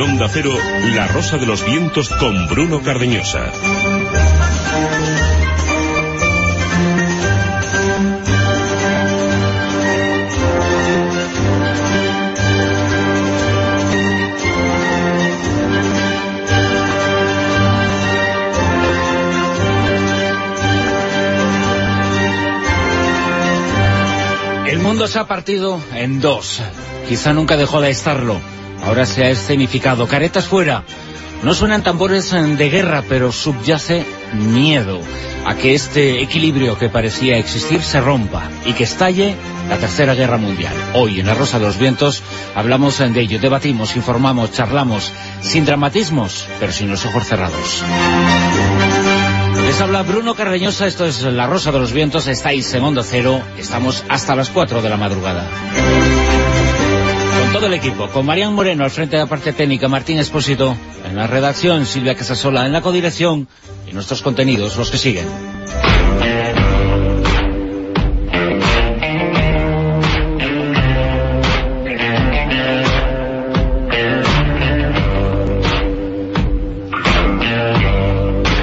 Onda Cero, La Rosa de los Vientos con Bruno Cardeñosa. El mundo se ha partido en dos. Quizá nunca dejó de estarlo. Ahora se ha escenificado. Caretas fuera. No suenan tambores de guerra, pero subyace miedo a que este equilibrio que parecía existir se rompa y que estalle la Tercera Guerra Mundial. Hoy en La Rosa de los Vientos hablamos de ello, debatimos, informamos, charlamos, sin dramatismos, pero sin los ojos cerrados. Les habla Bruno Cardeñosa, esto es La Rosa de los Vientos, estáis en Onda Cero, estamos hasta las 4 de la madrugada. Todo el equipo, con Marián Moreno al frente de la parte técnica, Martín Espósito en la redacción, Silvia Casasola en la codirección y nuestros contenidos, los que siguen.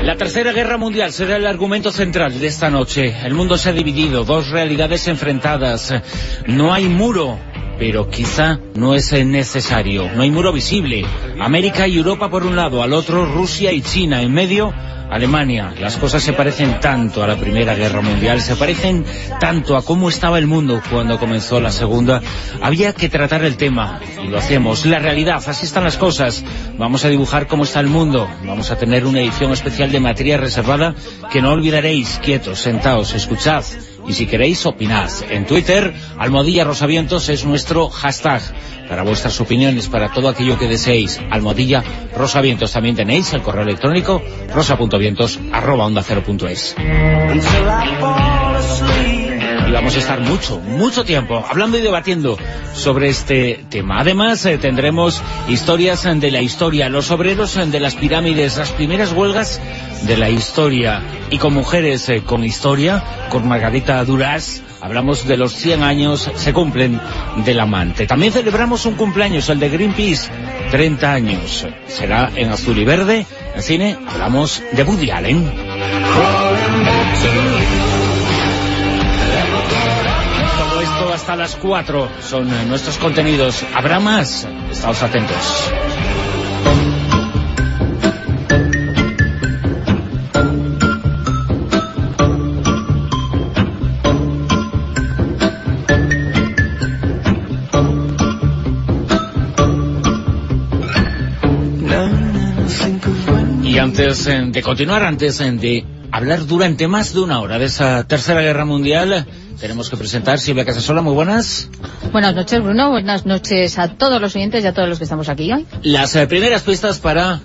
La Tercera Guerra Mundial será el argumento central de esta noche. El mundo se ha dividido, dos realidades enfrentadas. No hay muro, pero quizá no es necesario. No hay muro visible. América y Europa por un lado, al otro Rusia y China. En medio, Alemania. Las cosas se parecen tanto a la Primera Guerra Mundial, se parecen tanto a cómo estaba el mundo cuando comenzó la Segunda. Había que tratar el tema, y lo hacemos. La realidad, así están las cosas. Vamos a dibujar cómo está el mundo. Vamos a tener una edición especial de materia reservada que no olvidaréis. Quietos, sentados, escuchad. Y si queréis, opinad. En Twitter, Almohadilla Rosavientos es nuestro hashtag para vuestras opiniones, para todo aquello que deseéis. Almohadilla Rosavientos. También tenéis el correo electrónico rosa.vientos arroba onda cero punto es. Vamos a estar mucho, mucho tiempo hablando y debatiendo sobre este tema. Además, eh, tendremos historias de la historia, los obreros de las pirámides, las primeras huelgas de la historia. Y con mujeres eh, con historia, con Margarita Duras, hablamos de los 100 años, se cumplen del amante. También celebramos un cumpleaños, el de Greenpeace, 30 años. Será en azul y verde. En cine hablamos de Woody Allen. Hasta las 4 son eh, nuestros contenidos. ¿Habrá más? Estamos atentos. Y antes eh, de continuar, antes eh, de hablar durante más de una hora de esa Tercera Guerra Mundial, tenemos que presentar Silvia Casasola, muy buenas. Buenas noches, Bruno. Buenas noches a todos los oyentes y a todos los que estamos aquí hoy. Las eh, primeras pistas para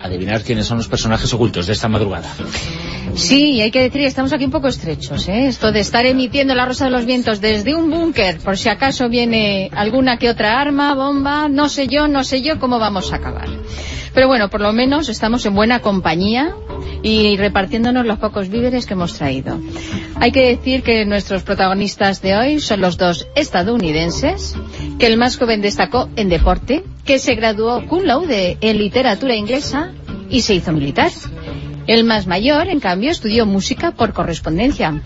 adivinar quiénes son los personajes ocultos de esta madrugada. Sí, hay que decir estamos aquí un poco estrechos, ¿eh? Esto de estar emitiendo la Rosa de los Vientos desde un búnker, por si acaso viene alguna que otra arma, bomba, no sé yo, no sé yo cómo vamos a acabar. Pero bueno, por lo menos estamos en buena compañía y repartiéndonos los pocos víveres que hemos traído. Hay que decir que nuestros protagonistas de hoy son los dos estadounidenses, que el más joven destacó en deporte, que se graduó cum laude en literatura inglesa y se hizo militar. El más mayor, en cambio, estudió música por correspondencia.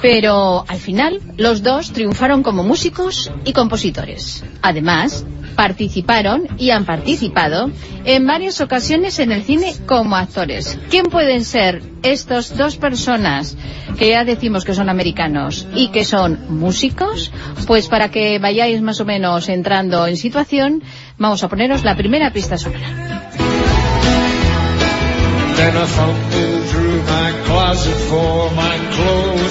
Pero al final, los dos triunfaron como músicos y compositores. Además, participaron y han participado en varias ocasiones en el cine como actores. ¿Quién pueden ser estos dos personas que ya decimos que son americanos y que son músicos? Pues para que vayáis más o menos entrando en situación, vamos a poneros la primera pista sonora.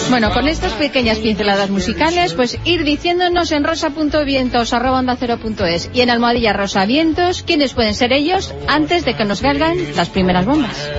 Bueno, con estas pequeñas pinceladas musicales, pues ir diciéndonos en rosa.vientos es y en almohadilla rosavientos quiénes pueden ser ellos antes de que nos cargan las primeras bombas.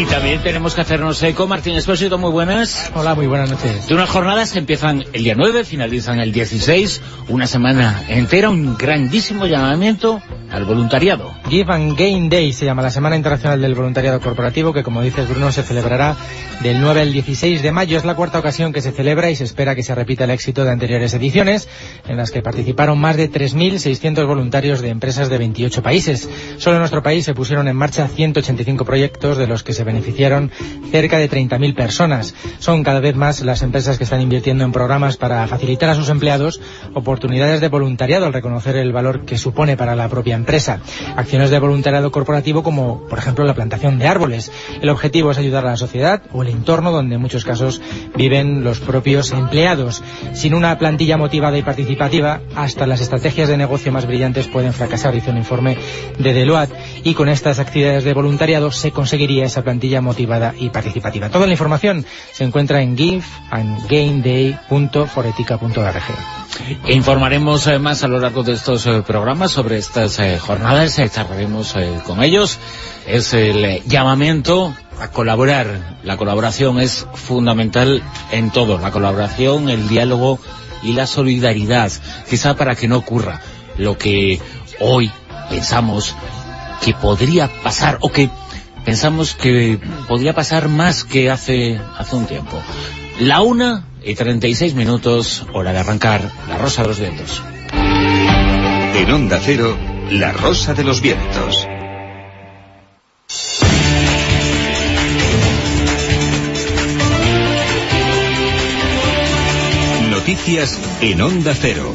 Y también tenemos que hacernos eco. Martín Espósito, muy buenas. Hola, muy buenas noches. De unas jornadas que empiezan el día 9, finalizan el 16, una semana entera, un grandísimo llamamiento al voluntariado. Give and Gain Day se llama la Semana Internacional del Voluntariado Corporativo, que como dices Bruno, se celebrará del 9 al 16 de mayo. Es la cuarta ocasión que se celebra y se espera que se repita el éxito de anteriores ediciones, en las que participaron más de 3.600 voluntarios de empresas de 28 países. Solo en nuestro país se pusieron en marcha 185 proyectos, de los que se beneficiaron cerca de 30.000 personas. Son cada vez más las empresas que están invirtiendo en programas para facilitar a sus empleados oportunidades de voluntariado al reconocer el valor que supone para la propia empresa. Acciones de voluntariado corporativo como, por ejemplo, la plantación de árboles. El objetivo es ayudar a la sociedad o el entorno donde en muchos casos viven los propios empleados. Sin una plantilla motivada y participativa, hasta las estrategias de negocio más brillantes pueden fracasar, dice un informe de Deloitte. Y con estas actividades de voluntariado se conseguiría esa plantilla motivada y participativa. Toda la información se encuentra en giveandgainday.foretica.org. Informaremos eh, más a lo largo de estos eh, programas sobre estas eh, jornadas, charlaremos con ellos. Es el llamamiento a colaborar. La colaboración es fundamental en todo. La colaboración, el diálogo y la solidaridad. Quizá para que no ocurra lo que hoy pensamos que podría pasar o que pensamos que podría pasar más que hace, hace un tiempo. La una y 36 minutos, hora de arrancar La Rosa de los Vientos. En Onda Cero, La Rosa de los Vientos. Noticias en Onda Cero.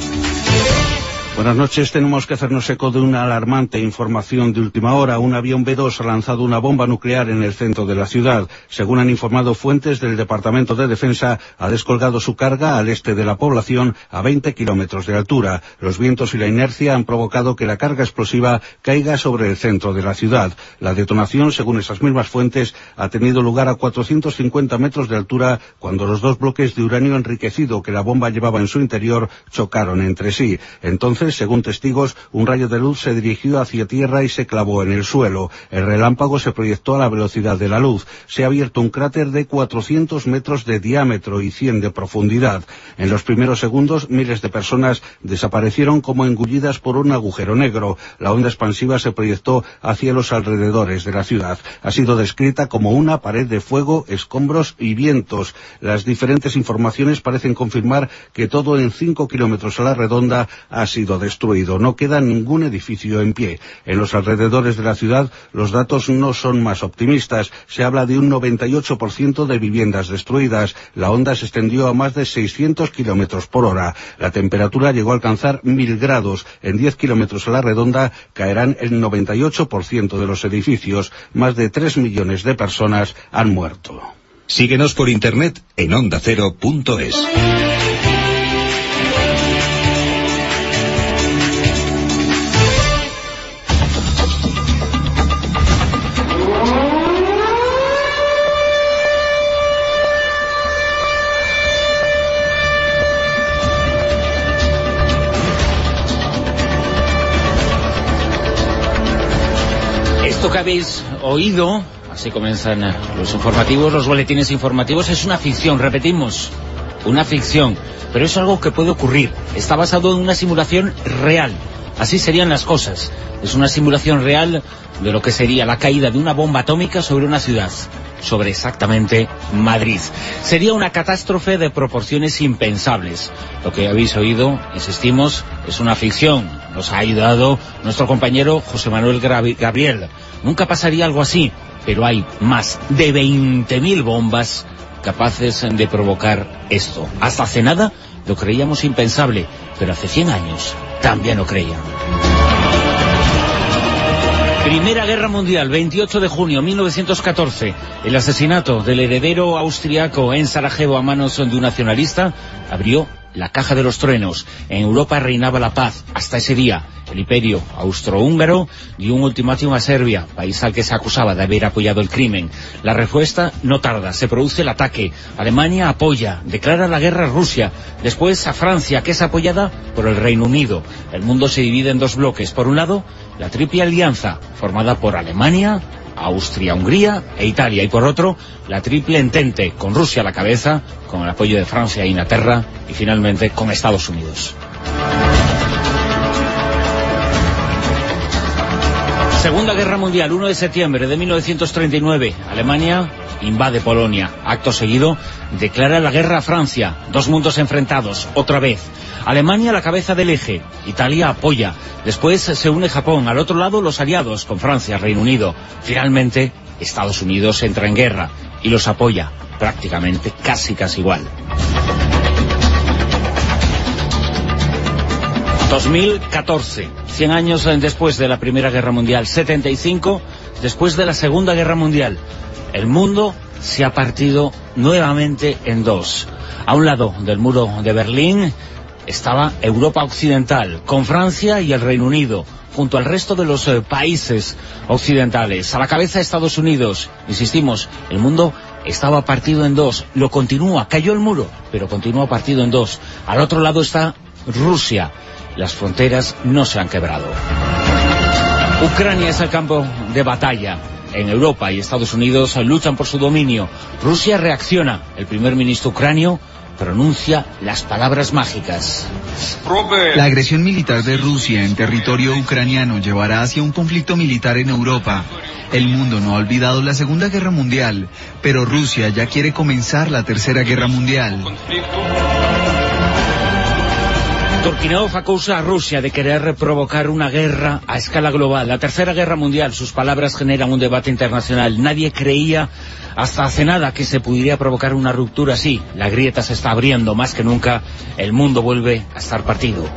Buenas noches. Tenemos que hacernos eco de una alarmante información de última hora. Un avión B-2 ha lanzado una bomba nuclear en el centro de la ciudad. Según han informado fuentes del Departamento de Defensa, ha descolgado su carga al este de la población a 20 kilómetros de altura. Los vientos y la inercia han provocado que la carga explosiva caiga sobre el centro de la ciudad. La detonación, según esas mismas fuentes, ha tenido lugar a 450 metros de altura cuando los dos bloques de uranio enriquecido que la bomba llevaba en su interior chocaron entre sí. Entonces, según testigos, un rayo de luz se dirigió hacia tierra y se clavó en el suelo. El relámpago se proyectó a la velocidad de la luz. Se ha abierto un cráter de 400 metros de diámetro y 100 de profundidad. En los primeros segundos, miles de personas desaparecieron como engullidas por un agujero negro. La onda expansiva se proyectó hacia los alrededores de la ciudad. Ha sido descrita como una pared de fuego, escombros y vientos. Las diferentes informaciones parecen confirmar que todo en 5 kilómetros a la redonda ha sido destruido. No queda ningún edificio en pie. En los alrededores de la ciudad los datos no son más optimistas. Se habla de un 98% de viviendas destruidas. La onda se extendió a más de 600 kilómetros por hora. La temperatura llegó a alcanzar 1000 grados. En 10 kilómetros a la redonda caerán el 98% de los edificios. Más de 3 millones de personas han muerto. Síguenos por internet en ondacero.es. que habéis oído, así comienzan los informativos, los boletines informativos, es una ficción, repetimos, una ficción, pero es algo que puede ocurrir. Está basado en una simulación real. Así serían las cosas. Es una simulación real de lo que sería la caída de una bomba atómica sobre una ciudad, sobre exactamente Madrid. Sería una catástrofe de proporciones impensables. Lo que habéis oído, insistimos, es una ficción. Nos ha ayudado nuestro compañero José Manuel Gabriel. Nunca pasaría algo así, pero hay más de 20.000 bombas capaces de provocar esto. Hasta hace nada lo creíamos impensable, pero hace 100 años también lo creían. Primera Guerra Mundial, 28 de junio 1914. El asesinato del heredero austriaco en Sarajevo a manos de un nacionalista abrió la caja de los truenos. En Europa reinaba la paz hasta ese día. El imperio austrohúngaro dio un ultimátum a Serbia, país al que se acusaba de haber apoyado el crimen. La respuesta no tarda, se produce el ataque. Alemania apoya, declara la guerra a Rusia. Después a Francia, que es apoyada por el Reino Unido. El mundo se divide en dos bloques. Por un lado, la triple alianza, formada por Alemania, Austria, Hungría e Italia. Y por otro, la triple entente, con Rusia a la cabeza, con el apoyo de Francia e Inglaterra, y finalmente con Estados Unidos. Segunda Guerra Mundial, 1 de septiembre de 1939. Alemania invade Polonia. Acto seguido, declara la guerra a Francia. Dos mundos enfrentados, otra vez. Alemania la cabeza del eje. Italia apoya. Después se une Japón. Al otro lado, los aliados, con Francia, Reino Unido. Finalmente, Estados Unidos entra en guerra y los apoya. Prácticamente casi casi igual. 2014, 100 años después de la Primera Guerra Mundial, 75 después de la Segunda Guerra Mundial. El mundo se ha partido nuevamente en dos. A un lado del muro de Berlín estaba Europa Occidental, con Francia y el Reino Unido, junto al resto de los eh, países occidentales. A la cabeza Estados Unidos, insistimos, el mundo estaba partido en dos, lo continúa, cayó el muro, pero continúa partido en dos. Al otro lado está Rusia, las fronteras no se han quebrado. Ucrania es el campo de batalla. En Europa y Estados Unidos luchan por su dominio. Rusia reacciona. El primer ministro ucranio pronuncia las palabras mágicas. La agresión militar de Rusia en territorio ucraniano llevará hacia un conflicto militar en Europa. El mundo no ha olvidado la Segunda Guerra Mundial, pero Rusia ya quiere comenzar la Tercera Guerra Mundial. Turkinov acusa a Rusia de querer provocar una guerra a escala global. La Tercera Guerra Mundial, sus palabras generan un debate internacional. Nadie creía hasta hace nada que se pudiera provocar una ruptura así. La grieta se está abriendo más que nunca. El mundo vuelve a estar partido.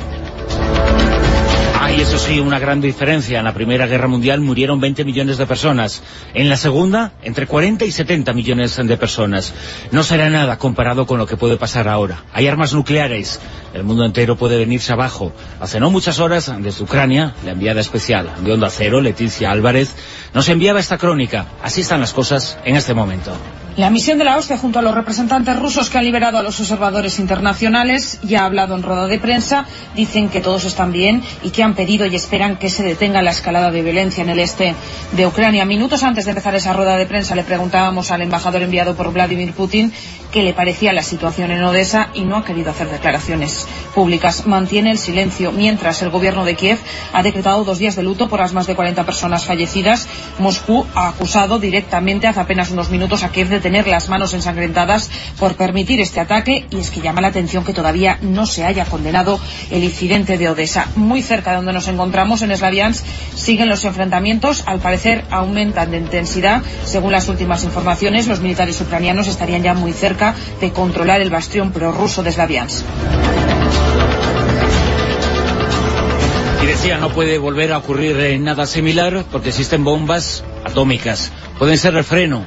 Hay, eso sí, una gran diferencia. En la Primera Guerra Mundial murieron 20 millones de personas. En la Segunda, entre 40 y 70 millones de personas. No será nada comparado con lo que puede pasar ahora. Hay armas nucleares. El mundo entero puede venirse abajo. Hace no muchas horas, desde Ucrania, la enviada especial de Onda Cero, Leticia Álvarez, nos enviaba esta crónica. Así están las cosas en este momento. La misión de la OSCE junto a los representantes rusos que han liberado a los observadores internacionales ya ha hablado en rueda de prensa, dicen que todos están bien y que han pedido y esperan que se detenga la escalada de violencia en el este de Ucrania. Minutos antes de empezar esa rueda de prensa le preguntábamos al embajador enviado por Vladimir Putin qué le parecía la situación en Odessa y no ha querido hacer declaraciones públicas. Mantiene el silencio mientras el gobierno de Kiev ha decretado dos días de luto por las más de 40 personas fallecidas. Moscú ha acusado directamente hace apenas unos minutos a Kiev de tener las manos ensangrentadas por permitir este ataque y es que llama la atención que todavía no se haya condenado el incidente de Odessa. Muy cerca de donde nos encontramos, en Slaviansk, siguen los enfrentamientos. Al parecer aumentan de intensidad. Según las últimas informaciones, los militares ucranianos estarían ya muy cerca de controlar el bastión prorruso de Slaviansk. Y decía, no puede volver a ocurrir eh, nada similar porque existen bombas atómicas. Pueden ser el freno,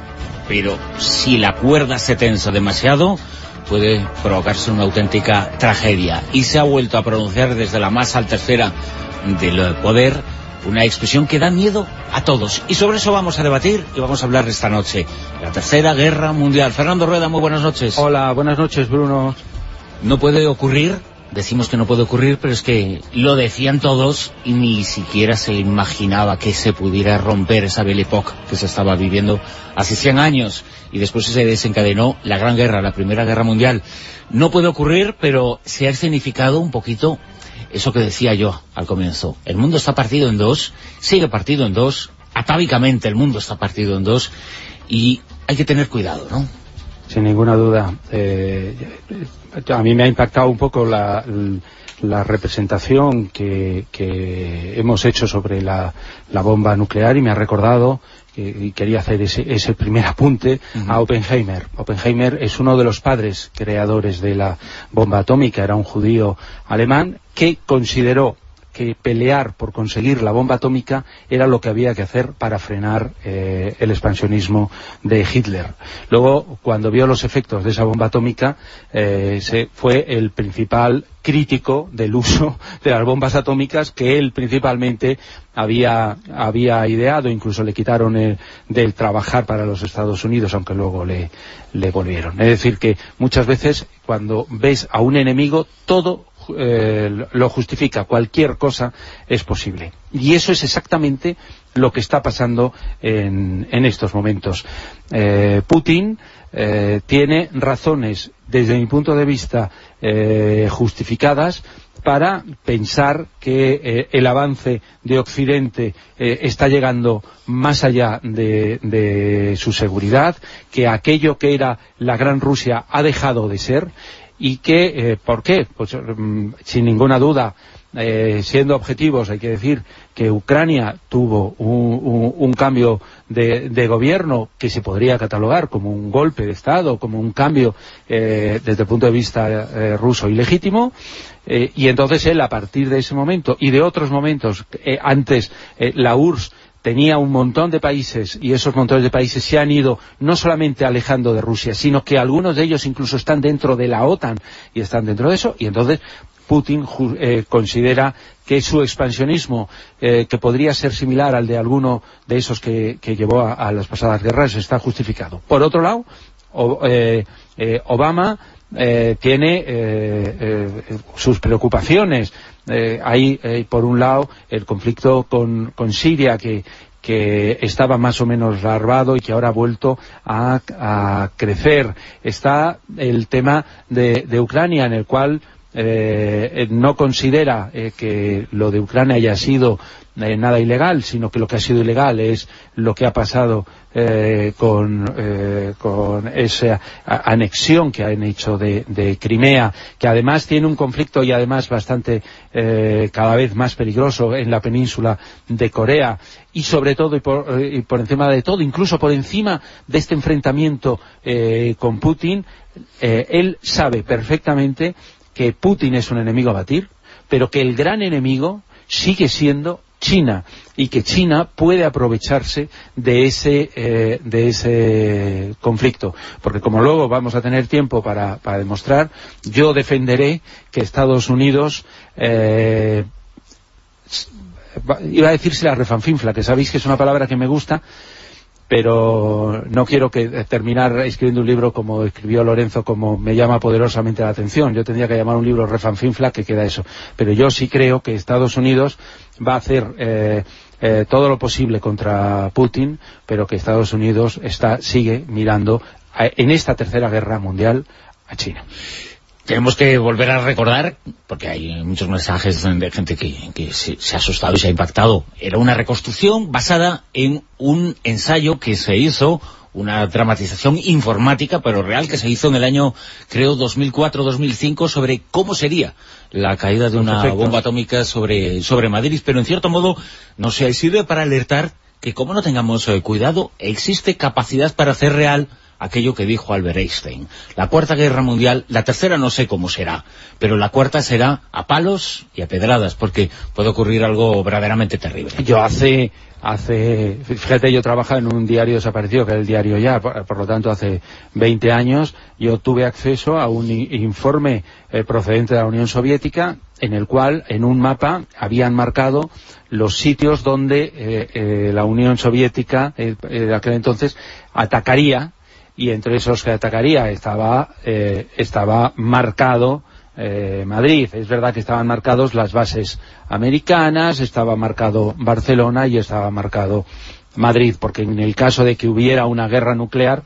pero si la cuerda se tensa demasiado, puede provocarse una auténtica tragedia. Y se ha vuelto a pronunciar desde la más alta esfera del poder una expresión que da miedo a todos. Y sobre eso vamos a debatir y vamos a hablar esta noche. La Tercera Guerra Mundial. Fernando Rueda, muy buenas noches. Hola, buenas noches, Bruno. No puede ocurrir, decimos que no puede ocurrir, pero es que lo decían todos y ni siquiera se imaginaba que se pudiera romper esa Belle Époque que se estaba viviendo hace 100 años y después se desencadenó la Gran Guerra, la Primera Guerra Mundial. No puede ocurrir, pero se ha escenificado un poquito eso que decía yo al comienzo. El mundo está partido en dos, sigue partido en dos, atávicamente el mundo está partido en dos y hay que tener cuidado, ¿no? Sin ninguna duda. Eh, a mí me ha impactado un poco la, la representación que, que, hemos hecho sobre la, la, bomba nuclear y me ha recordado y quería hacer ese, ese primer apunte uh -huh. a Oppenheimer. Oppenheimer es uno de los padres creadores de la bomba atómica, era un judío alemán que consideró que pelear por conseguir la bomba atómica era lo que había que hacer para frenar eh, el expansionismo de Hitler. Luego, cuando vio los efectos de esa bomba atómica, eh, se fue el principal crítico del uso de las bombas atómicas que él principalmente había, había ideado, incluso le quitaron el, del trabajar para los Estados Unidos, aunque luego le volvieron. Es decir, que muchas veces cuando ves a un enemigo, todo eh, lo justifica, cualquier cosa es posible. Y eso es exactamente lo que está pasando en, estos momentos. Eh, Putin eh, tiene razones, desde mi punto de vista, justificadas para pensar que el avance de Occidente está llegando más allá de, su seguridad, que aquello que era la Gran Rusia ha dejado de ser y que, ¿por qué? Pues mm, sin ninguna duda eh, siendo objetivos, hay que decir que Ucrania tuvo un, cambio de, gobierno que se podría catalogar como un golpe de Estado, como un cambio eh, desde el punto de vista eh, ruso ilegítimo, y entonces él a partir de ese momento y de otros momentos, antes la URSS tenía un montón de países y esos montones de países se han ido no solamente alejando de Rusia, sino que algunos de ellos incluso están dentro de la OTAN y están dentro de eso, y entonces Putin eh, considera que su expansionismo, eh, que podría ser similar al de alguno de esos que, llevó a, las pasadas guerras, está justificado. Por otro lado, eh, Obama tiene sus preocupaciones. Hay, por un lado, el conflicto con, Siria, que, estaba más o menos larvado y que ahora ha vuelto a, crecer. Está el tema de Ucrania, en el cual eh, no considera eh, que lo de Ucrania haya sido eh, nada ilegal, sino que lo que ha sido ilegal es lo que ha pasado con, esa anexión que han hecho de, Crimea, que además tiene un conflicto y además bastante cada vez más peligroso en la península de Corea y sobre todo y por, y por encima de todo, incluso por encima de este enfrentamiento con Putin, él sabe perfectamente que Putin es un enemigo a batir, pero que el gran enemigo sigue siendo China y que China puede aprovecharse de ese, eh, de ese conflicto. Porque como luego vamos a tener tiempo para, demostrar, yo defenderé que Estados Unidos... Eh, iba a decirse la refanfinfla, que sabéis que es una palabra que me gusta, pero no quiero que terminar escribiendo un libro como escribió Lorenzo, como me llama poderosamente la atención. Yo tendría que llamar un libro refanfinfla que queda eso. Pero yo sí creo que Estados Unidos va a hacer eh, eh, todo lo posible contra Putin, pero que Estados Unidos está sigue mirando en esta tercera guerra mundial a China. Tenemos que volver a recordar, porque hay muchos mensajes de gente que, se, ha asustado y se ha impactado. Era una reconstrucción basada en un ensayo que se hizo, una dramatización informática, pero real, que se hizo en el año, creo, 2004-2005, sobre cómo sería la caída de una bomba atómica sobre, sobre Madrid. Pero en cierto modo, no sé, sirve para alertar que como no tengamos eh, cuidado, existe capacidad para hacer real aquello que dijo Albert Einstein. La Cuarta Guerra Mundial, la tercera no sé cómo será, pero la cuarta será a palos y a pedradas, porque puede ocurrir algo verdaderamente terrible. Yo hace, hace fíjate, yo trabajaba en un diario desaparecido, que es el diario Ya, por, lo tanto hace 20 años, yo tuve acceso a un informe eh, procedente de la Unión Soviética, en el cual, en un mapa, habían marcado los sitios donde eh, eh, la Unión Soviética, de aquel entonces, atacaría y entre esos que atacaría estaba, eh, estaba marcado eh, Madrid. Es verdad que estaban marcados las bases americanas, estaba marcado Barcelona y estaba marcado Madrid, porque en el caso de que hubiera una guerra nuclear,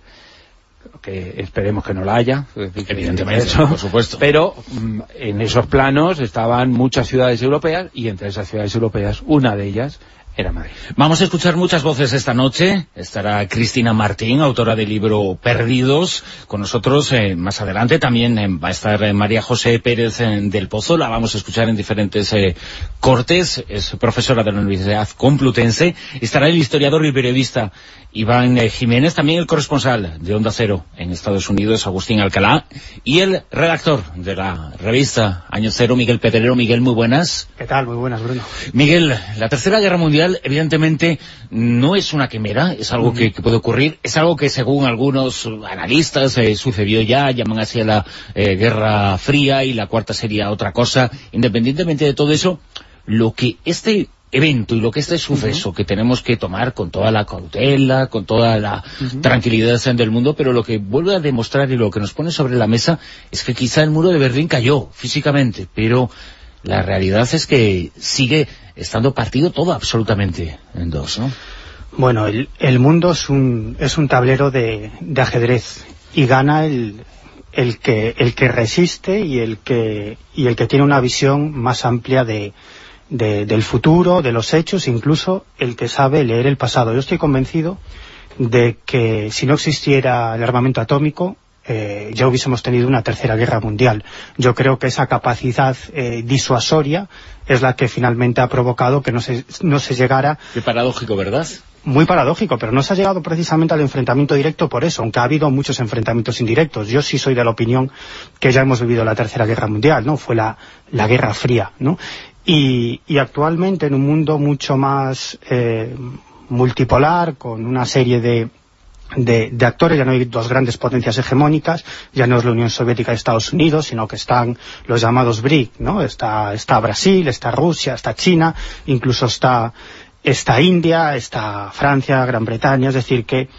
que esperemos que no la haya, evidentemente, por supuesto. Pero mm, en esos planos estaban muchas ciudades europeas y entre esas ciudades europeas, una de ellas era Madrid. Vamos a escuchar muchas voces esta noche. Estará Cristina Martín, autora del libro Perdidos, con nosotros eh, más adelante. También eh, va a estar eh, María José Pérez del Pozo, la vamos a escuchar en diferentes cortes. Es profesora de la Universidad Complutense. Estará el historiador y periodista Iván Jiménez, también el corresponsal de Onda Cero en Estados Unidos, Agustín Alcalá, y el redactor de la revista Año Cero, Miguel Pedrero. Miguel, muy buenas. ¿Qué tal? Muy buenas, Bruno. Miguel, la Tercera Guerra Mundial, evidentemente, no es una quimera, es algo que, puede ocurrir, es algo que según algunos analistas eh, sucedió ya, llaman así a la eh, Guerra Fría, y la cuarta sería otra cosa. Independientemente de todo eso, lo que este evento y lo que este suceso que tenemos que tomar con toda la cautela, con toda la tranquilidad del mundo, pero lo que vuelve a demostrar y lo que nos pone sobre la mesa es que quizá el muro de Berlín cayó físicamente, pero la realidad es que sigue estando partido todo absolutamente en dos, ¿no? Bueno, el, el mundo es un, es un tablero de, ajedrez y gana el, el, que, el que resiste y el que, y el que tiene una visión más amplia de, del futuro, de los hechos, incluso el que sabe leer el pasado. Yo estoy convencido de que si no existiera el armamento atómico, eh, ya hubiésemos tenido una tercera guerra mundial. Yo creo que esa capacidad eh, disuasoria es la que finalmente ha provocado que no se, no se llegara... Qué paradójico, ¿verdad? Muy paradójico, pero no se ha llegado precisamente al enfrentamiento directo por eso, aunque ha habido muchos enfrentamientos indirectos. Yo sí soy de la opinión que ya hemos vivido la tercera guerra mundial, ¿no? Fue la, la guerra fría, ¿no? Y, y actualmente en un mundo mucho más eh, multipolar, con una serie de de, actores, ya no hay dos grandes potencias hegemónicas, ya no es la Unión Soviética y Estados Unidos, sino que están los llamados BRIC, ¿no? Está, está Brasil, está Rusia, está China, incluso está, está India, está Francia, Gran Bretaña, es decir que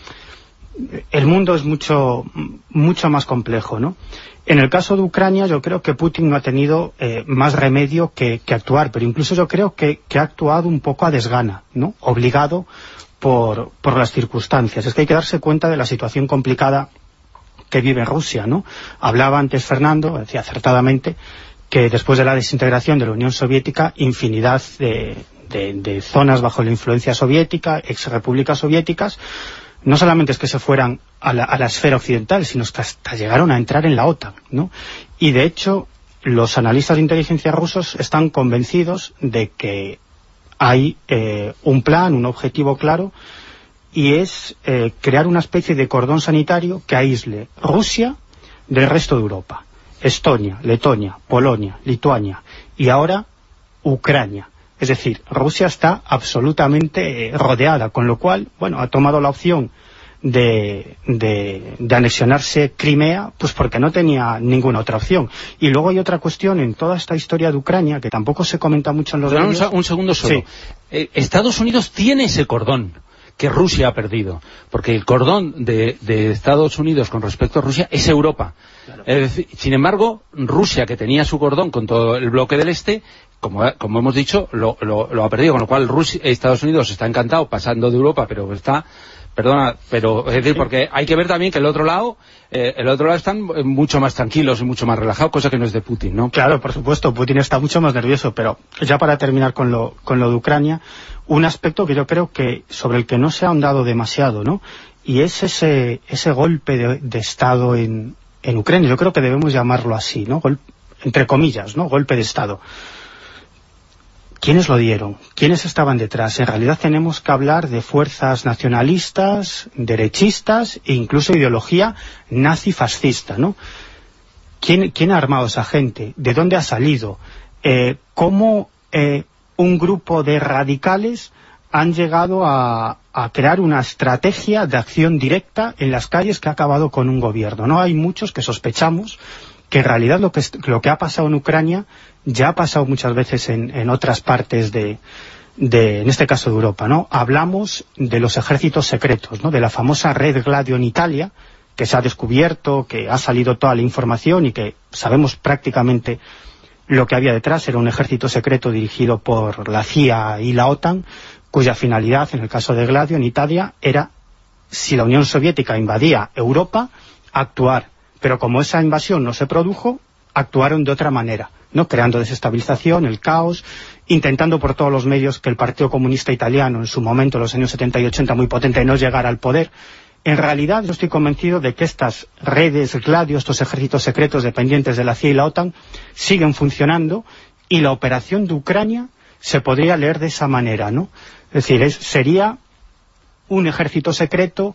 el mundo es mucho, mucho más complejo, ¿no? En el caso de Ucrania yo creo que Putin no ha tenido eh, más remedio que, actuar, pero incluso yo creo que ha actuado un poco a desgana, ¿no? Obligado por, por, las circunstancias. Es que hay que darse cuenta de la situación complicada que vive Rusia, ¿no? Hablaba antes Fernando, decía acertadamente, que después de la desintegración de la Unión Soviética, infinidad de, zonas bajo la influencia soviética, ex-repúblicas soviéticas, no solamente es que se fueran a la, a la, esfera occidental, sino que hasta llegaron a entrar en la OTAN, ¿no? Y de hecho, los analistas de inteligencia rusos están convencidos de que hay eh, un plan, un objetivo claro, y es eh, crear una especie de cordón sanitario que aísle Rusia del resto de Europa. Estonia, Letonia, Polonia, Lituania y ahora Ucrania. Es decir, Rusia está absolutamente eh, rodeada, con lo cual, bueno, ha tomado la opción de, de, de, anexionarse Crimea, pues porque no tenía ninguna otra opción. Y luego hay otra cuestión en toda esta historia de Ucrania, que tampoco se comenta mucho en los medios. Un, un, segundo solo. Sí. Eh, Estados Unidos tiene ese cordón que Rusia ha perdido, porque el cordón de, de Estados Unidos con respecto a Rusia es Europa. Claro. Es decir, sin embargo, Rusia, que tenía su cordón con todo el bloque del Este, como, como hemos dicho, lo, lo, lo, ha perdido, con lo cual Rusia, Estados Unidos está encantado pasando de Europa, pero está Perdona, pero es decir, porque hay que ver también que el otro lado, eh, el otro lado están mucho más tranquilos y mucho más relajados, cosa que no es de Putin, ¿no? Claro, por supuesto, Putin está mucho más nervioso, pero ya para terminar con lo, con lo de Ucrania, un aspecto que yo creo que sobre el que no se ha ahondado demasiado, ¿no? Y es ese, ese golpe de, de Estado en, en Ucrania, yo creo que debemos llamarlo así, ¿no? Gol, entre comillas, ¿no? Golpe de Estado. ¿Quiénes lo dieron? ¿Quiénes estaban detrás? En realidad tenemos que hablar de fuerzas nacionalistas, derechistas e incluso ideología nazi-fascista, ¿no? ¿Quién, ¿Quién, ha armado a esa gente? ¿De dónde ha salido? Eh, ¿Cómo eh, un grupo de radicales han llegado a, a, crear una estrategia de acción directa en las calles que ha acabado con un gobierno? No hay muchos que sospechamos que en realidad lo que, lo que ha pasado en Ucrania ya ha pasado muchas veces en, en otras partes de, de, en este caso de Europa, ¿no? Hablamos de los ejércitos secretos, ¿no? De la famosa red Gladio en Italia, que se ha descubierto, que ha salido toda la información y que sabemos prácticamente lo que había detrás. Era un ejército secreto dirigido por la CIA y la OTAN, cuya finalidad, en el caso de Gladio en Italia, era, si la Unión Soviética invadía Europa, actuar pero como esa invasión no se produjo, actuaron de otra manera, ¿no? creando desestabilización, el caos, intentando por todos los medios que el Partido Comunista Italiano, en su momento, en los años 70 y 80, muy potente, no llegara al poder. En realidad, yo estoy convencido de que estas redes gladios, estos ejércitos secretos dependientes de la CIA y la OTAN, siguen funcionando y la operación de Ucrania se podría leer de esa manera, ¿no? Es decir, es, sería un ejército secreto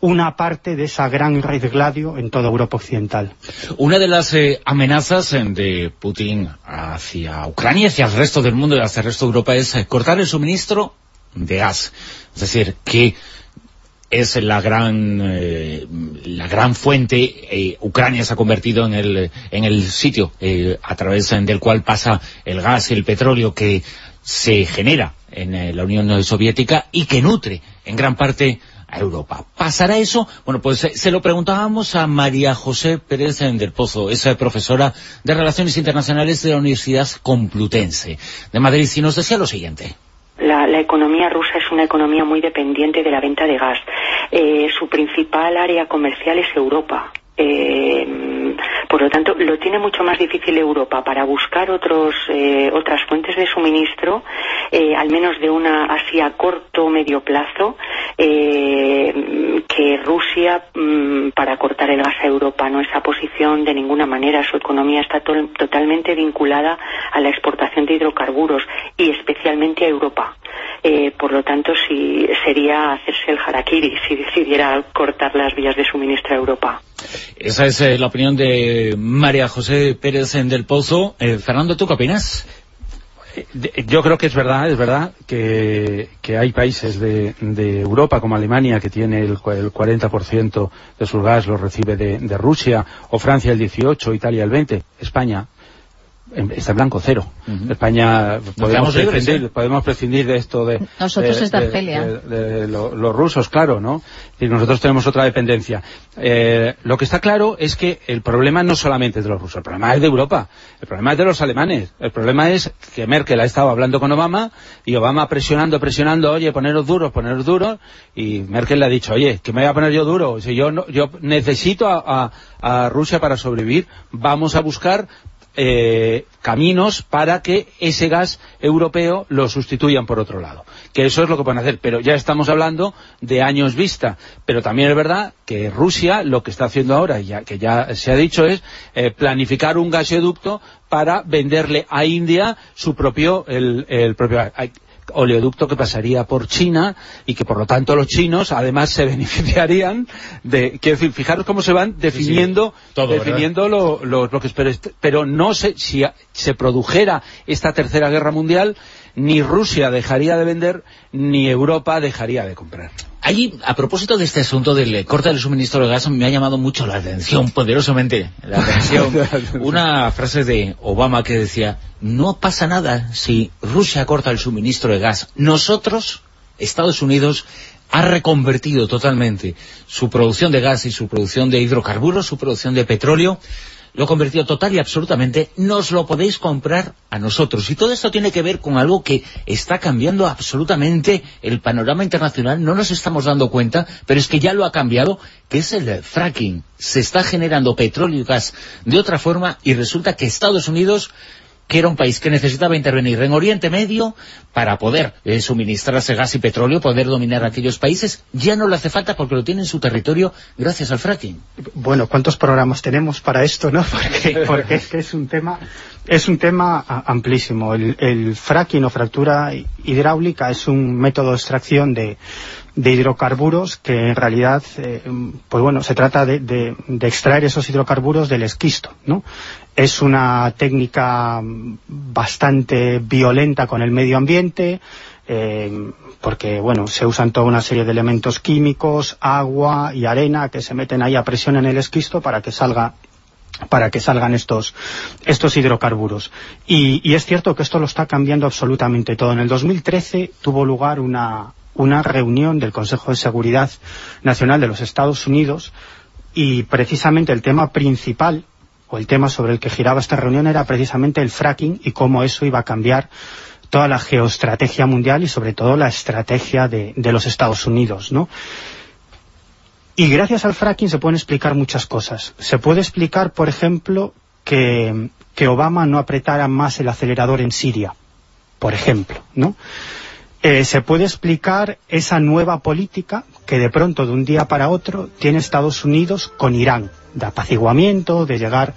una parte de esa gran red gladio en toda Europa Occidental. Una de las eh, amenazas eh, de Putin hacia Ucrania, hacia el resto del mundo y hacia el resto de Europa es eh, cortar el suministro de gas. Es decir, que es la gran la gran fuente Ucrania se ha convertido en el, en el sitio a través del cual pasa el gas y el petróleo que se genera en la Unión Soviética y que nutre en gran parte a Europa. ¿Pasará eso? Bueno, pues eh, se lo preguntábamos a María José Pérez del Pozo, es profesora de Relaciones Internacionales de la Universidad Complutense de Madrid, y nos decía lo siguiente. La, economía rusa es una economía muy dependiente de la venta de gas. Eh, su principal área comercial es Europa. Eh, por lo tanto, lo tiene mucho más difícil Europa para buscar otros, eh, otras fuentes de suministro, eh, al menos de una así a corto o medio plazo, que Rusia mm, para cortar el gas a Europa. No esa posición de ninguna manera. Su economía está totalmente vinculada a la exportación de hidrocarburos y especialmente a Europa. por lo tanto, si sería hacerse el harakiri si decidiera cortar las vías de suministro a Europa. Esa es eh, la opinión de María José Pérez en del Pozo. Eh, Fernando, ¿tú qué opinas? Eh, yo creo que es verdad, es verdad que, hay países de, Europa como Alemania que tiene el, 40% de su gas lo recibe de, de, Rusia, o Francia el 18, Italia el 20, España está en blanco cero. España podemos prescindir, ¿eh? podemos prescindir de esto de nosotros es de, los rusos, claro, ¿no? Y nosotros tenemos otra dependencia. Eh, lo que está claro es que el problema no solamente es de los rusos, el problema es de Europa, el problema es de los alemanes, el problema es que Merkel ha estado hablando con Obama y Obama presionando, presionando, oye, poneros duros, poneros duros, y Merkel le ha dicho, oye, que me voy a poner yo duro, si yo yo necesito a Rusia para sobrevivir, vamos a buscar eh, caminos para que ese gas europeo lo sustituyan por otro lado. Que eso es lo que pueden hacer, pero ya estamos hablando de años vista. Pero también es verdad que Rusia lo que está haciendo ahora, ya que ya se ha dicho, es eh, planificar un gasoducto para venderle a India su propio, el, el propio oleoducto que pasaría por China y que por lo tanto los chinos además se beneficiarían de, quiero decir, fijaros cómo se van definiendo, definiendo los bloques, pero, pero no sé si se produjera esta tercera guerra mundial, ni Rusia dejaría de vender, ni Europa dejaría de comprar. Allí, a propósito de este asunto del corte del suministro de gas, me ha llamado mucho la atención, poderosamente la atención, una frase de Obama que decía, no pasa nada si Rusia corta el suministro de gas. Nosotros, Estados Unidos, ha reconvertido totalmente su producción de gas y su producción de hidrocarburos, su producción de petróleo, lo convertido total y absolutamente, nos lo podéis comprar a nosotros. Y todo esto tiene que ver con algo que está cambiando absolutamente el panorama internacional, no nos estamos dando cuenta, pero es que ya lo ha cambiado, que es el fracking. Se está generando petróleo y gas de otra forma y resulta que Estados Unidos que era un país que necesitaba intervenir en Oriente Medio para poder eh, suministrarse gas y petróleo, poder dominar aquellos países, ya no le hace falta porque lo tiene en su territorio gracias al fracking. Bueno, ¿cuántos programas tenemos para esto, no? Porque, es que es un tema es un tema amplísimo. El, fracking o fractura hidráulica es un método de extracción de, hidrocarburos que en realidad, eh, pues bueno, se trata de, de, extraer esos hidrocarburos del esquisto, ¿no? Es una técnica bastante violenta con el medio ambiente, eh, porque bueno, se usan toda una serie de elementos químicos, agua y arena que se meten ahí a presión en el esquisto para que salga para que salgan estos, estos hidrocarburos. Y, es cierto que esto lo está cambiando absolutamente todo. En el 2013 tuvo lugar una, reunión del Consejo de Seguridad Nacional de los Estados Unidos y precisamente el tema principal o el tema sobre el que giraba esta reunión era precisamente el fracking y cómo eso iba a cambiar toda la geoestrategia mundial y sobre todo la estrategia de, los Estados Unidos, ¿no? Y gracias al fracking se pueden explicar muchas cosas. Se puede explicar, por ejemplo, que, Obama no apretara más el acelerador en Siria, por ejemplo, ¿no? Eh, se puede explicar esa nueva política que de pronto, de un día para otro, tiene Estados Unidos con Irán, de apaciguamiento, de llegar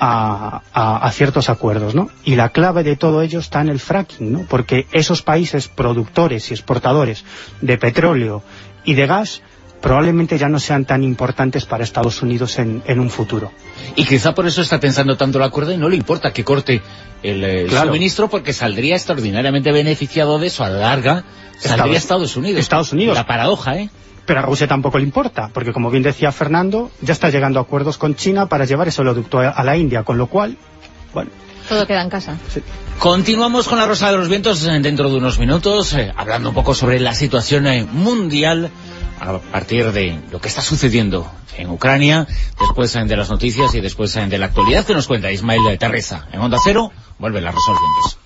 a, ciertos acuerdos, ¿no? Y la clave de todo ello está en el fracking, ¿no? Porque esos países productores y exportadores de petróleo y de gas probablemente ya no sean tan importantes para Estados Unidos en, un futuro. Y quizá por eso está pensando tanto la cuerda y no le importa que corte el, suministro porque saldría extraordinariamente beneficiado de eso a la larga, saldría Estados Unidos. Estados Unidos. La paradoja, ¿eh? Pero a Rusia tampoco le importa, porque como bien decía Fernando, ya está llegando a acuerdos con China para llevar ese oleoducto a la India, con lo cual, bueno... Todo queda en casa. Continuamos con la Rosa de los Vientos dentro de unos minutos, eh, hablando un poco sobre la situación eh, mundial a partir de lo que está sucediendo en Ucrania, después de las noticias y después de la actualidad que nos cuenta Ismael de Terreza. En Onda Cero, vuelve la Rosa de los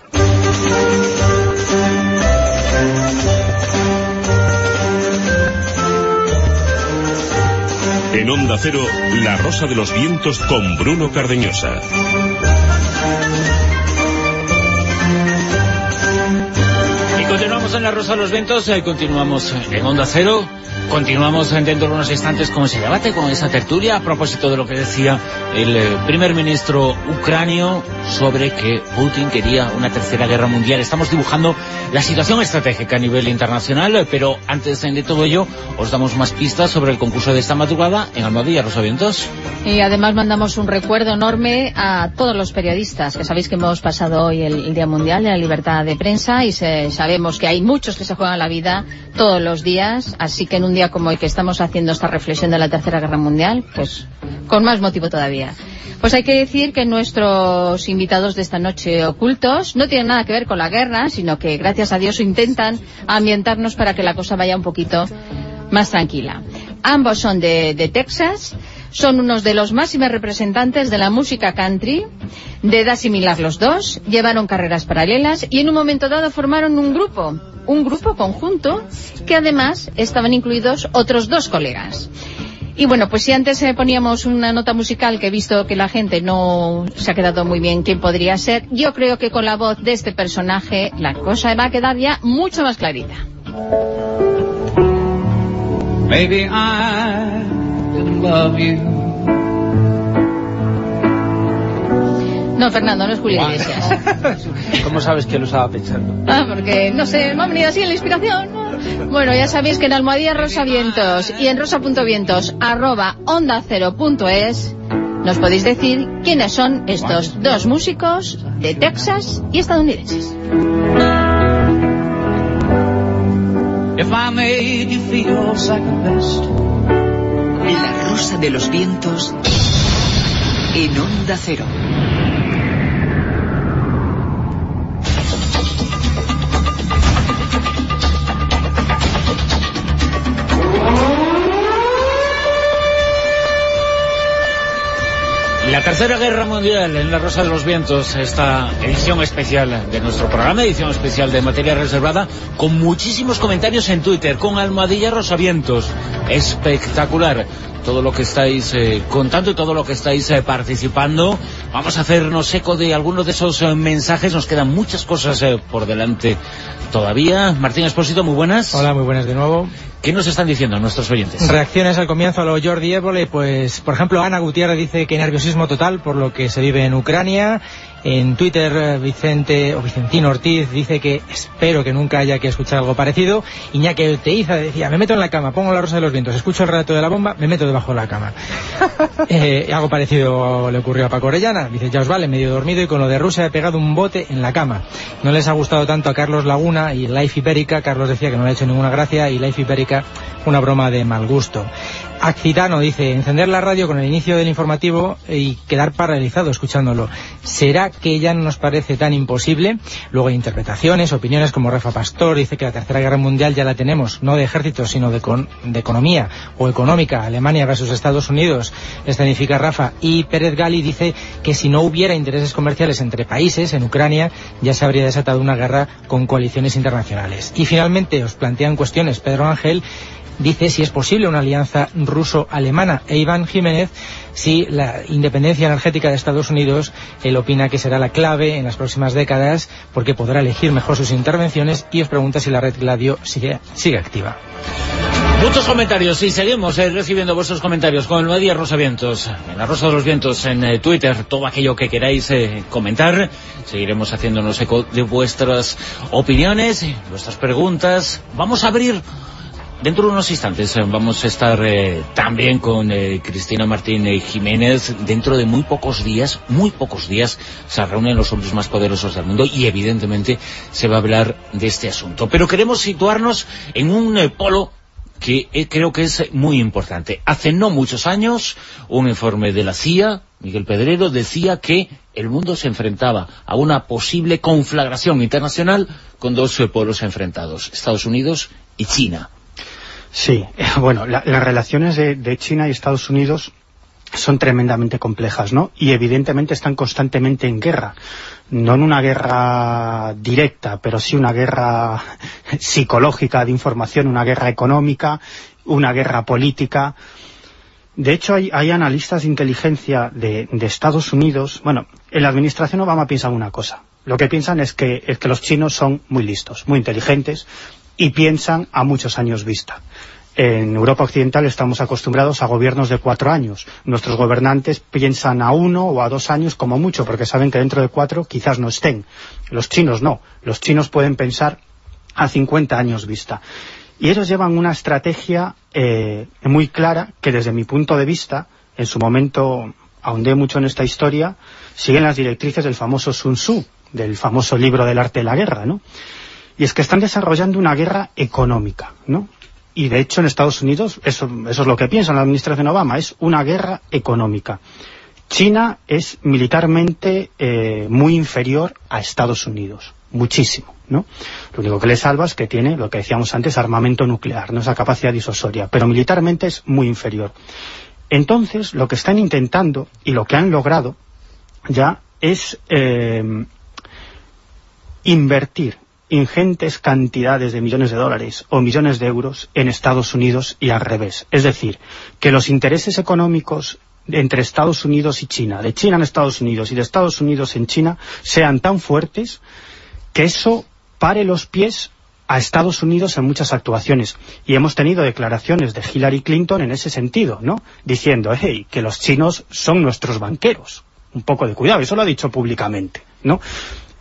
En Onda Cero, La Rosa de los Vientos con Bruno Cardeñosa. En La Rosa de los Vientos, eh, continuamos en Onda Cero, Continuamos dentro de unos instantes con ese debate, con esa tertulia, a propósito de lo que decía el eh, primer ministro ucranio sobre que Putin quería una tercera guerra mundial. Estamos dibujando la situación estratégica a nivel internacional, pero antes de todo ello, os damos más pistas sobre el concurso de esta madrugada en Almohadilla Rosavientos. Y además mandamos un recuerdo enorme a todos los periodistas, que sabéis que hemos pasado hoy el, Día Mundial de la Libertad de Prensa y sabemos que hay muchos que se juegan la vida todos los días, así que en un día como hoy que estamos haciendo esta reflexión de la Tercera Guerra Mundial, pues con más motivo todavía. Pues hay que decir que nuestros invitados de esta noche ocultos no tienen nada que ver con la guerra, sino que gracias a Dios intentan ambientarnos para que la cosa vaya un poquito más tranquila. Ambos son de, de Texas, son unos de los máximos representantes de la música country, de edad similar los dos, llevaron carreras paralelas y en un momento dado formaron un grupo, un grupo conjunto, que además estaban incluidos otros dos colegas. Y bueno, pues si antes eh, poníamos una nota musical que he visto que la gente no se ha quedado muy bien quién podría ser, yo creo que con la voz de este personaje la cosa va a quedar ya mucho más clarita. No, Fernando, no es Julio Iglesias. ¿Cómo sabes que lo estaba pensando? Ah, porque, no sé, me ha venido así en la inspiración. Bueno, ya sabéis que en Almohadía Rosa Vientos y en rosa.vientos arroba onda cero punto es nos podéis decir quiénes son estos dos músicos de Texas y estadounidenses. De los Vientos en Onda Cero. La Tercera Guerra Mundial en la Rosa de los Vientos, esta edición especial de nuestro programa, edición especial de materia reservada, con muchísimos comentarios en Twitter, con Almohadilla Rosavientos. Espectacular todo lo que estáis eh, contando y todo lo que estáis eh, participando. Vamos a hacernos eco de algunos de esos eh, mensajes, nos quedan muchas cosas por delante todavía. Martín Espósito, muy buenas. Hola, muy buenas de nuevo. ¿Qué nos están diciendo nuestros oyentes? Reacciones al comienzo a lo Jordi Évole, pues por ejemplo Ana Gutiérrez dice que nerviosismo total por lo que se vive en Ucrania. En Twitter Vicente o Vicentino Ortiz dice que espero que nunca haya que escuchar algo parecido. Iñaki Teiza decía, me meto en la cama, pongo la rosa de los vientos, escucho el relato de la bomba, me meto debajo de la cama. eh, algo parecido le ocurrió a Paco Orellana. Dice, ya os vale, medio dormido y con lo de Rusia he pegado un bote en la cama. No les ha gustado tanto a Carlos Laguna y Life Ibérica. Carlos decía que no le ha hecho ninguna gracia y Life Ibérica una broma de mal gusto. Accitano dice, encender la radio con el inicio del informativo y quedar paralizado escuchándolo. ¿Será que ya no nos parece tan imposible? Luego hay interpretaciones, opiniones como Rafa Pastor dice que la Tercera Guerra Mundial ya la tenemos, no de ejército, sino de, de economía o económica, Alemania versus Estados Unidos, significa Rafa. Y Pérez Gali dice que si no hubiera intereses comerciales entre países, en Ucrania, ya se habría desatado una guerra con coaliciones internacionales. Y finalmente os plantean cuestiones Pedro Ángel dice si es posible una alianza ruso-alemana e Iván Jiménez si la independencia energética de Estados Unidos él opina que será la clave en las próximas décadas porque podrá elegir mejor sus intervenciones y os pregunta si la red Gladio sigue, sigue activa. Muchos comentarios y seguimos eh, recibiendo vuestros comentarios con el Media Rosa Vientos, en la Rosa de los Vientos, en eh, Twitter, todo aquello que queráis eh, comentar. Seguiremos haciéndonos eco de vuestras opiniones, vuestras preguntas. Vamos a abrir Dentro de unos instantes eh, vamos a estar eh, también con eh, Cristina Martín Jiménez. Dentro de muy pocos días, muy pocos días, se reúnen los hombres más poderosos del mundo y evidentemente se va a hablar de este asunto. Pero queremos situarnos en un polo que creo que es muy importante. Hace no muchos años, un informe de la CIA, Miguel Pedrero, decía que el mundo se enfrentaba a una posible conflagración internacional con dos polos enfrentados, Estados Unidos y China. Sí, bueno, la, las relaciones de, China y Estados Unidos son tremendamente complejas, ¿no? Y evidentemente están constantemente en guerra. No en una guerra directa, pero sí una guerra psicológica de información, una guerra económica, una guerra política. De hecho, hay, analistas de inteligencia de, de, Estados Unidos... Bueno, en la administración Obama piensan una cosa. Lo que piensan es que, es que los chinos son muy listos, muy inteligentes, y piensan a muchos años vista. En Europa Occidental estamos acostumbrados a gobiernos de cuatro años. Nuestros gobernantes piensan a uno o a dos años como mucho, porque saben que dentro de cuatro quizás no estén. Los chinos no. Los chinos pueden pensar a 50 años vista. Y ellos llevan una estrategia eh, muy clara que desde mi punto de vista, en su momento ahondé mucho en esta historia, siguen las directrices del famoso Sun Tzu, del famoso libro del arte de la guerra, ¿no? Y es que están desarrollando una guerra económica, ¿no? Y de hecho en Estados Unidos, eso, es lo que piensa la administración Obama, es una guerra económica. China es militarmente eh, muy inferior a Estados Unidos, muchísimo, ¿no? Lo único que le salva es que tiene, lo que decíamos antes, armamento nuclear, no esa capacidad disuasoria, pero militarmente es muy inferior. Entonces, lo que están intentando, y lo que han logrado, ya es eh, invertir ingentes cantidades de millones de dólares o millones de euros en Estados Unidos y al revés. Es decir, que los intereses económicos entre Estados Unidos y China, de China en Estados Unidos y de Estados Unidos en China, sean tan fuertes que eso pare los pies a Estados Unidos en muchas actuaciones. Y hemos tenido declaraciones de Hillary Clinton en ese sentido, ¿no? Diciendo, hey, que los chinos son nuestros banqueros. Un poco de cuidado, eso lo ha dicho públicamente, ¿no?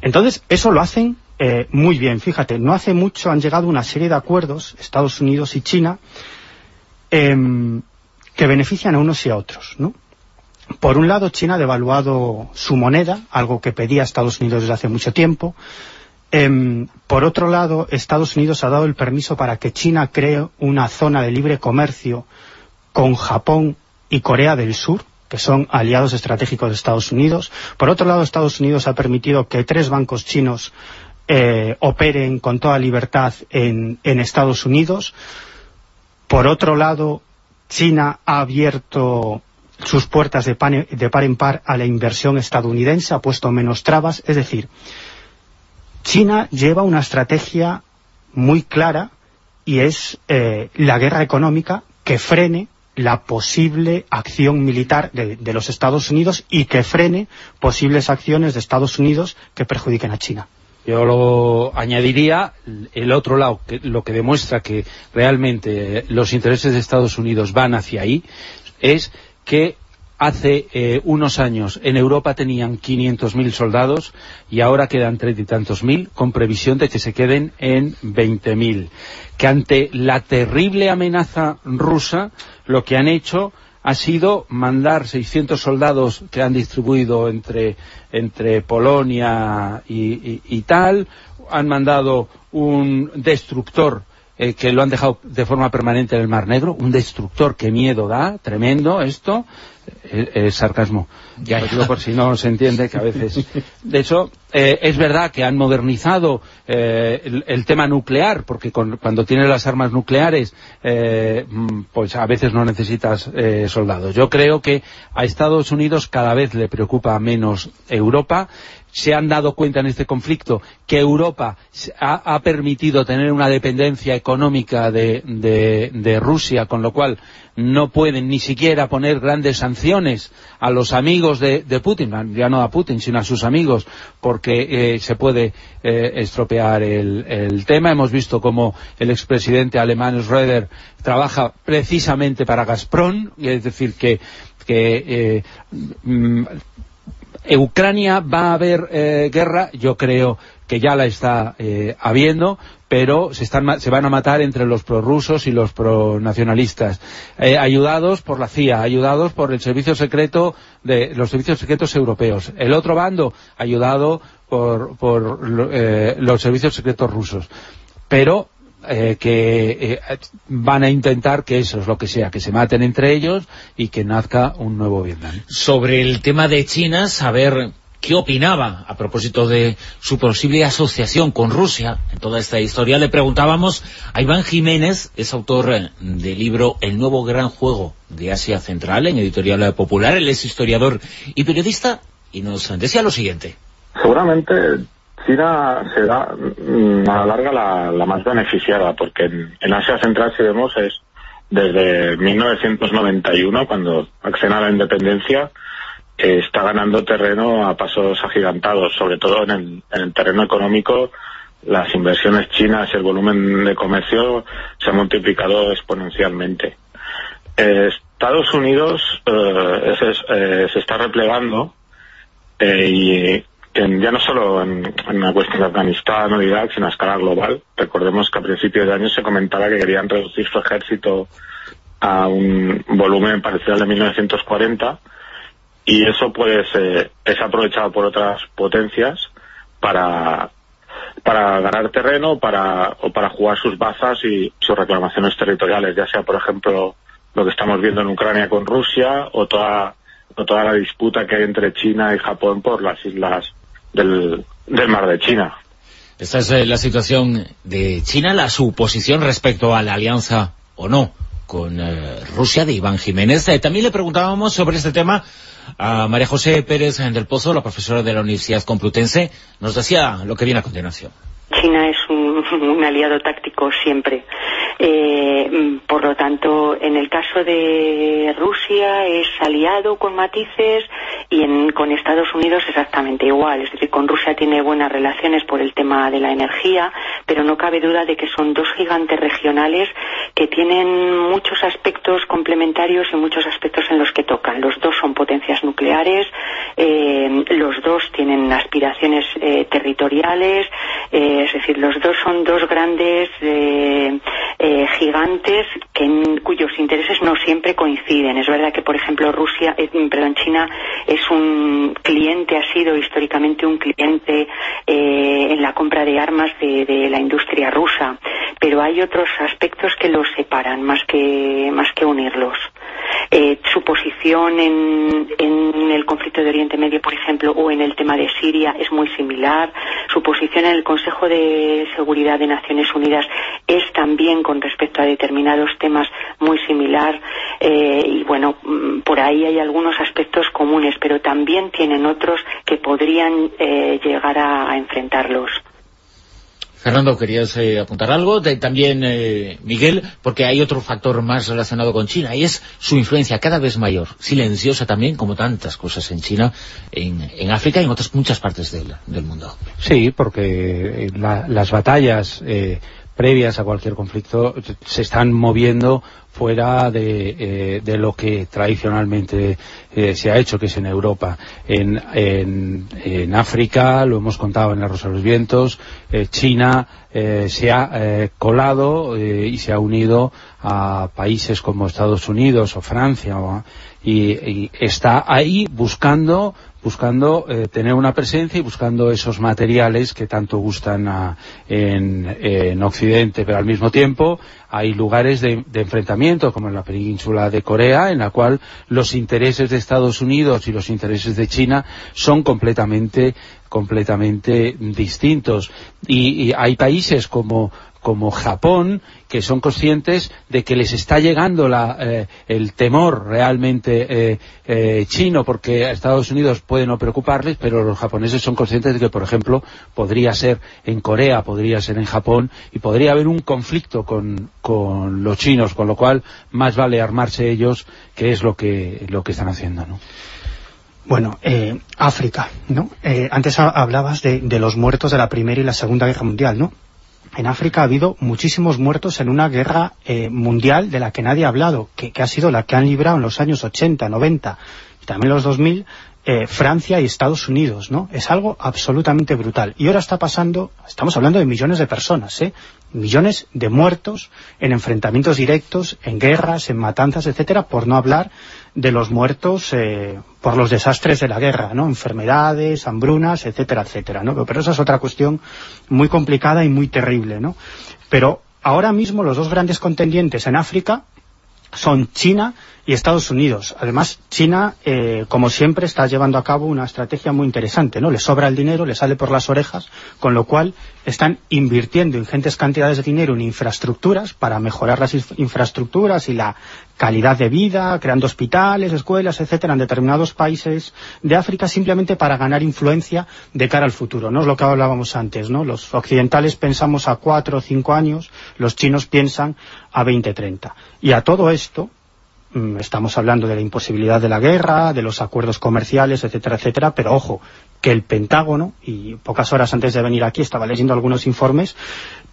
Entonces, eso lo hacen eh, muy bien, fíjate, no hace mucho han llegado una serie de acuerdos, Estados Unidos y China, eh, que benefician a unos y a otros. Por un lado, China ha devaluado su moneda, algo que pedía Estados Unidos desde hace mucho tiempo. Eh, por otro lado, Estados Unidos ha dado el permiso para que China cree una zona de libre comercio con Japón y Corea del Sur, que son aliados estratégicos de Estados Unidos. Por otro lado, Estados Unidos ha permitido que tres bancos chinos eh, operen con toda libertad en, Estados Unidos. Por otro lado, China ha abierto sus puertas de par en par a la inversión estadounidense, ha puesto menos trabas. Es decir, China lleva una estrategia muy clara y es eh, la guerra económica que frene la posible acción militar de, de, los Estados Unidos y que frene posibles acciones de Estados Unidos que perjudiquen a China. Yo lo añadiría el otro lado, que lo que demuestra que realmente los intereses de Estados Unidos van hacia ahí, es que hace eh, unos años en Europa tenían 500.000 soldados y ahora quedan treinta y tantos mil, con previsión de que se queden en 20.000. Que ante la terrible amenaza rusa, lo que han hecho ha sido mandar 600 soldados que han distribuido entre, entre Polonia y, y, y tal, han mandado un destructor eh, que lo han dejado de forma permanente en el Mar Negro, un destructor, que miedo da, tremendo esto, es, es sarcasmo, ya, ya. digo por si no se entiende que a veces... De hecho, eh, es verdad que han modernizado eh, el, el, tema nuclear, porque con, cuando tienes las armas nucleares, eh, pues a veces no necesitas eh, soldados. Yo creo que a Estados Unidos cada vez le preocupa menos Europa, se han dado cuenta en este conflicto que Europa ha, permitido tener una dependencia económica de, Rusia, con lo cual no pueden ni siquiera poner grandes sanciones a los amigos de, Putin, ya no a Putin, sino a sus amigos, porque eh, se puede eh, estropear el, tema. Hemos visto cómo el expresidente alemán Schröder trabaja precisamente para Gazprom, es decir, que, eh, Ucrania va a haber eh, guerra, yo creo que ya la está eh, habiendo, pero se, van a matar entre los prorrusos y los pronacionalistas, eh, ayudados por la CIA, ayudados por el servicio secreto de los servicios secretos europeos. El otro bando, ayudado por, por los servicios secretos rusos. Pero eh, que eh, van a intentar que eso es lo que sea, que se maten entre ellos y que nazca un nuevo Vietnam. Sobre el tema de China, saber qué opinaba a propósito de su posible asociación con Rusia en toda esta historia. Le preguntábamos a Iván Jiménez, es autor eh, del libro El nuevo gran juego de Asia Central, en Editorial Popular. Él es historiador y periodista y nos decía lo siguiente. Seguramente China será mm, a la larga la, más beneficiada, porque en, Asia Central, si vemos, es desde 1991, cuando accena a la independencia, está ganando terreno a pasos agigantados, sobre todo en el, terreno económico. Las inversiones chinas y el volumen de comercio se ha multiplicado exponencialmente. Estados Unidos eh, eh, se está replegando eh, y ya no solo en, en, la cuestión de Afganistán o Irak, sino a escala global. Recordemos que a principios de año se comentaba que querían reducir su ejército a un volumen parecido al de 1940 y eso pues es aprovechado por otras potencias para para ganar terreno para, o para jugar sus bazas y sus reclamaciones territoriales, ya sea por ejemplo lo que estamos viendo en Ucrania con Rusia o toda, o toda la disputa que hay entre China y Japón por las islas del, del mar de China. Esta es eh, la situación de China, la suposición respecto a la alianza o no con eh, Rusia de Iván Jiménez. Eh, también le preguntábamos sobre este tema a María José Pérez del Pozo, la profesora de la Universidad Complutense. Nos decía lo que viene a continuación. China es un, aliado táctico siempre. Eh, por lo tanto, en el caso de Rusia es aliado con matices y en, con Estados Unidos exactamente igual. Es decir, con Rusia tiene buenas relaciones por el tema de la energía, pero no cabe duda de que son dos gigantes regionales que tienen muchos aspectos complementarios y muchos aspectos en los que tocan. Los dos son potencias nucleares, eh, los dos tienen aspiraciones eh, territoriales, es decir, los dos son dos grandes eh, eh, gigantes que cuyos intereses no siempre coinciden. Es verdad que, por ejemplo, Rusia, eh, perdón, China es un cliente, ha sido históricamente un cliente en la compra de armas de, la industria rusa, pero hay otros aspectos que los separan más que más que unirlos. Su posición en, en, el conflicto de Oriente Medio, por ejemplo, o en el tema de Siria es muy similar. Su posición en el Consejo de Seguridad de Naciones Unidas es también con respecto a determinados temas muy similar eh, y bueno, mm, por ahí hay algunos aspectos comunes, pero también tienen otros que podrían eh, llegar a enfrentarlos. Fernando, ¿querías eh, apuntar algo? también, eh, Miguel, porque hay otro factor más relacionado con China, y es su influencia cada vez mayor, silenciosa también, como tantas cosas en China, en, África y en otras muchas partes del, mundo. Sí, porque eh, las batallas previas a cualquier conflicto se están moviendo fuera de, eh, lo que tradicionalmente eh, se ha hecho, que es en Europa. En, en, África, lo hemos contado en la Rosa de los Vientos, eh, China se ha colado y se ha unido a países como Estados Unidos o Francia y está ahí buscando buscando eh, tener una presencia y buscando esos materiales que tanto gustan en, Occidente, pero al mismo tiempo hay lugares de, enfrentamiento, como en la península de Corea, en la cual los intereses de Estados Unidos y los intereses de China son completamente completamente distintos. y hay países como como Japón, que son conscientes de que les está llegando eh, el temor realmente eh, eh, chino, porque Estados Unidos puede no preocuparles, pero los japoneses son conscientes de que, por ejemplo, podría ser en Corea, podría ser en Japón, y podría haber un conflicto con, los chinos, con lo cual más vale armarse ellos, que es lo que, lo que están haciendo, ¿no? Bueno, África, ¿no? antes hablabas de, los muertos de la Primera y la Segunda Guerra Mundial, ¿no? En África ha habido muchísimos muertos en una guerra eh, mundial de la que nadie ha hablado, que, ha sido la que han librado en los años 80, 90 y también los 2000 eh, Francia y Estados Unidos, ¿no? Es algo absolutamente brutal. Y ahora está pasando, estamos hablando de millones de personas, ¿eh? Millones de muertos en enfrentamientos directos, en guerras, en matanzas, etcétera, por no hablar de los muertos eh, por los desastres de la guerra, ¿no? Enfermedades, hambrunas, etcétera, etcétera, ¿no? Pero esa es otra cuestión muy complicada y muy terrible, ¿no? Pero ahora mismo los dos grandes contendientes en África son China y Estados Unidos. Además, China, eh, como siempre, está llevando a cabo una estrategia muy interesante, ¿no? Le sobra el dinero, le sale por las orejas, con lo cual están invirtiendo ingentes cantidades de dinero en infraestructuras para mejorar las infraestructuras y la calidad de vida, creando hospitales, escuelas, etcétera, en determinados países de África, simplemente para ganar influencia de cara al futuro, ¿no? Es lo que hablábamos antes, ¿no? Los occidentales pensamos a cuatro o cinco años, los chinos piensan a 20, 30. Y a todo esto, estamos hablando de la imposibilidad de la guerra, de los acuerdos comerciales, etcétera, etcétera, pero ojo, que el Pentágono, y pocas horas antes de venir aquí estaba leyendo algunos informes,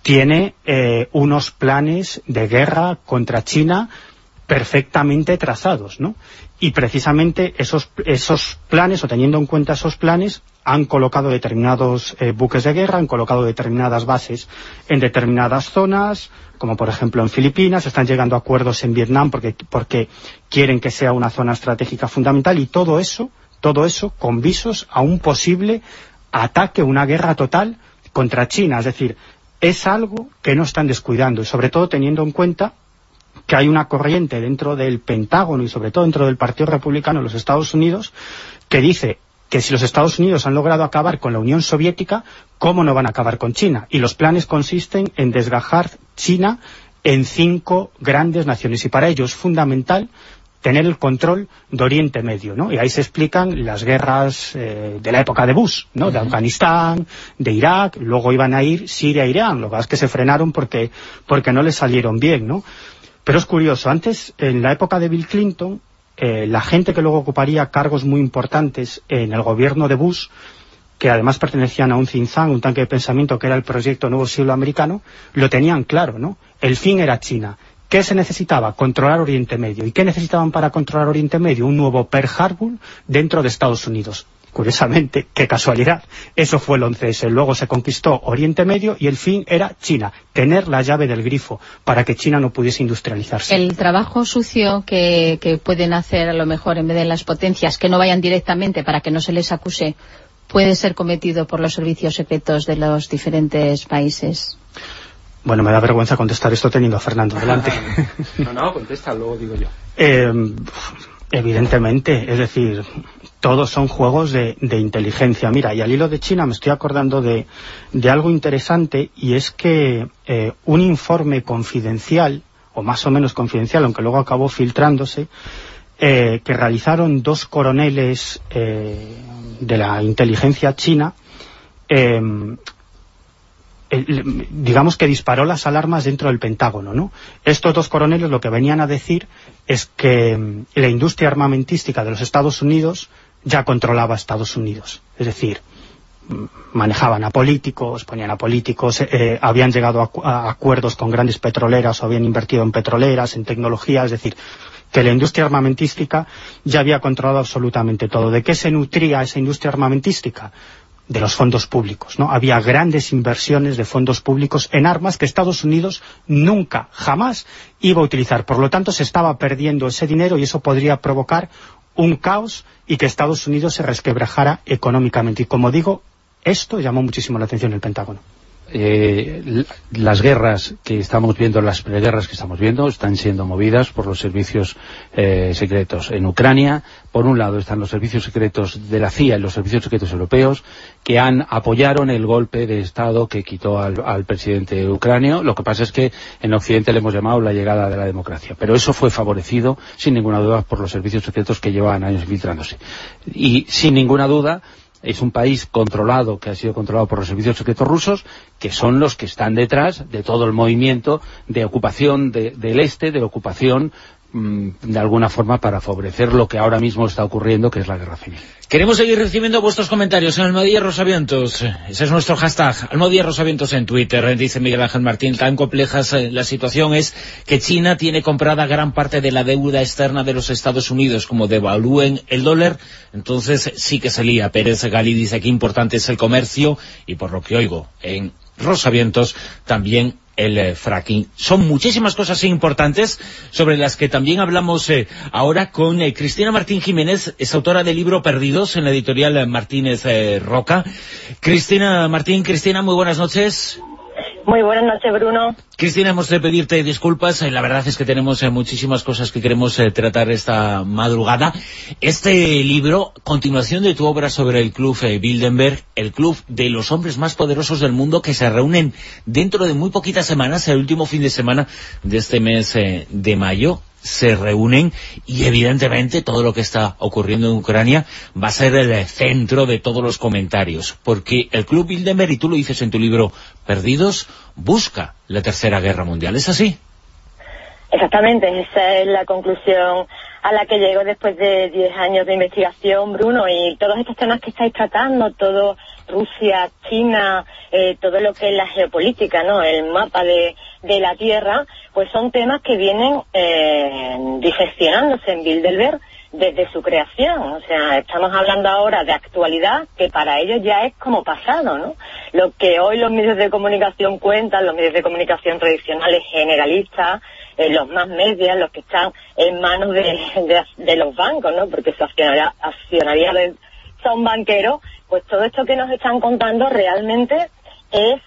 tiene eh, unos planes de guerra contra China perfectamente trazados, ¿no? Y precisamente esos, esos planes, o teniendo en cuenta esos planes, han colocado determinados eh, buques de guerra, han colocado determinadas bases en determinadas zonas, como por ejemplo en Filipinas, están llegando a acuerdos en Vietnam porque, porque quieren que sea una zona estratégica fundamental y todo eso, todo eso con visos a un posible ataque, una guerra total contra China. Es decir, es algo que no están descuidando y sobre todo teniendo en cuenta que hay una corriente dentro del Pentágono y sobre todo dentro del Partido Republicano de los Estados Unidos que dice que si los Estados Unidos han logrado acabar con la Unión Soviética, ¿cómo no van a acabar con China? Y los planes consisten en desgajar China en cinco grandes naciones y para ello es fundamental tener el control de Oriente Medio, ¿no? Y ahí se explican las guerras eh, de la época de Bush, ¿no? De Afganistán, de Irak, luego iban a ir Siria e Irán, lo que pasa es que se frenaron porque, porque no les salieron bien, ¿no? Pero es curioso, antes, en la época de Bill Clinton, eh, la gente que luego ocuparía cargos muy importantes en el gobierno de Bush, que además pertenecían a un think un tanque de pensamiento que era el proyecto Nuevo Siglo Americano, lo tenían claro, ¿no? El fin era China. ¿Qué se necesitaba? Controlar Oriente Medio. ¿Y qué necesitaban para controlar Oriente Medio? Un nuevo Pearl Harbor dentro de Estados Unidos curiosamente, qué casualidad, eso fue el 11S. Luego se conquistó Oriente Medio y el fin era China, tener la llave del grifo para que China no pudiese industrializarse. El trabajo sucio que, que pueden hacer a lo mejor en vez de las potencias, que no vayan directamente para que no se les acuse, puede ser cometido por los servicios secretos de los diferentes países. Bueno, me da vergüenza contestar esto teniendo a Fernando delante. no, no, contesta, luego digo yo. Eh, evidentemente, es decir, todos son juegos de, inteligencia. Mira, y al hilo de China me estoy acordando de, algo interesante y es que eh, un informe confidencial, o más o menos confidencial, aunque luego acabó filtrándose, eh, que realizaron dos coroneles eh, de la inteligencia china, digamos que disparó las alarmas dentro del Pentágono, ¿no? Estos dos coroneles lo que venían a decir es que la industria armamentística de los Estados Unidos ya controlaba Estados Unidos. Es decir, manejaban a políticos, ponían a políticos, eh, habían llegado a, acuerdos con grandes petroleras o habían invertido en petroleras, en tecnología, es decir, que la industria armamentística ya había controlado absolutamente todo. ¿De qué se nutría esa industria armamentística? De los fondos públicos, ¿no? Había grandes inversiones de fondos públicos en armas que Estados Unidos nunca, jamás iba a utilizar. Por lo tanto, se estaba perdiendo ese dinero y eso podría provocar un caos y que Estados Unidos se resquebrajara económicamente. Y como digo, esto llamó muchísimo la atención del Pentágono. Eh, las guerras que estamos viendo, las preguerras que estamos viendo, están siendo movidas por los servicios eh, secretos en Ucrania. Por un lado están los servicios secretos de la CIA y los servicios secretos europeos que han apoyaron el golpe de Estado que quitó al, presidente ucranio. Lo que pasa es que en Occidente le hemos llamado la llegada de la democracia. Pero eso fue favorecido, sin ninguna duda, por los servicios secretos que llevaban años infiltrándose. Y sin ninguna duda es un país controlado, que ha sido controlado por los servicios secretos rusos, que son los que están detrás de todo el movimiento de ocupación del este, de ocupación de alguna forma para favorecer lo que ahora mismo está ocurriendo, que es la guerra civil. Queremos seguir recibiendo vuestros comentarios en Almodía Rosavientos. Ese es nuestro hashtag, Almodía Rosavientos en Twitter. Dice Miguel Ángel Martín, tan compleja la situación es que China tiene comprada gran parte de la deuda externa de los Estados Unidos. Como devalúen el dólar, entonces sí que se lía. Pérez Galí dice que importante es el comercio y por lo que oigo en Rosavientos también el eh, fracking. Son muchísimas cosas importantes sobre las que también hablamos eh, ahora con eh, Cristina Martín Jiménez, es autora del libro Perdidos en la editorial Martínez Roca. Cristina Martín, Cristina, muy buenas noches. Muy buenas noches, Bruno. Cristina, hemos de pedirte disculpas. Eh, la verdad es que tenemos eh, muchísimas cosas que queremos eh, tratar esta madrugada. Este libro, continuación de tu obra sobre el Club Bilderberg, el club de los hombres más poderosos del mundo que se reúnen dentro de muy poquitas semanas, el último fin de semana de este mes de mayo, se reúnen y evidentemente todo lo que está ocurriendo en Ucrania va a ser el centro de todos los comentarios, porque el Club Bilderberg, y tú lo dices en tu libro Perdidos, busca la Tercera Guerra Mundial, ¿es así? Exactamente, esa es la conclusión a la que llego después de 10 años de investigación, Bruno, y todos estos temas que estáis tratando, todo Rusia, China, eh, todo lo que es la geopolítica, ¿no? El mapa de, de la Tierra, pues son temas que vienen eh, digestionándose en Bilderberg desde su creación. O sea, estamos hablando ahora de actualidad que para ellos ya es como pasado, ¿no? Lo que hoy los medios de comunicación cuentan, los medios de comunicación tradicionales generalistas, eh, los más medias, los que están en manos de, los bancos, ¿no? Porque su accionariado son banqueros, pues todo esto que nos están contando realmente es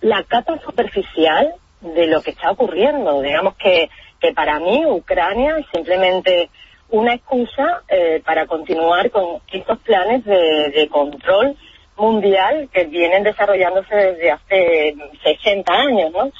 la capa superficial de lo que está ocurriendo. Digamos que, que para mí Ucrania es simplemente una excusa eh, para continuar con estos planes de, control mundial que vienen desarrollándose desde hace 60 años, ¿no?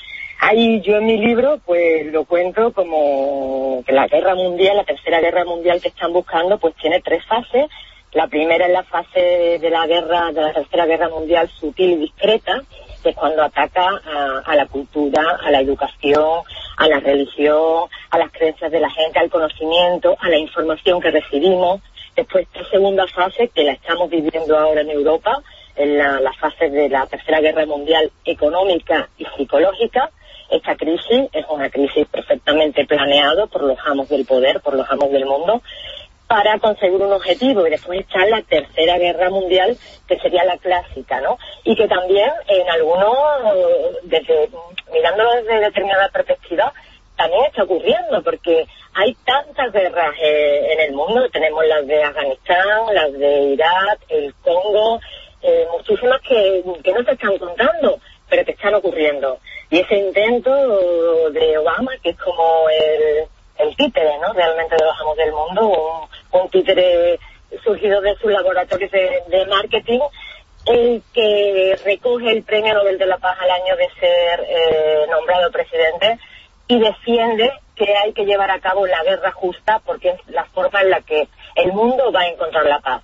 Ahí yo en mi libro pues lo cuento como que la guerra mundial, la tercera guerra mundial que están buscando pues tiene tres fases. La primera es la fase de la guerra, de la tercera guerra mundial sutil y discreta, que es cuando ataca a, la cultura, a la educación, a la religión, a las creencias de la gente, al conocimiento, a la información que recibimos. Después esta segunda fase, que la estamos viviendo ahora en Europa, en la, fase de la Tercera Guerra Mundial económica y psicológica, esta crisis es una crisis perfectamente planeada por los amos del poder, por los amos del mundo, para conseguir un objetivo y después está la tercera guerra mundial que sería la clásica, ¿no? Y que también en algunos, desde, mirándolo desde determinada perspectiva, también está ocurriendo porque hay tantas guerras eh, en el mundo, tenemos las de Afganistán, las de Irak, el Congo, eh, muchísimas que, que no se están contando, pero que están ocurriendo. Y ese intento de Obama, que es como el el títere, ¿no? Realmente de los amos del mundo, un, títere surgido de sus laboratorios de, marketing, el que recoge el premio Nobel de la Paz al año de ser eh, nombrado presidente y defiende que hay que llevar a cabo la guerra justa porque es la forma en la que el mundo va a encontrar la paz.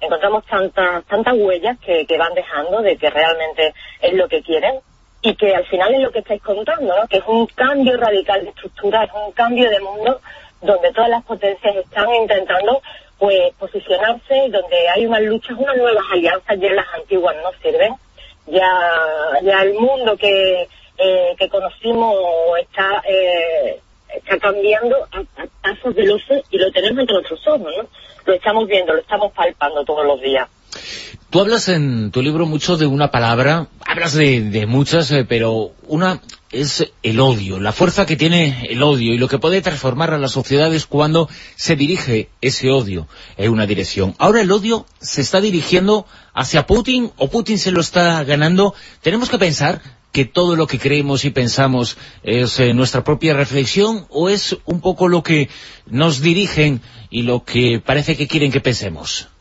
Encontramos tantas tantas huellas que, que van dejando de que realmente es lo que quieren y que al final es lo que estáis contando, ¿no? que es un cambio radical de estructura, es un cambio de mundo donde todas las potencias están intentando pues posicionarse, donde hay unas luchas, unas nuevas alianzas, ya las antiguas no sirven, ya, ya el mundo que, eh, que conocimos está, eh, está cambiando a, a pasos veloces y lo tenemos entre nuestros ojos, ¿no? Lo estamos viendo, lo estamos palpando todos los días. Tú hablas en tu libro mucho de una palabra, hablas de, muchas, eh, pero una es el odio, la fuerza que tiene el odio y lo que puede transformar a las sociedades cuando se dirige ese odio en una dirección. Ahora el odio se está dirigiendo hacia Putin o Putin se lo está ganando. Tenemos que pensar que todo lo que creemos y pensamos es eh, nuestra propia reflexión o es un poco lo que nos dirigen y lo que parece que quieren que pensemos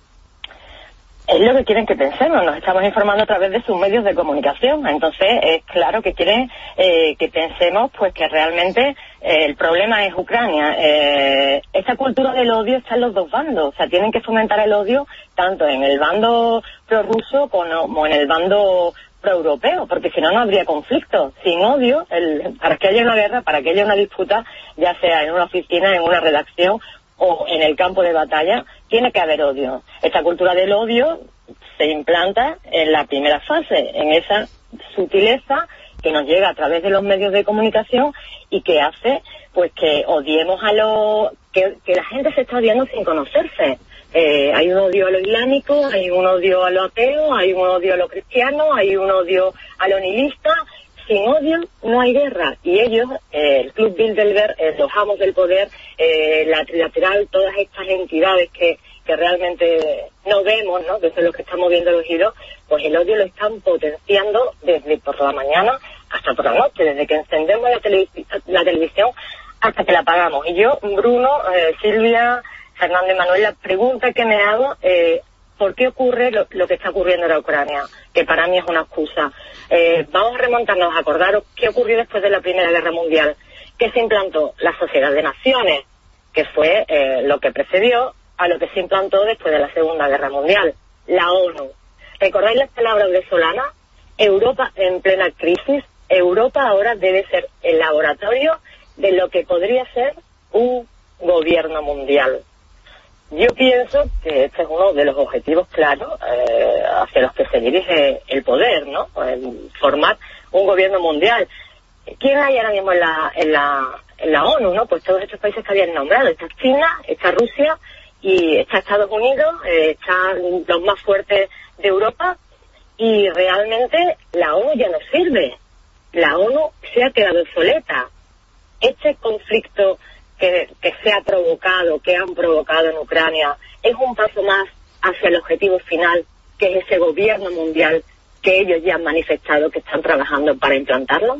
es lo que quieren que pensemos, nos estamos informando a través de sus medios de comunicación, entonces es claro que quieren eh, que pensemos pues que realmente eh, el problema es Ucrania. Eh, esta cultura del odio está en los dos bandos, o sea, tienen que fomentar el odio tanto en el bando prorruso como en el bando proeuropeo, porque si no, no habría conflicto. Sin odio, el, para que haya una guerra, para que haya una disputa, ya sea en una oficina, en una redacción o en el campo de batalla, tiene que haber odio. Esta cultura del odio se implanta en la primera fase, en esa sutileza que nos llega a través de los medios de comunicación y que hace pues que odiemos a lo que, la gente se está odiando sin conocerse. Eh, hay un odio a lo islámico, hay un odio a lo ateo, hay un odio a lo cristiano, hay un odio a lo nihilista. Sin odio no hay guerra. Y ellos, eh, el Club Bilderberg, eh, los amos del poder, la trilateral, todas estas entidades que, que realmente no vemos, ¿no? que son los que están moviendo los hilos, pues el odio lo están potenciando desde por la mañana hasta por la noche, desde que encendemos la, la televisión hasta que la apagamos. Y yo, Bruno, eh, Silvia, Fernando y Manuel, la pregunta que me hago, eh, ¿por qué ocurre lo, que está ocurriendo en la Ucrania? Que para mí es una excusa. Eh, vamos a remontarnos a acordaros qué ocurrió después de la Primera Guerra Mundial, que se implantó la Sociedad de Naciones, que fue eh, lo que precedió a lo que se implantó después de la Segunda Guerra Mundial, la ONU. ¿Recordáis las palabras de Solana? Europa en plena crisis, Europa ahora debe ser el laboratorio de lo que podría ser un gobierno mundial. Yo pienso que este es uno de los objetivos claros eh, hacia los que se dirige el poder, ¿no? formar un gobierno mundial. ¿Quién hay ahora mismo en la, en la, en la ONU, no? Pues todos estos países que habían nombrado. Está China, está Rusia y está Estados Unidos, eh, están los más fuertes de Europa y realmente la ONU ya no sirve. La ONU se ha quedado obsoleta. Este conflicto que, se ha provocado, que han provocado en Ucrania, es un paso más hacia el objetivo final, que es ese gobierno mundial que ellos ya han manifestado que están trabajando para implantarlo?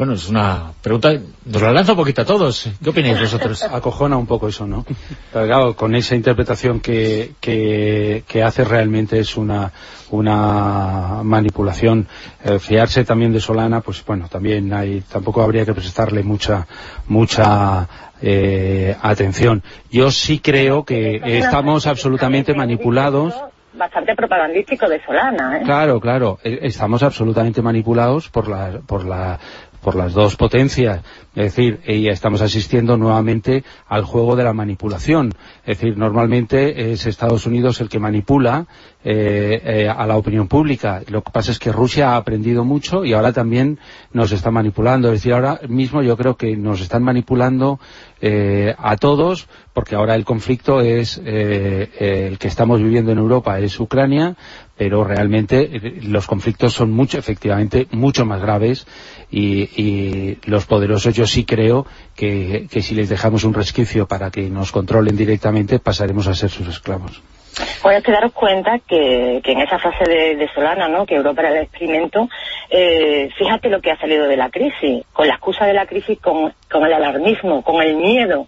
Bueno, es una pregunta, nos la lanzo un poquito a todos. ¿Qué opináis vosotros? Acojona un poco eso, ¿no? Pero claro, con esa interpretación que, que, hace realmente es una, una manipulación. Eh, fiarse también de Solana, pues bueno, también hay, tampoco habría que prestarle mucha, mucha eh, atención. Yo sí creo que estamos absolutamente manipulados bastante propagandístico de Solana. ¿eh? Claro, claro. Estamos absolutamente manipulados por la, por la por las dos potencias. Es decir, estamos asistiendo nuevamente al juego de la manipulación. Es decir, normalmente es Estados Unidos el que manipula eh, eh, a la opinión pública. Lo que pasa es que Rusia ha aprendido mucho y ahora también nos está manipulando. Es decir, ahora mismo yo creo que nos están manipulando eh, a todos, porque ahora el conflicto es el que estamos viviendo en Europa es Ucrania, pero realmente los conflictos son mucho, efectivamente, mucho más graves y, los poderosos yo sí creo que, si les dejamos un resquicio para que nos controlen directamente pasaremos a ser sus esclavos. Bueno, es que daros cuenta que, en esa fase de, Solana, ¿no? que Europa era el experimento, eh, fíjate lo que ha salido de la crisis, con la excusa de la crisis, con, con el alarmismo, con el miedo,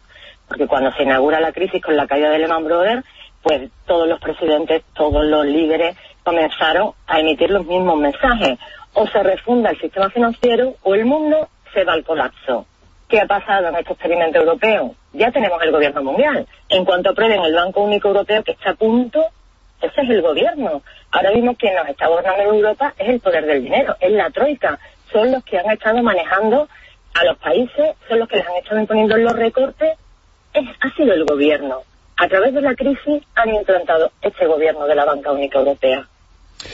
porque cuando se inaugura la crisis con la caída de Lehman Brothers, pues todos los presidentes, todos los líderes comenzaron a emitir los mismos mensajes o se refunda el sistema financiero o el mundo se va al colapso. ¿Qué ha pasado en este experimento europeo? Ya tenemos el gobierno mundial. En cuanto aprueben el Banco Único Europeo que está a punto, ese es el gobierno. Ahora mismo quien nos está gobernando en Europa es el poder del dinero, es la troika. Son los que han estado manejando a los países, son los que les han estado imponiendo los recortes. Es, ha sido el gobierno. A través de la crisis han implantado este gobierno de la Banca Única Europea.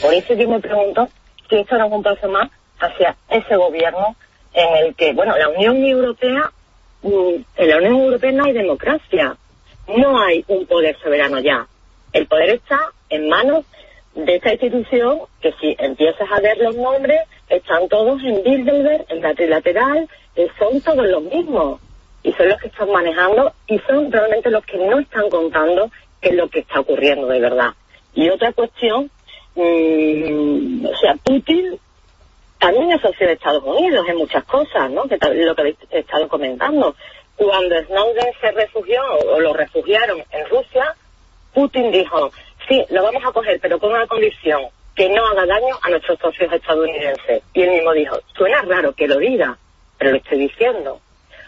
Por eso yo me pregunto que esto era un paso más hacia ese gobierno en el que, bueno, la Unión Europea, mm, en la Unión Europea no hay democracia, no hay un poder soberano ya. El poder está en manos de esta institución que si empiezas a ver los nombres, están todos en Bilderberg, en la trilateral, son todos los mismos. Y son los que están manejando y son realmente los que no están contando qué es lo que está ocurriendo de verdad. Y otra cuestión Mm, o sea, Putin también socio de Estados Unidos en muchas cosas, ¿no? Que lo que habéis estado comentando. Cuando Snowden se refugió o lo refugiaron en Rusia, Putin dijo, sí, lo vamos a coger, pero con una condición, que no haga daño a nuestros socios estadounidenses. Y él mismo dijo, suena raro que lo diga, pero lo estoy diciendo.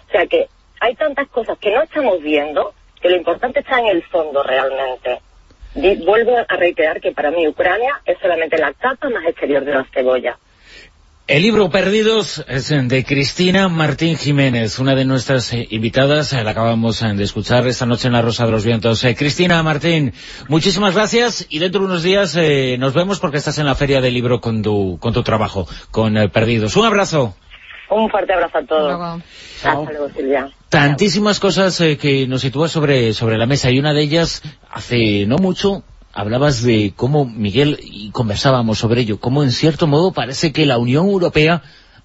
O sea que hay tantas cosas que no estamos viendo que lo importante está en el fondo realmente vuelvo a reiterar que para mí Ucrania es solamente la capa más exterior de la cebolla. El libro Perdidos es de Cristina Martín Jiménez, una de nuestras eh, invitadas, eh, la acabamos eh, de escuchar esta noche en La Rosa de los Vientos. Cristina Martín, muchísimas gracias y dentro de unos días nos vemos porque estás en la Feria del Libro con tu, con tu trabajo, con Perdidos. Un abrazo. Un fuerte abrazo a todos. Hasta luego, Silvia. Tantísimas cosas eh, que nos sitúas sobre, sobre la mesa y una de ellas, hace no mucho, hablabas de cómo, Miguel, y conversábamos sobre ello, cómo en cierto modo parece que la Unión Europea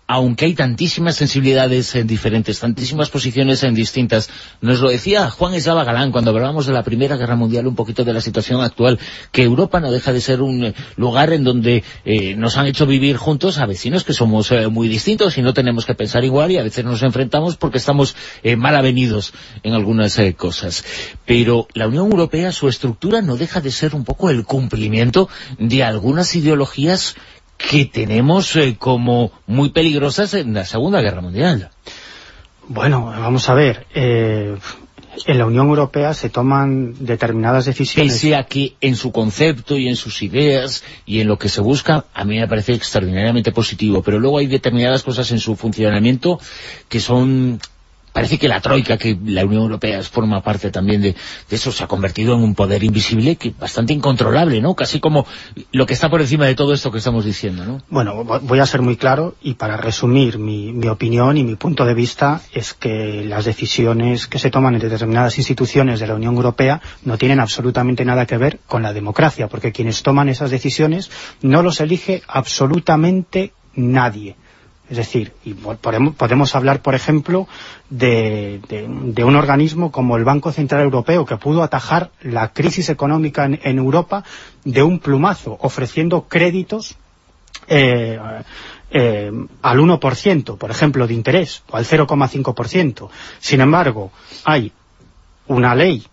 aunque hay tantísimas sensibilidades en diferentes, tantísimas posiciones en distintas. Nos lo decía Juan Esaba Galán cuando hablábamos de la Primera Guerra Mundial, un poquito de la situación actual, que Europa no deja de ser un eh, lugar en donde eh, nos han hecho vivir juntos a vecinos que somos eh, muy distintos y no tenemos que pensar igual y a veces nos enfrentamos porque estamos mal avenidos en algunas cosas. Pero la Unión Europea, su estructura no deja de ser un poco el cumplimiento de algunas ideologías que tenemos eh, como muy peligrosas en la Segunda Guerra Mundial. Bueno, vamos a ver, eh, en la Unión Europea se toman determinadas decisiones... Pese a que en su concepto y en sus ideas y en lo que se busca, a mí me parece extraordinariamente positivo, pero luego hay determinadas cosas en su funcionamiento que son parece que la troika, que la Unión Europea forma parte también de, eso, se ha convertido en un poder invisible que bastante incontrolable, ¿no? Casi como lo que está por encima de todo esto que estamos diciendo, ¿no? Bueno, voy a ser muy claro y para resumir mi, mi opinión y mi punto de vista es que las decisiones que se toman en determinadas instituciones de la Unión Europea no tienen absolutamente nada que ver con la democracia, porque quienes toman esas decisiones no los elige absolutamente nadie es decir, y podemos, hablar, por ejemplo, de, un organismo como el Banco Central Europeo, que pudo atajar la crisis económica en, Europa de un plumazo, ofreciendo créditos eh, eh, al 1%, por ejemplo, de interés, o al 0,5%. Sin embargo, hay una ley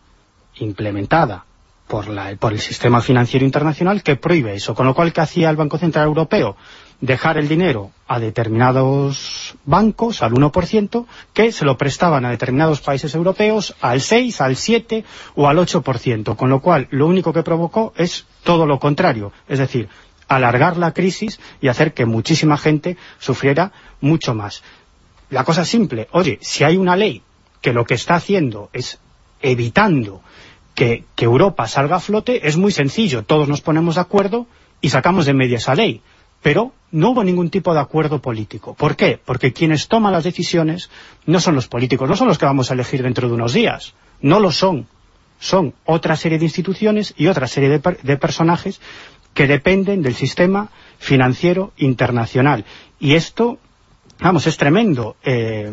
implementada por, por el sistema financiero internacional que prohíbe eso, con lo cual, ¿qué hacía el Banco Central Europeo? Dejar el dinero a determinados bancos, al 1%, que se lo prestaban a determinados países europeos al 6, al 7 o al 8%, con lo cual lo único que provocó es todo lo contrario, es decir, alargar la crisis y hacer que muchísima gente sufriera mucho más. La cosa es simple, oye, si hay una ley que lo que está haciendo es evitando que, que Europa salga a flote, es muy sencillo, todos nos ponemos de acuerdo y sacamos de media esa ley pero no hubo ningún tipo de acuerdo político. ¿Por qué? Porque quienes toman las decisiones no son los políticos, no son los que vamos a elegir dentro de unos días, no lo son. Son otra serie de instituciones y otra serie de, personajes que dependen del sistema financiero internacional. Y esto, vamos, es tremendo. Eh,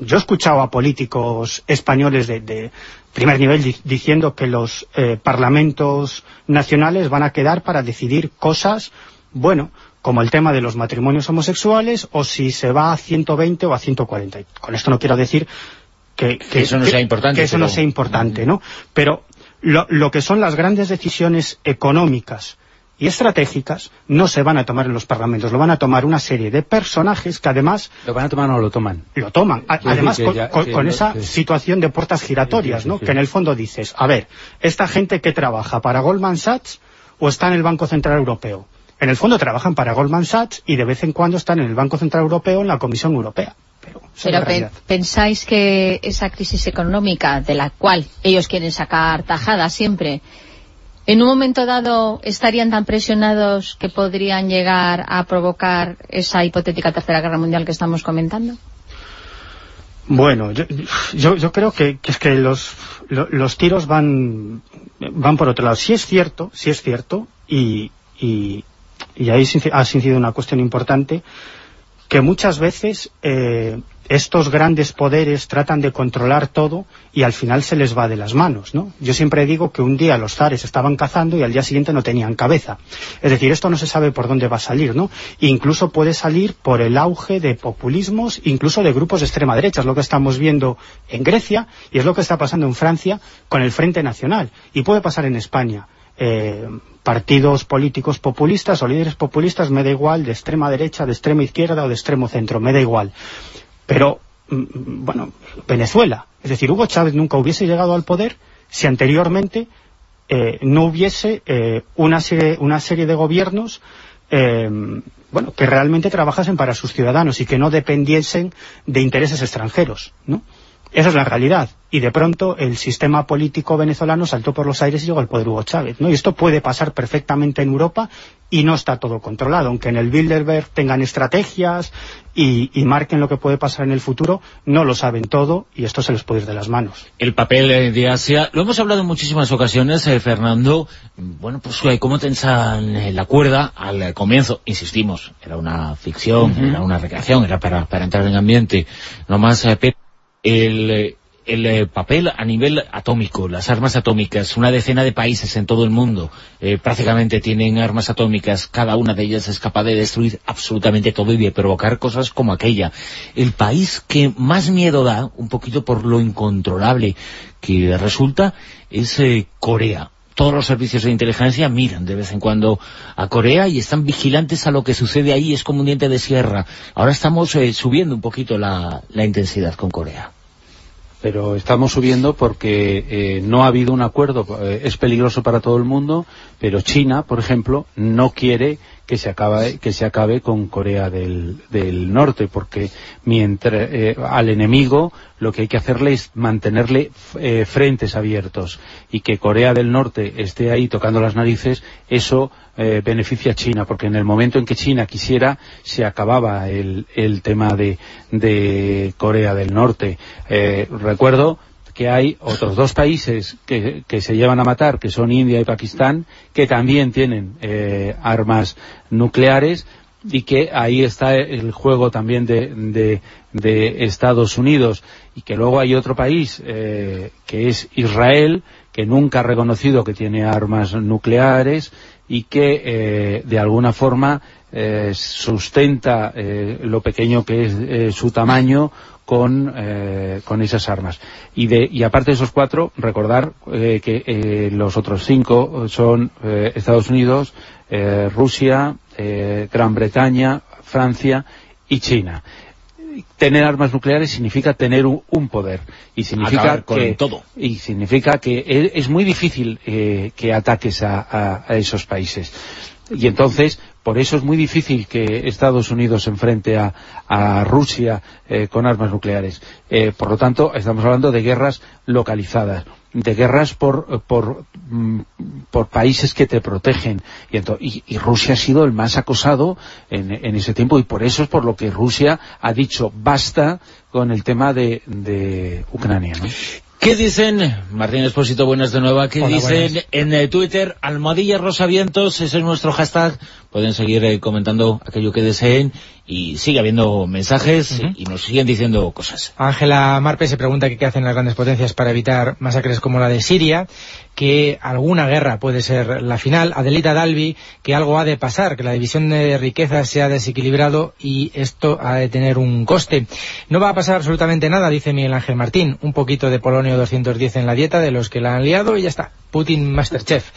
yo he escuchado a políticos españoles de, primer nivel diciendo que los eh, parlamentos nacionales van a quedar para decidir cosas bueno, como el tema de los matrimonios homosexuales, o si se va a 120 o a 140. Con esto no quiero decir que, eso no sea importante. eso no sea importante, ¿no? Pero lo, que son las grandes decisiones económicas y estratégicas no se van a tomar en los parlamentos, lo van a tomar una serie de personajes que además... ¿Lo van a tomar o lo toman? Lo toman, además con, esa situación de puertas giratorias, ¿no? Que en el fondo dices, a ver, esta gente que trabaja para Goldman Sachs o está en el Banco Central Europeo, en el fondo trabajan para Goldman Sachs y de vez en cuando están en el Banco Central Europeo en la Comisión Europea. Pero, pensáis que esa crisis económica de la cual ellos quieren sacar tajada siempre, en un momento dado estarían tan presionados que podrían llegar a provocar esa hipotética tercera guerra mundial que estamos comentando? Bueno, yo, yo, creo que, es que los, los tiros van, van por otro lado. Sí es cierto, sí es cierto, y, y ahí ha sido una cuestión importante, que muchas veces eh, estos grandes poderes tratan de controlar todo y al final se les va de las manos, ¿no? Yo siempre digo que un día los zares estaban cazando y al día siguiente no tenían cabeza. Es decir, esto no se sabe por dónde va a salir, ¿no? Incluso puede salir por el auge de populismos, incluso de grupos de extrema derecha, es lo que estamos viendo en Grecia y es lo que está pasando en Francia con el Frente Nacional y puede pasar en España. Eh, partidos políticos populistas o líderes populistas, me da igual, de extrema derecha, de extrema izquierda o de extremo centro, me da igual. Pero, mm, mm, bueno, Venezuela, es decir, Hugo Chávez nunca hubiese llegado al poder si anteriormente eh, no hubiese eh, una, serie, una serie de gobiernos bueno, que realmente trabajasen para sus ciudadanos y que no dependiesen de intereses extranjeros, ¿no? Esa es la realidad. Y de pronto el sistema político venezolano saltó por los aires y llegó al poder Hugo Chávez. ¿no? Y esto puede pasar perfectamente en Europa y no está todo controlado. Aunque en el Bilderberg tengan estrategias y, y marquen lo que puede pasar en el futuro, no lo saben todo y esto se les puede ir de las manos. El papel eh, de Asia, lo hemos hablado en muchísimas ocasiones, eh, Fernando, bueno, pues eh, cómo tensan la cuerda al comienzo, insistimos, era una ficción, era una recreación, era para, para entrar en ambiente, no más, eh, pero el, el eh, papel a nivel atómico, las armas atómicas, una decena de países en todo el mundo eh, prácticamente tienen armas atómicas, cada una de ellas es capaz de destruir absolutamente todo y de provocar cosas como aquella. El país que más miedo da, un poquito por lo incontrolable que resulta, es eh, Corea. Todos los servicios de inteligencia miran de vez en cuando a Corea y están vigilantes a lo que sucede ahí, es como un diente de sierra. Ahora estamos eh, subiendo un poquito la, la intensidad con Corea. pero estamos subiendo porque eh, no ha habido un acuerdo, eh, es peligroso para todo el mundo, pero China, por ejemplo, no quiere que se acabe, que se acabe con Corea del, Norte, porque mientras eh, al enemigo lo que hay que hacerle es mantenerle eh, frentes abiertos y que Corea del Norte esté ahí tocando las narices, eso eh, beneficia a China, porque en el momento en que China quisiera, se acababa el, el tema de, de Corea del Norte. Recuerdo que hay otros dos países que, que se llevan a matar, que son India y Pakistán, que también tienen eh, armas nucleares y que ahí está el juego también de, de, Estados Unidos. Y que luego hay otro país eh, que es Israel que nunca ha reconocido que tiene armas nucleares y que eh, de alguna forma sustenta lo pequeño que es su tamaño con, eh, con esas armas. Y, de, y aparte de esos cuatro, recordar eh, que eh, los otros cinco son eh, Estados Unidos, Rusia, Gran Bretaña, Francia y China. Tener armas nucleares significa tener un, poder y significa con que todo. y significa que e- es muy difícil eh, que ataques a, a- a esos países y entonces por eso es muy difícil que Estados Unidos se enfrente a, a Rusia eh, con armas nucleares. Eh, por lo tanto, estamos hablando de guerras localizadas, de guerras por, por, mm, por países que te protegen. Y, y- y Rusia ha sido el más acosado en, en ese tiempo y por eso es por lo que Rusia ha dicho basta con el tema de, de Ucrania. ¿no? ¿Qué dicen, Martín Espósito, buenas de nuevo, qué Hola, dicen buenas. en eh, Twitter, Almohadilla Rosavientos, ese es nuestro hashtag, pueden seguir eh, comentando aquello que deseen y sigue habiendo mensajes y nos siguen diciendo cosas. Ángela Marpe se pregunta que qué hacen las grandes potencias para evitar masacres como la de Siria, que alguna guerra puede ser la final. Adelita Dalvi, que algo ha de pasar, que la división de riquezas se ha desequilibrado y esto ha de tener un coste. No va a pasar absolutamente nada, dice Miguel Ángel Martín. Un poquito de polonio 210 en la dieta de los que la han liado y ya está. Putin Masterchef.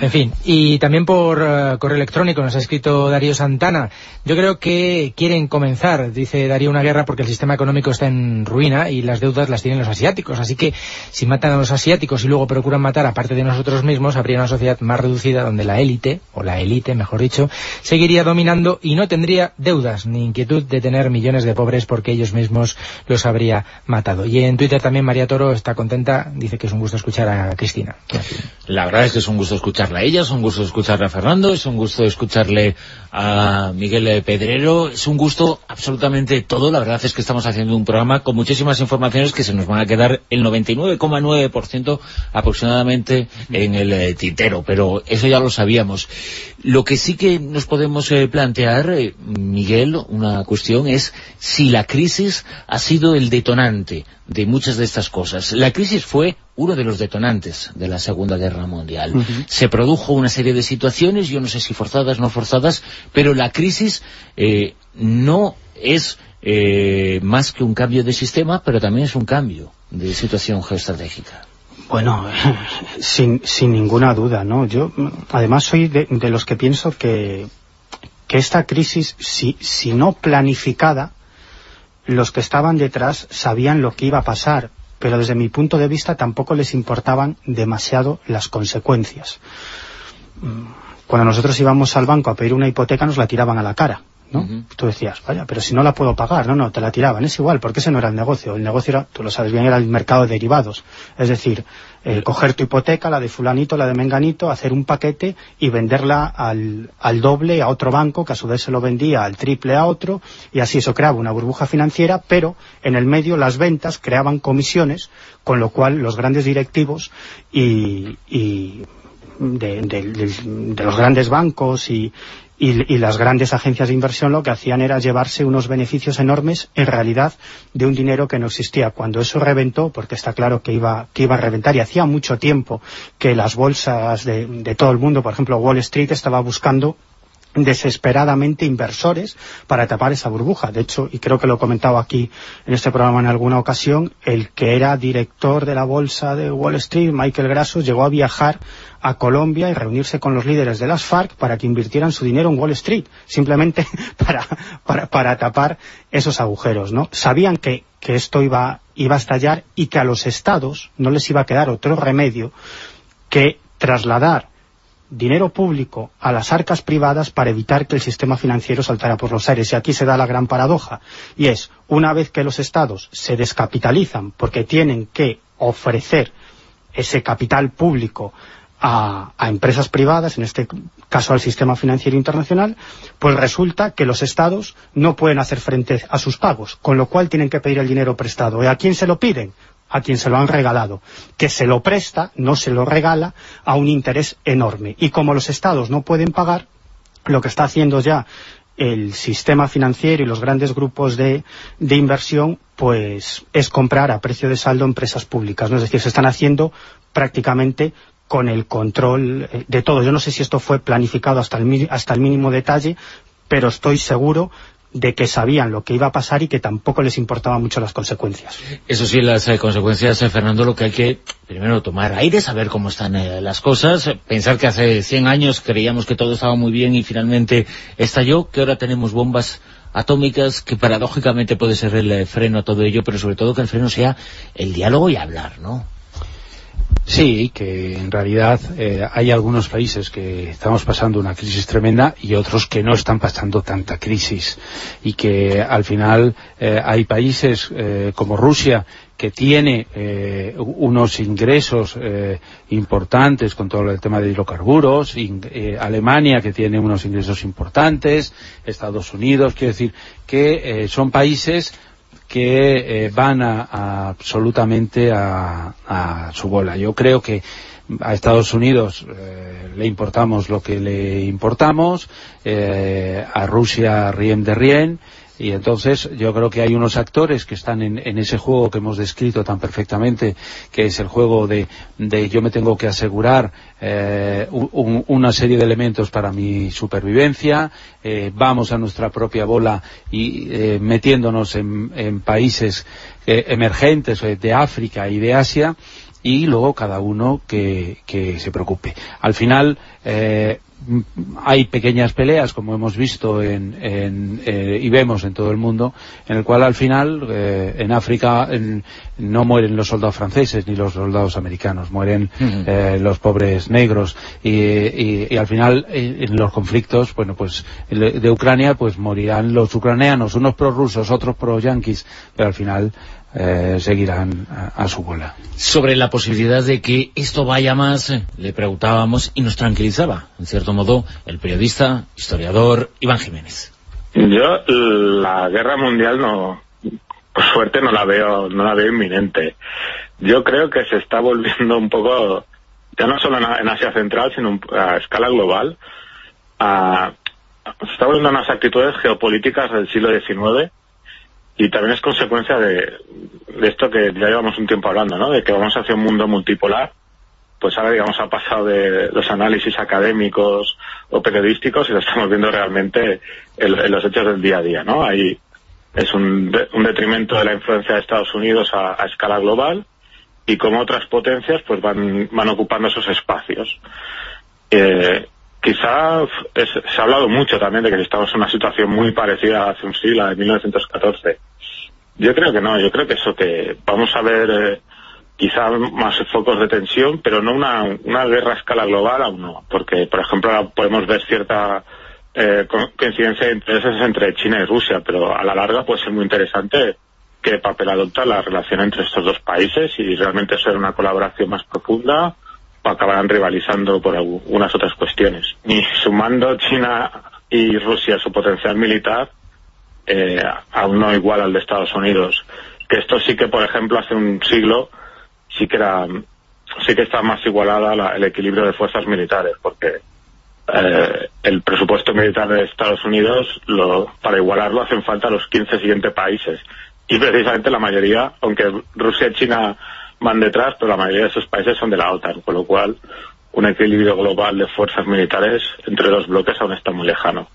En fin, y también por eh, correo electrónico nos ha escrito Darío Santana. Yo creo que quieren comenzar, dice Darío, una guerra porque el sistema económico está en ruina y las deudas las tienen los asiáticos. Así que si matan a los asiáticos y luego procuran matar a parte de nosotros mismos, habría una sociedad más reducida donde la élite, o la élite, mejor dicho, seguiría dominando y no tendría deudas ni inquietud de tener millones de pobres porque ellos mismos los habría matado. Y en Twitter también María Toro está contenta, dice que es un gusto escuchar a Cristina. La verdad es que es un gusto escucharla a ella, es un gusto escucharle a Fernando, es un gusto escucharle a Miguel Pedrero, es un gusto absolutamente todo. La verdad es que estamos haciendo un programa con muchísimas informaciones que se nos van a quedar el 99,9% aproximadamente en el eh, tintero, pero eso ya lo sabíamos. Lo que sí que nos podemos eh, plantear, eh, Miguel, una cuestión es si la crisis ha sido el detonante de muchas de estas cosas. La crisis fue uno de los detonantes de la Segunda Guerra Mundial. Se produjo una serie de situaciones, yo no sé si forzadas o no forzadas, pero la crisis eh, no es eh, más que un cambio de sistema, pero también es un cambio de situación geoestratégica. Bueno, sin, sin ninguna duda, ¿no? Yo, además, soy de, de los que pienso que, que esta crisis, si, si no planificada, los que estaban detrás sabían lo que iba a pasar, pero desde mi punto de vista tampoco les importaban demasiado las consecuencias. Mm, Cuando nosotros íbamos al banco a pedir una hipoteca nos la tiraban a la cara. ¿No? Tú decías, vaya, pero si no la puedo pagar, no, no, te la tiraban, es igual, porque ese no era el negocio, el negocio era, tú lo sabes bien, era el mercado de derivados, es decir, eh, coger tu hipoteca, la de fulanito, la de menganito, hacer un paquete y venderla al, al doble a otro banco, que a su vez se lo vendía al triple a otro, y así eso creaba una burbuja financiera, pero en el medio las ventas creaban comisiones, con lo cual los grandes directivos y, y de, de, de, los grandes bancos y, y, y, las grandes agencias de inversión lo que hacían era llevarse unos beneficios enormes, en realidad, de un dinero que no existía. Cuando eso reventó, porque está claro que iba, que iba a reventar, y hacía mucho tiempo que las bolsas de, de todo el mundo, por ejemplo Wall Street, estaba buscando desesperadamente inversores para tapar esa burbuja. De hecho, y creo que lo he comentado aquí en este programa en alguna ocasión, el que era director de la bolsa de Wall Street, Michael Grasso, llegó a viajar a Colombia y reunirse con los líderes de las FARC para que invirtieran su dinero en Wall Street, simplemente para, para, tapar esos agujeros, ¿no? Sabían que, que esto iba, iba a estallar y que a los estados no les iba a quedar otro remedio que trasladar dinero público a las arcas privadas para evitar que el sistema financiero saltara por los aires. Y aquí se da la gran paradoja. Y es, una vez que los estados se descapitalizan porque tienen que ofrecer ese capital público a, empresas privadas, en este caso al sistema financiero internacional, pues resulta que los estados no pueden hacer frente a sus pagos, con lo cual tienen que pedir el dinero prestado. ¿Y a quién se lo piden? A quien se lo han regalado, que se lo presta, no se lo regala, a un interés enorme. Y como los estados no pueden pagar, lo que está haciendo ya el sistema financiero y los grandes grupos de, de inversión, pues es comprar a precio de saldo empresas públicas, ¿no? Es decir, se están haciendo prácticamente con el control eh, de todo. Yo no sé si esto fue planificado hasta el, hasta el mínimo detalle, pero estoy seguro de que sabían lo que iba a pasar y que tampoco les importaban mucho las consecuencias. Eso sí, las eh, consecuencias, eh, Fernando, lo que hay que primero tomar aire, saber cómo están eh, las cosas, pensar que hace 100 años creíamos que todo estaba muy bien y finalmente estalló, que ahora tenemos bombas atómicas, que paradójicamente puede ser el eh, freno a todo ello, pero sobre todo que el freno sea el diálogo y hablar, ¿no? Sí, que en realidad eh, hay algunos países que estamos pasando una crisis tremenda y otros que no están pasando tanta crisis. Y que al final eh, hay países eh, como Rusia que tiene eh, unos ingresos importantes con todo el tema de hidrocarburos, Alemania que tiene unos ingresos importantes, Estados Unidos, quiero decir que son países que eh, van a, absolutamente a, a, su bola. Yo creo que a Estados Unidos eh, le importamos lo que le importamos, eh, a Rusia riem de rien, y entonces yo creo que hay unos actores que están en, ese juego que hemos descrito tan perfectamente, que es el juego de, yo me tengo que asegurar eh, un, una serie de elementos para mi supervivencia, eh, vamos a nuestra propia bola y eh, metiéndonos en, países emergentes de África y de Asia, y luego cada uno que, que se preocupe. Al final, eh, hay pequeñas peleas, como hemos visto en, en, eh, y vemos en todo el mundo, en el cual al final, eh, en África, en, no mueren los soldados franceses ni los soldados americanos, mueren uh -huh. eh, los pobres negros y, y, y al final en los conflictos, bueno, pues de Ucrania, pues morirán los ucranianos, unos pro-rusos, otros pro-yanquis, pero al final eh, seguirán a, a, su bola. Sobre la posibilidad de que esto vaya más, eh, le preguntábamos y nos tranquilizaba, en cierto modo, el periodista, historiador Iván Jiménez. Yo la guerra mundial no, por suerte no la veo, no la veo inminente. Yo creo que se está volviendo un poco, ya no solo en Asia Central, sino a escala global, a, se está volviendo unas actitudes geopolíticas del siglo XIX y también es consecuencia de, de, esto que ya llevamos un tiempo hablando, ¿no? De que vamos hacia un mundo multipolar, pues ahora digamos ha pasado de los análisis académicos o periodísticos y lo estamos viendo realmente en, en los hechos del día a día, ¿no? Ahí es un, de, un detrimento de la influencia de Estados Unidos a, escala global y como otras potencias pues van, van ocupando esos espacios. Eh, quizá es, se ha hablado mucho también de que estamos en una situación muy parecida hace un siglo, de 1914. Yo creo que no, yo creo que eso que vamos a ver eh, quizá más focos de tensión, pero no una, una guerra a escala global aún no, porque por ejemplo podemos ver cierta eh, coincidencia de intereses entre China y Rusia, pero a la larga puede ser muy interesante qué papel adopta la relación entre estos dos países y realmente ser una colaboración más profunda o acabarán rivalizando por algunas otras cuestiones. Y sumando China y Rusia su potencial militar, eh, aún no igual al de Estados Unidos. Que esto sí que, por ejemplo, hace un siglo sí que era sí que está más igualada el equilibrio de fuerzas militares, porque eh, el presupuesto militar de Estados Unidos, lo, para igualarlo hacen falta los 15 siguientes países. Y precisamente la mayoría, aunque Rusia y China van detrás, pero la mayoría de esos países son de la OTAN, con lo cual un equilibrio global de fuerzas militares entre dos bloques aún está muy lejano.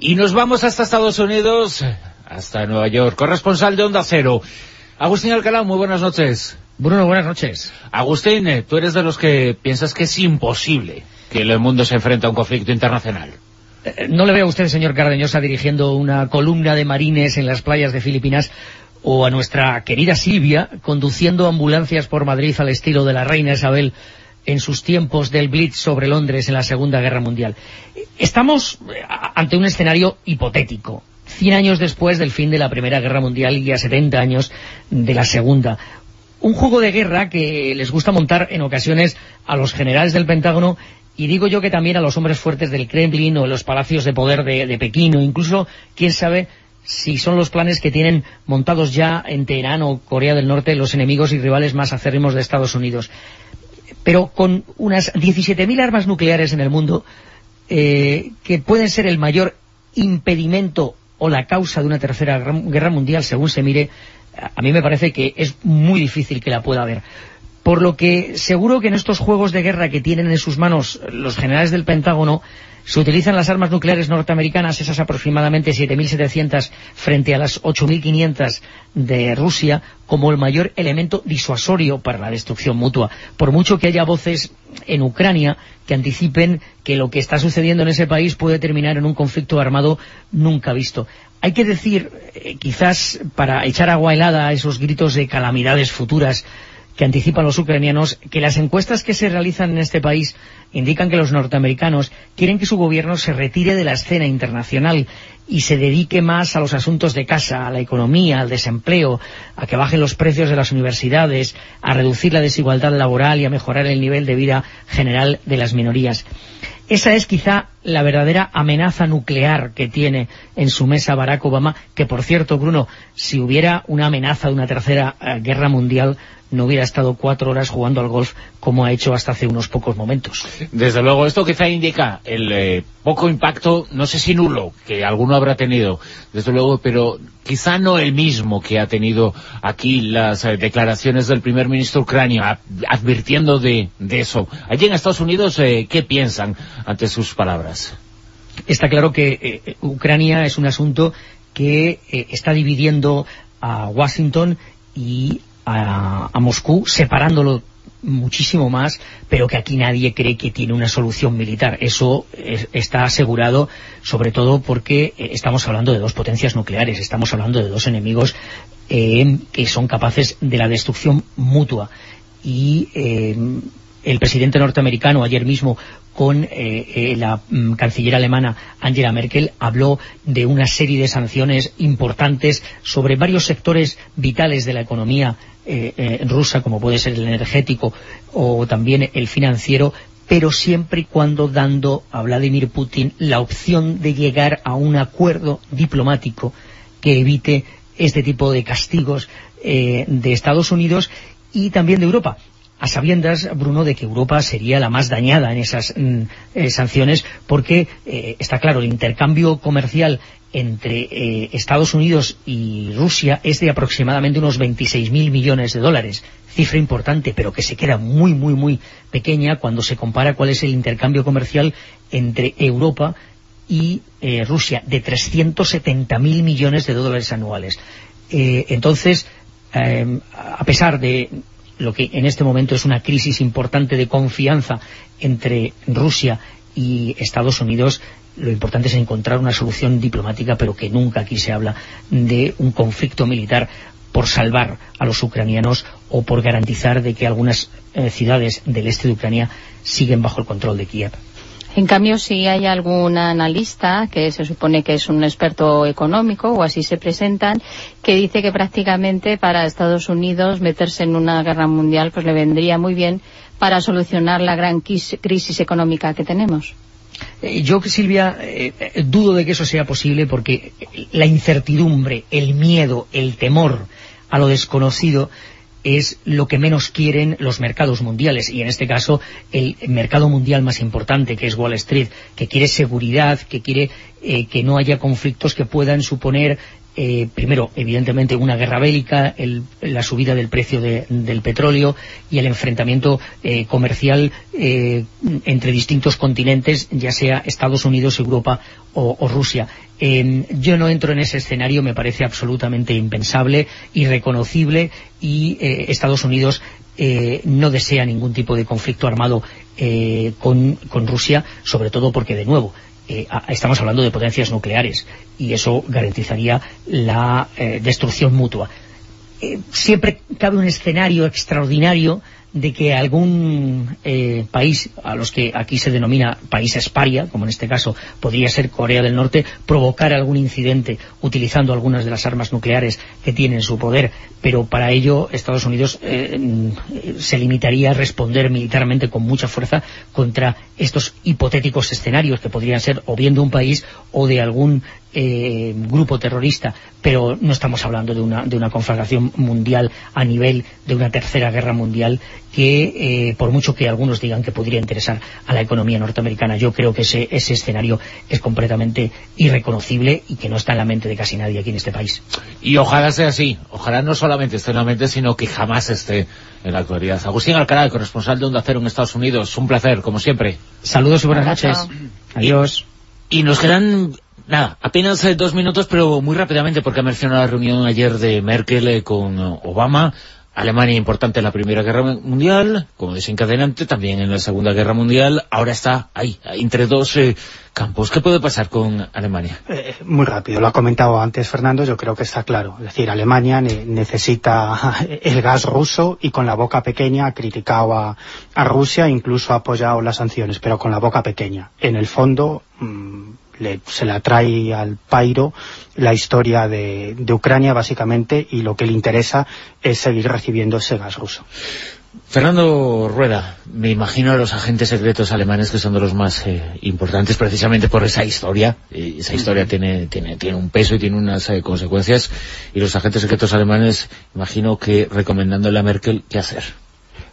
Y nos vamos hasta Estados Unidos, hasta Nueva York. Corresponsal de Onda Cero. Agustín Alcalá, muy buenas noches. Bruno, buenas noches. Agustín, eh, tú eres de los que piensas que es imposible que el mundo se enfrente a un conflicto internacional. Eh, no le veo a usted, señor Cardeñosa, dirigiendo una columna de marines en las playas de Filipinas o a nuestra querida Silvia conduciendo ambulancias por Madrid al estilo de la reina Isabel en sus tiempos del Blitz sobre Londres en la Segunda Guerra Mundial. Estamos eh, ante un escenario hipotético. 100 años después del fin de la Primera Guerra Mundial y a 70 años de la Segunda. Un juego de guerra que les gusta montar en ocasiones a los generales del Pentágono y digo yo que también a los hombres fuertes del Kremlin o los palacios de poder de, de Pekín o incluso, quién sabe, si son los planes que tienen montados ya en Teherán o Corea del Norte los enemigos y rivales más acérrimos de Estados Unidos. Pero con unas 17.000 armas nucleares en el mundo, eh, que pueden ser el mayor impedimento o la causa de una tercera guerra mundial, según se mire, a mí me parece que es muy difícil que la pueda haber. Por lo que seguro que en estos juegos de guerra que tienen en sus manos los generales del Pentágono, se utilizan las armas nucleares norteamericanas, esas aproximadamente 7.700 frente a las 8.500 de Rusia, como el mayor elemento disuasorio para la destrucción mutua. Por mucho que haya voces en Ucrania que anticipen que lo que está sucediendo en ese país puede terminar en un conflicto armado nunca visto. Hay que decir, eh, quizás para echar agua helada a esos gritos de calamidades futuras que anticipan los ucranianos, que las encuestas que se realizan en este país indican que los norteamericanos quieren que su gobierno se retire de la escena internacional y se dedique más a los asuntos de casa, a la economía, al desempleo, a que bajen los precios de las universidades, a reducir la desigualdad laboral y a mejorar el nivel de vida general de las minorías. Esa es quizá la verdadera amenaza nuclear que tiene en su mesa Barack Obama, que por cierto, Bruno, si hubiera una amenaza de una tercera eh, guerra mundial, no hubiera estado cuatro horas jugando al golf como ha hecho hasta hace unos pocos momentos. Desde luego, esto quizá indica el eh, poco impacto, no sé si nulo, que alguno habrá tenido, desde luego, pero quizá no el mismo que ha tenido aquí las eh, declaraciones del primer ministro ucranio, advirtiendo de, eso. Allí en Estados Unidos, eh, ¿qué piensan ante sus palabras? Está claro que Ucrania es un asunto que está dividiendo a Washington y a, Moscú, separándolo muchísimo más, pero que aquí nadie cree que tiene una solución militar. Eso está asegurado, sobre todo porque eh, estamos hablando de dos potencias nucleares, estamos hablando de dos enemigos eh, que son capaces de la destrucción mutua. Y eh, el presidente norteamericano ayer mismo con la mm, canciller alemana Angela Merkel habló de una serie de sanciones importantes sobre varios sectores vitales de la economía eh, rusa, como puede ser el energético o también el financiero, pero siempre y cuando dando a Vladimir Putin la opción de llegar a un acuerdo diplomático que evite este tipo de castigos de Estados Unidos y también de Europa. A sabiendas, Bruno, de que Europa sería la más dañada en esas mm, eh, sanciones, porque eh, está claro, el intercambio comercial entre eh, Estados Unidos y Rusia es de aproximadamente unos 26.000 millones de dólares, cifra importante, pero que se queda muy, muy, muy pequeña cuando se compara cuál es el intercambio comercial entre Europa y Rusia, de 370.000 millones de dólares anuales. entonces, a pesar de lo que en este momento es una crisis importante de confianza entre Rusia y Estados Unidos, lo importante es encontrar una solución diplomática, pero que nunca aquí se habla de un conflicto militar por salvar a los ucranianos o por garantizar de que algunas eh, ciudades del este de Ucrania siguen bajo el control de Kiev. En cambio, si hay algún analista, que se supone que es un experto económico, o así se presentan, que dice que prácticamente para Estados Unidos meterse en una guerra mundial pues le vendría muy bien para solucionar la gran crisis económica que tenemos. Eh, yo, Silvia, eh, eh, dudo de que eso sea posible porque la incertidumbre, el miedo, el temor a lo desconocido es lo que menos quieren los mercados mundiales. Y en este caso el mercado mundial más importante que es Wall Street, que quiere seguridad, que quiere que no haya conflictos que puedan suponer eh, primero, evidentemente, una guerra bélica, la subida del precio del petróleo y el enfrentamiento eh, comercial eh, entre distintos continentes, ya sea Estados Unidos, Europa o, Rusia. Em, yo no entro en ese escenario, me parece absolutamente impensable, irreconocible y Estados Unidos no desea ningún tipo de conflicto armado con Rusia, sobre todo porque, de nuevo, eh, estamos hablando de potencias nucleares y eso garantizaría la eh, destrucción mutua. Eh, siempre cabe un escenario extraordinario de que algún eh, país, a los que aquí se denomina países paria, como en este caso podría ser Corea del Norte, provocara algún incidente utilizando algunas de las armas nucleares que tiene en su poder, pero para ello Estados Unidos eh, se limitaría a responder militarmente con mucha fuerza contra estos hipotéticos escenarios que podrían ser o bien de un país o de algún eh, grupo terrorista, pero no estamos hablando de una, de una conflagración mundial a nivel de una tercera guerra mundial que, eh, por mucho que algunos digan que podría interesar a la economía norteamericana, yo creo que ese, ese escenario es completamente irreconocible y que no está en la mente de casi nadie aquí en este país. Y ojalá sea así, ojalá no solamente esté en la mente, sino que jamás esté en la actualidad. Agustín Alcalá, corresponsal de Onda Cero en Estados Unidos, un placer, como siempre. Saludos y buenas noches. Adiós. Y nos quedan Nada, apenas eh, dos minutos, pero muy rápidamente, porque ha mencionado la reunión ayer de Merkel eh, con Obama. Alemania importante en la Primera Guerra Mundial, como desencadenante, también en la Segunda Guerra Mundial. Ahora está ahí, entre dos eh, campos. ¿Qué puede pasar con Alemania? muy rápido, lo ha comentado antes Fernando, yo creo que está claro. Es decir, Alemania necesita el gas ruso y con la boca pequeña ha criticado a, Rusia, incluso ha apoyado las sanciones, pero con la boca pequeña. En el fondo... Mm, se la trae al pairo la historia de, Ucrania básicamente y lo que le interesa es seguir recibiendo ese gas ruso. Fernando Rueda, me imagino a los agentes secretos alemanes que son de los más eh, importantes precisamente por esa historia. esa historia tiene, tiene, tiene un peso y tiene unas eh, consecuencias. Y los agentes secretos alemanes, imagino que recomendándole a Merkel qué hacer.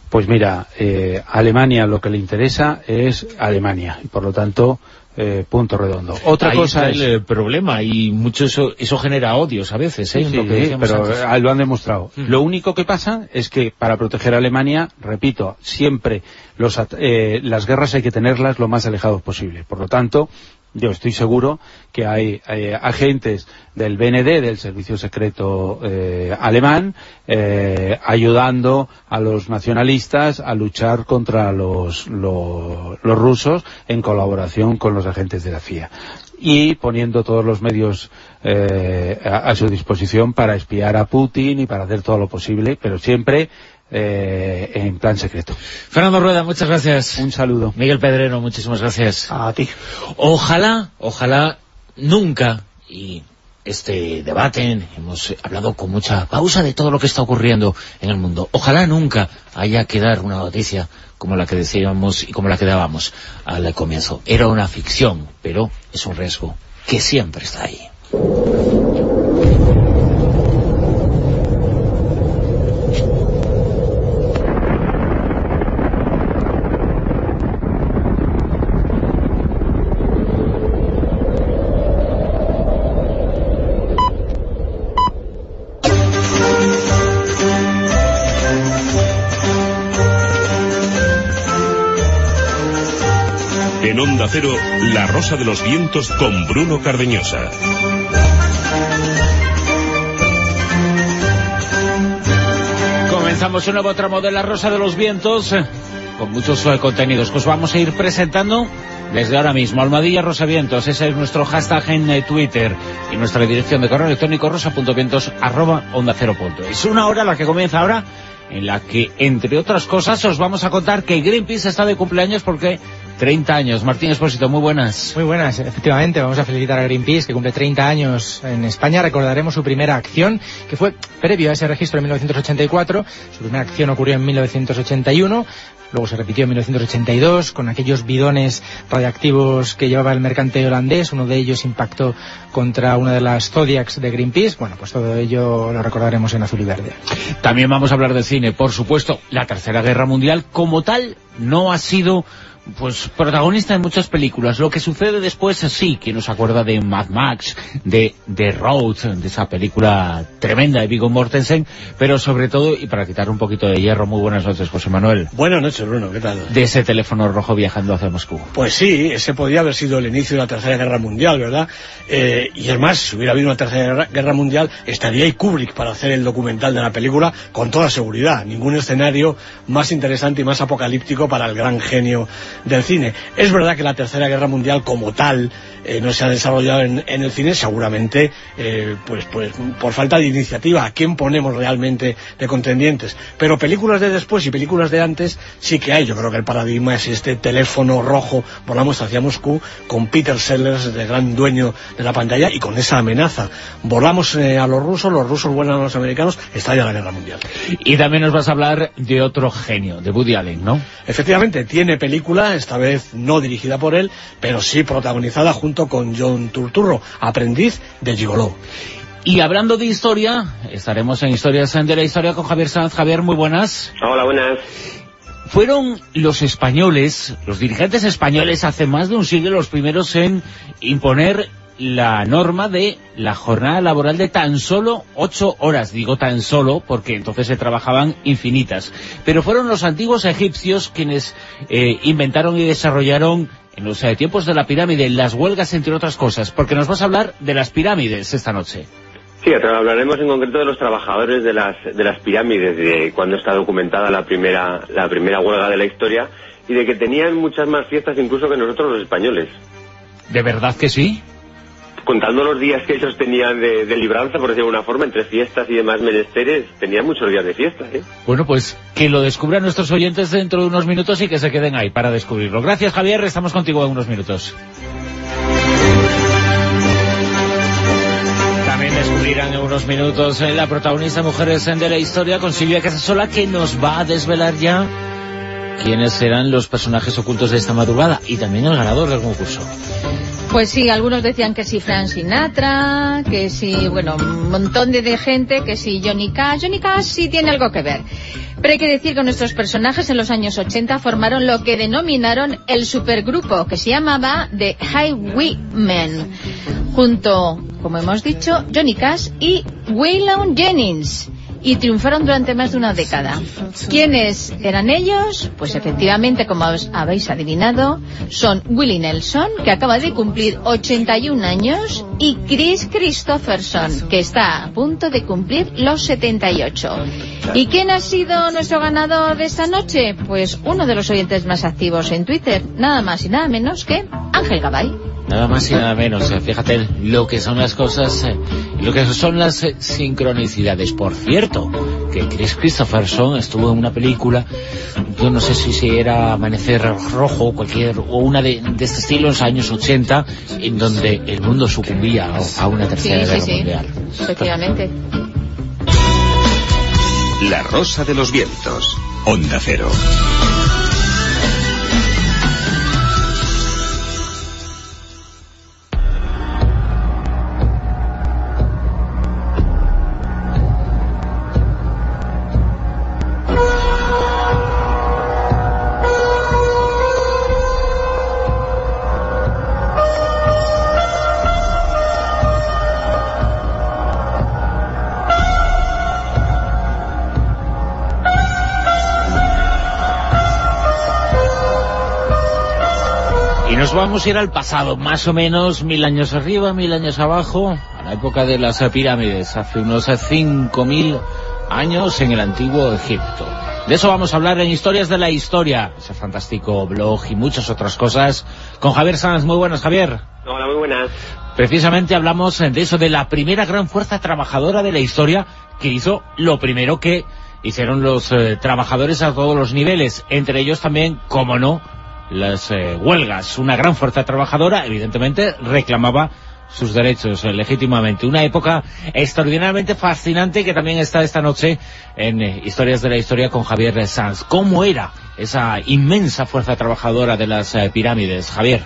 Pues mira, eh, Alemania lo que le interesa es Alemania. Y por lo tanto, eh, punto redondo. Otra cosa es el problema y mucho eso, eso genera odios a veces, ¿eh? pero eh, lo han demostrado. Mm. Lo único que pasa es que para proteger a Alemania, repito, siempre los, eh, las guerras hay que tenerlas lo más alejados posible. Por lo tanto, yo estoy seguro que hay eh, agentes del BND, del Servicio Secreto eh, alemán, eh, ayudando a los nacionalistas a luchar contra los, los, rusos en colaboración con los agentes de la CIA y poniendo todos los medios a, su disposición para espiar a Putin y para hacer todo lo posible, pero siempre eh, en plan secreto. Fernando Rueda, muchas gracias. Un saludo. Miguel Pedrero, muchísimas gracias. A ti. Ojalá, ojalá nunca, y este debate, hemos hablado con mucha pausa de todo lo que está ocurriendo en el mundo. Ojalá nunca haya que dar una noticia como la que decíamos y como la que dábamos al comienzo. Era una ficción, pero es un riesgo que siempre está ahí. La Rosa de los Vientos con Bruno Cardeñosa. Comenzamos un nuevo tramo de La Rosa de los Vientos con muchos eh, contenidos que os vamos a ir presentando desde ahora mismo. Almadilla Rosa Vientos, ese es nuestro hashtag en eh, Twitter y nuestra dirección de correo electrónico rosa.vientos arroba onda cero punto. Es una hora la que comienza ahora en la que, entre otras cosas, os vamos a contar que Greenpeace está de cumpleaños porque 30 años. Martín Espósito, muy buenas. Muy buenas, efectivamente. Vamos a felicitar a Greenpeace, que cumple 30 años en España. Recordaremos su primera acción, que fue previo a ese registro en 1984. Su primera acción ocurrió en 1981. Luego se repitió en 1982 con aquellos bidones radiactivos que llevaba el mercante holandés. Uno de ellos impactó contra una de las Zodiacs de Greenpeace. Bueno, pues todo ello lo recordaremos en azul y verde. También vamos a hablar de cine, por supuesto. La Tercera Guerra Mundial, como tal, no ha sido pues protagonista en muchas películas. Lo que sucede después, sí, que nos acuerda de Mad Max, de The Road, de esa película tremenda de Viggo Mortensen, pero sobre todo, y para quitar un poquito de hierro, muy buenas noches, José Manuel. Buenas noches, Bruno, ¿qué tal? De ese teléfono rojo viajando hacia Moscú. Pues sí, ese podría haber sido el inicio de la Tercera Guerra Mundial, ¿verdad? Eh, y es más, si hubiera habido una Tercera Guerra Mundial, estaría ahí Kubrick para hacer el documental de la película con toda seguridad. Ningún escenario más interesante y más apocalíptico para el gran genio del cine. Es verdad que la Tercera Guerra Mundial como tal eh, no se ha desarrollado en, en el cine, seguramente eh, pues, pues por falta de iniciativa. ¿A quién ponemos realmente de contendientes? Pero películas de después y películas de antes sí que hay. Yo creo que el paradigma es este teléfono rojo, volamos hacia Moscú, con Peter Sellers, de gran dueño de la pantalla, y con esa amenaza. Volamos eh, a los rusos, los rusos vuelan a los americanos, estalla la Guerra Mundial. Y también nos vas a hablar de otro genio, de Woody Allen, ¿no? Efectivamente, tiene película, esta vez no dirigida por él, pero sí protagonizada junto con John Turturro, aprendiz de Gigoló. Y hablando de historia, estaremos en Historias de la Historia con Javier Sanz. Javier, muy buenas. Hola, buenas. Fueron los españoles, los dirigentes españoles hace más de un siglo los primeros en imponer la norma de la jornada laboral de tan solo ocho horas. Digo tan solo porque entonces se trabajaban infinitas. Pero fueron los antiguos egipcios quienes eh, inventaron y desarrollaron en los eh, tiempos de la pirámide las huelgas, entre otras cosas. Porque nos vas a hablar de las pirámides esta noche. Sí, hablaremos en concreto de los trabajadores de las, de las pirámides, de cuando está documentada la primera, la primera huelga de la historia, y de que tenían muchas más fiestas incluso que nosotros los españoles. ¿De verdad que sí? Contando los días que ellos tenían de, libranza, por decirlo de una forma, entre fiestas y demás menesteres, tenían muchos días de fiesta. ¿eh? Bueno, pues que lo descubran nuestros oyentes dentro de unos minutos y que se queden ahí para descubrirlo. Gracias, Javier. Estamos contigo en unos minutos. También descubrirán en unos minutos eh, la protagonista Mujeres de la Historia con Silvia Casasola, que nos va a desvelar ya quiénes serán los personajes ocultos de esta madrugada y también el ganador del concurso. Pues sí, algunos decían que si Frank Sinatra, que si, bueno, un montón de, gente, que si Johnny Cash. Johnny Cash sí tiene algo que ver. Pero hay que decir que nuestros personajes en los años 80 formaron lo que denominaron el supergrupo, que se llamaba The Highwaymen, junto, como hemos dicho, Johnny Cash y Waylon Jennings y triunfaron durante más de una década. ¿Quiénes eran ellos? Pues efectivamente, como habéis adivinado, son Willie Nelson, que acaba de cumplir 81 años, y Chris Christopherson, que está a punto de cumplir los 78. ¿Y quién ha sido nuestro ganador de esta noche? Pues uno de los oyentes más activos en Twitter, nada más y nada menos que Ángel Gabay. Nada más y nada menos, eh, fíjate lo que son las cosas, eh, lo que son las eh, sincronicidades. Por cierto, que Chris Christopherson estuvo en una película, yo no sé si, si era Amanecer Rojo cualquier, o una de, de, este estilo en los años 80, en donde el mundo sucumbía a, a una tercera sí, guerra sí, sí. mundial. Efectivamente. La Rosa de los Vientos, Onda Cero. Vamos a ir al pasado, más o menos mil años arriba, mil años abajo, a la época de las pirámides, hace unos 5.000 años en el antiguo Egipto. De eso vamos a hablar en Historias de la Historia, ese fantástico blog y muchas otras cosas, con Javier Sanz. Muy buenas, Javier. Hola, muy buenas. Precisamente hablamos de eso, de la primera gran fuerza trabajadora de la historia, que hizo lo primero que hicieron los eh, trabajadores a todos los niveles, entre ellos también, como no, las eh, huelgas. Una gran fuerza trabajadora, evidentemente, reclamaba sus derechos eh, legítimamente. Una época extraordinariamente fascinante que también está esta noche en eh, Historias de la Historia con Javier Sanz. ¿Cómo era esa inmensa fuerza trabajadora de las pirámides, Javier?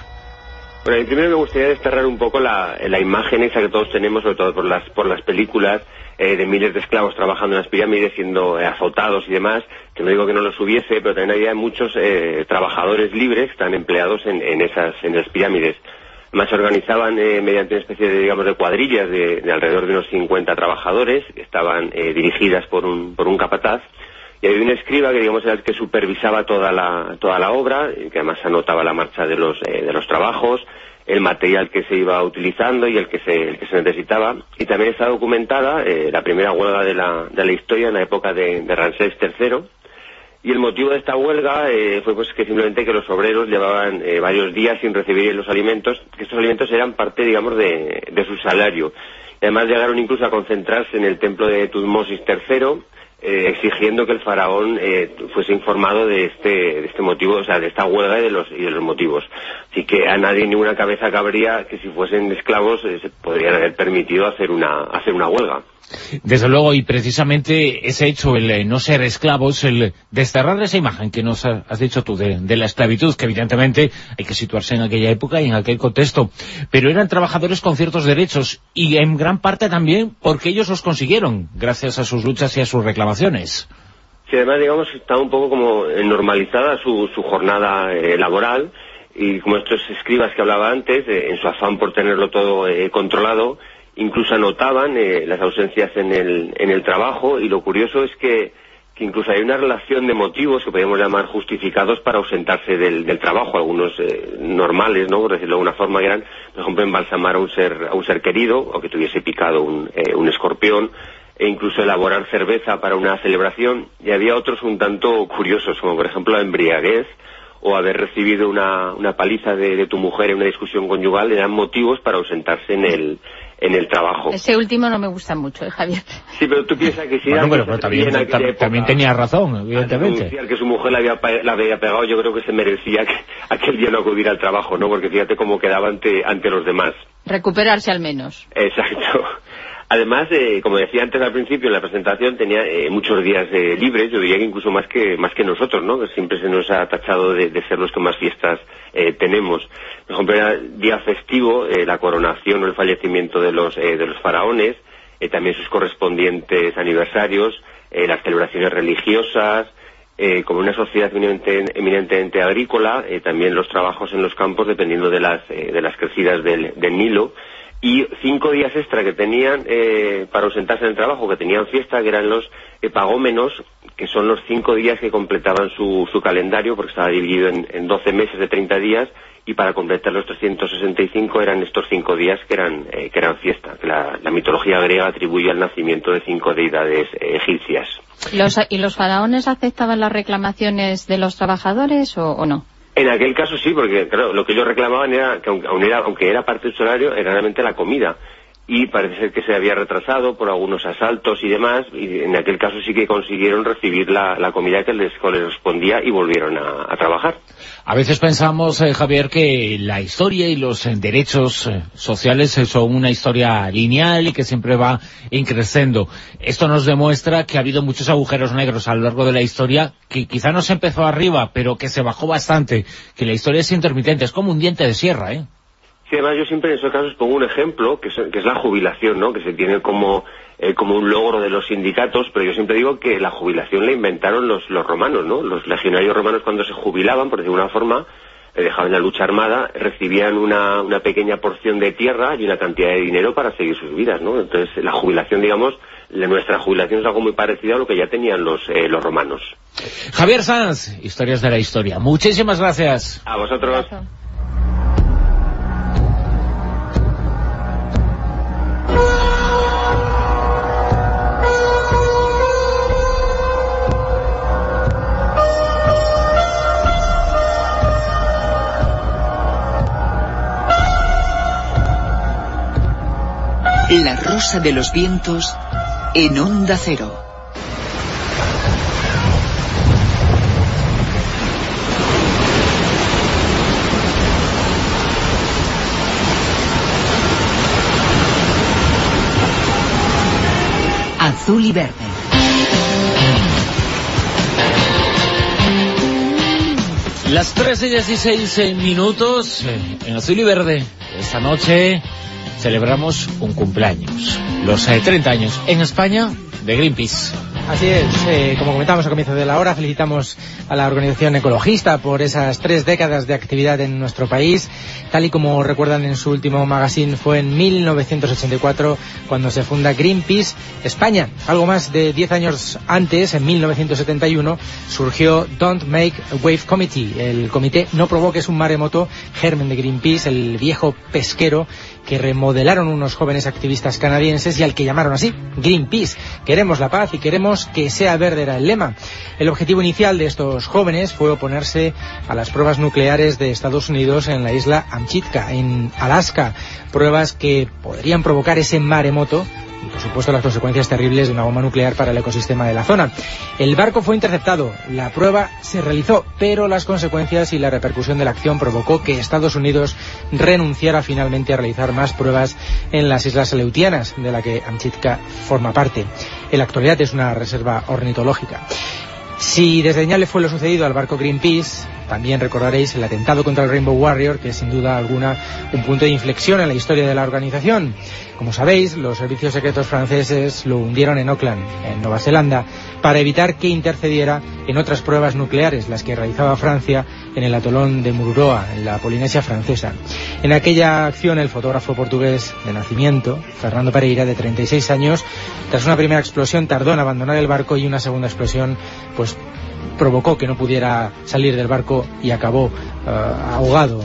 Bueno, primero me gustaría desterrar un poco la, la, imagen esa que todos tenemos, sobre todo por las, por las películas, eh, de miles de esclavos trabajando en las pirámides, siendo eh, azotados y demás, que no digo que no los hubiese, pero también había muchos eh, trabajadores libres que están empleados en, en, esas, en las pirámides. Más se organizaban mediante una especie de, digamos, de cuadrillas de, de alrededor de unos 50 trabajadores, estaban dirigidas por un, por un capataz, y había un escriba que digamos era el que supervisaba toda la, toda la obra, que además anotaba la marcha de los, eh, de los trabajos, el material que se iba utilizando y el que se, el que se necesitaba. Y también está documentada eh, la primera huelga de la, de la historia en la época de, de Ramsés III. Y el motivo de esta huelga eh, fue pues que simplemente que los obreros llevaban eh, varios días sin recibir los alimentos, que estos alimentos eran parte, digamos, de, de su salario. Además llegaron incluso a concentrarse en el templo de Tutmosis III, eh, exigiendo que el faraón eh, fuese informado de este, de este motivo, o sea, de esta huelga y de los, y de los motivos. Así que a nadie ninguna cabeza cabría que si fuesen esclavos eh, se podrían haber permitido hacer una, hacer una huelga. Desde luego, y precisamente ese hecho, el eh, no ser esclavos, el desterrar esa imagen que nos has dicho tú de, la esclavitud, que evidentemente hay que situarse en aquella época y en aquel contexto, pero eran trabajadores con ciertos derechos, y en gran parte también porque ellos los consiguieron, gracias a sus luchas y a sus reclamaciones. Sí, además, digamos, estaba un poco como normalizada su, su jornada eh, laboral, y como estos escribas que hablaba antes, eh, en su afán por tenerlo todo eh, controlado, incluso anotaban eh, las ausencias en el, en el trabajo y lo curioso es que, incluso hay una relación de motivos que podemos llamar justificados para ausentarse del, del trabajo, algunos eh, normales, ¿no? por decirlo de una forma, eran, por ejemplo, embalsamar a un ser, a un ser querido o que tuviese picado un, eh, un escorpión e incluso elaborar cerveza para una celebración y había otros un tanto curiosos, como por ejemplo la embriaguez o haber recibido una, una paliza de, de tu mujer en una discusión conyugal eran motivos para ausentarse en el, en el trabajo. Ese último no me gusta mucho, ¿eh, Javier? Sí, pero tú piensas que si bueno, pero, pero también, tam, también tenía razón, evidentemente. que su mujer la había, la había pegado, yo creo que se merecía que aquel día no acudiera al trabajo, ¿no? Porque fíjate cómo quedaba ante, ante los demás. Recuperarse al menos. Exacto. Además, eh, como decía antes al principio en la presentación, tenía eh, muchos días eh, libres, yo diría que incluso más que más que nosotros, ¿no? Siempre se nos ha tachado de, ser los que más fiestas eh, tenemos. Por ejemplo, era día festivo, eh, la coronación o el fallecimiento de los, de los faraones, también sus correspondientes aniversarios, las celebraciones religiosas, como una sociedad eminentemente, eminentemente agrícola, también los trabajos en los campos dependiendo de las, de las crecidas del, del Nilo, y cinco días extra que tenían eh, para ausentarse en el trabajo, que tenían fiesta, que eran los epagómenos, que son los cinco días que completaban su, su calendario, porque estaba dividido en, en 12 meses de 30 días, y para completar los 365 eran estos cinco días que eran, eh, que eran fiesta, que la, mitología griega atribuye al nacimiento de cinco deidades eh, egipcias. ¿Los, ¿Y los faraones aceptaban las reclamaciones de los trabajadores o no? En aquel caso sí, porque claro, lo que ellos reclamaban era que aunque era, aunque era parte del salario, era realmente la comida. Y parece ser que se había retrasado por algunos asaltos y demás, y en aquel caso sí que consiguieron recibir la, comida que les correspondía y volvieron a, trabajar. A veces pensamos, eh, Javier, que la historia y los eh, derechos eh, sociales son una historia lineal y que siempre va increciendo. Esto nos demuestra que ha habido muchos agujeros negros a lo largo de la historia, que quizá no se empezó arriba, pero que se bajó bastante, que la historia es intermitente, es como un diente de sierra, ¿eh? Sí, además yo siempre en esos casos pongo un ejemplo, que es, que es la jubilación, ¿no? Que se tiene como, eh, como un logro de los sindicatos, pero yo siempre digo que la jubilación la inventaron los, los romanos, ¿no? Los legionarios romanos cuando se jubilaban, por decir una forma, eh, dejaban la lucha armada, recibían una, una pequeña porción de tierra y una cantidad de dinero para seguir sus vidas, ¿no? Entonces la jubilación, digamos, la, nuestra jubilación es algo muy parecido a lo que ya tenían los, eh, los romanos. Javier Sanz, Historias de la Historia. Muchísimas gracias. A vosotros. Gracias. La Rosa de los Vientos en Onda Cero. Azul y verde. Las 3 y 16 minutos en azul y verde. Esta noche celebramos un cumpleaños. Los eh, 30 años en España de Greenpeace. Así es, eh, como comentamos al comienzo de la hora, felicitamos a la organización ecologista por esas tres décadas de actividad en nuestro país. Tal y como recuerdan en su último magazine, fue en 1984 cuando se funda Greenpeace España. Algo más de 10 años antes, en 1971, surgió Don't Make a Wave Committee, el comité No Provoques un Maremoto, germen de Greenpeace, el viejo pesquero que remodelaron unos jóvenes activistas canadienses y al que llamaron así, Greenpeace. Queremos la paz y queremos que sea verde era el lema. El objetivo inicial de estos jóvenes fue oponerse a las pruebas nucleares de Estados Unidos en la isla Amchitka, en Alaska, pruebas que podrían provocar ese maremoto y por supuesto las consecuencias terribles de una bomba nuclear para el ecosistema de la zona. El barco fue interceptado, la prueba se realizó, pero las consecuencias y la repercusión de la acción provocó que Estados Unidos renunciara finalmente a realizar más pruebas en las islas Aleutianas, de la que Amchitka forma parte. En la actualidad es una reserva ornitológica. Si desdeñable fue lo sucedido al barco Greenpeace, también recordaréis el atentado contra el Rainbow Warrior, que es sin duda alguna un punto de inflexión en la historia de la organización. Como sabéis, los servicios secretos franceses lo hundieron en Auckland, en Nueva Zelanda, para evitar que intercediera en otras pruebas nucleares, las que realizaba Francia en el atolón de Mururoa, en la Polinesia francesa. En aquella acción, el fotógrafo portugués de nacimiento, Fernando Pereira, de 36 años, tras una primera explosión tardó en abandonar el barco y una segunda explosión, pues provocó que no pudiera salir del barco y acabó uh, ahogado.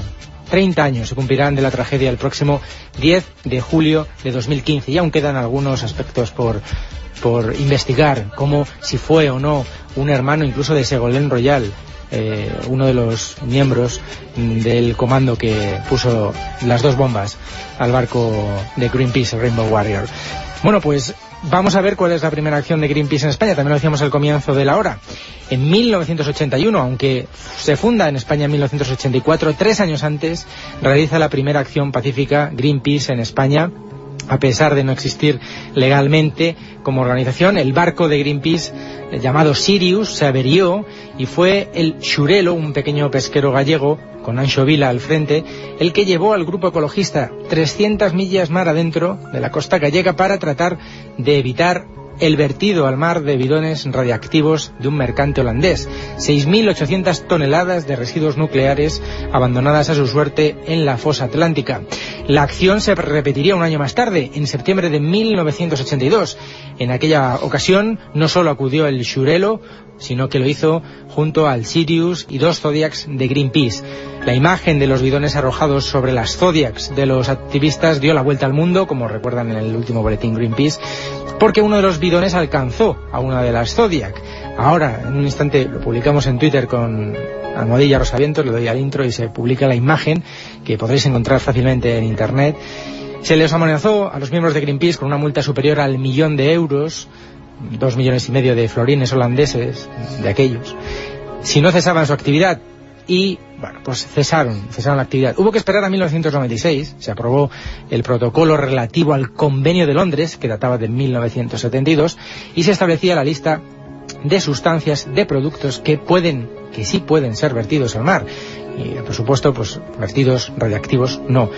30 años se cumplirán de la tragedia el próximo 10 de julio de 2015 y aún quedan algunos aspectos por, por investigar, como si fue o no un hermano incluso de Segolén Royal, eh, uno de los miembros del comando que puso las dos bombas al barco de Greenpeace, el Rainbow Warrior. Bueno, pues vamos a ver cuál es la primera acción de Greenpeace en España. También lo decíamos al comienzo de la hora. En 1981, aunque se funda en España en 1984, tres años antes, realiza la primera acción pacífica Greenpeace en España a pesar de no existir legalmente como organización, el barco de Greenpeace eh, llamado Sirius se averió y fue el Xurelo, un pequeño pesquero gallego, con Ancho Vila al frente, el que llevó al grupo ecologista 300 millas mar adentro de la costa gallega para tratar de evitar el vertido al mar de bidones radiactivos de un mercante holandés. 6.800 toneladas de residuos nucleares abandonadas a su suerte en la fosa atlántica. La acción se repetiría un año más tarde, en septiembre de 1982. En aquella ocasión no solo acudió el Shurelo, sino que lo hizo junto al Sirius y dos Zodiacs de Greenpeace. La imagen de los bidones arrojados sobre las Zodiacs de los activistas dio la vuelta al mundo, como recuerdan en el último boletín Greenpeace, porque uno de los bidones alcanzó a una de las Zodiac. Ahora, en un instante, lo publicamos en Twitter con Almohadilla Rosavientos, le doy al intro y se publica la imagen que podréis encontrar fácilmente en Internet. Se les amenazó a los miembros de Greenpeace con una multa superior al millón de euros, dos millones y medio de florines holandeses, de aquellos, si no cesaban su actividad. Y, bueno, pues cesaron, cesaron la actividad. Hubo que esperar a 1996, se aprobó el protocolo relativo al Convenio de Londres, que databa de 1972, y se establecía la lista de sustancias, de productos que pueden, que sí pueden ser vertidos al mar. Y, por supuesto, pues vertidos radiactivos no.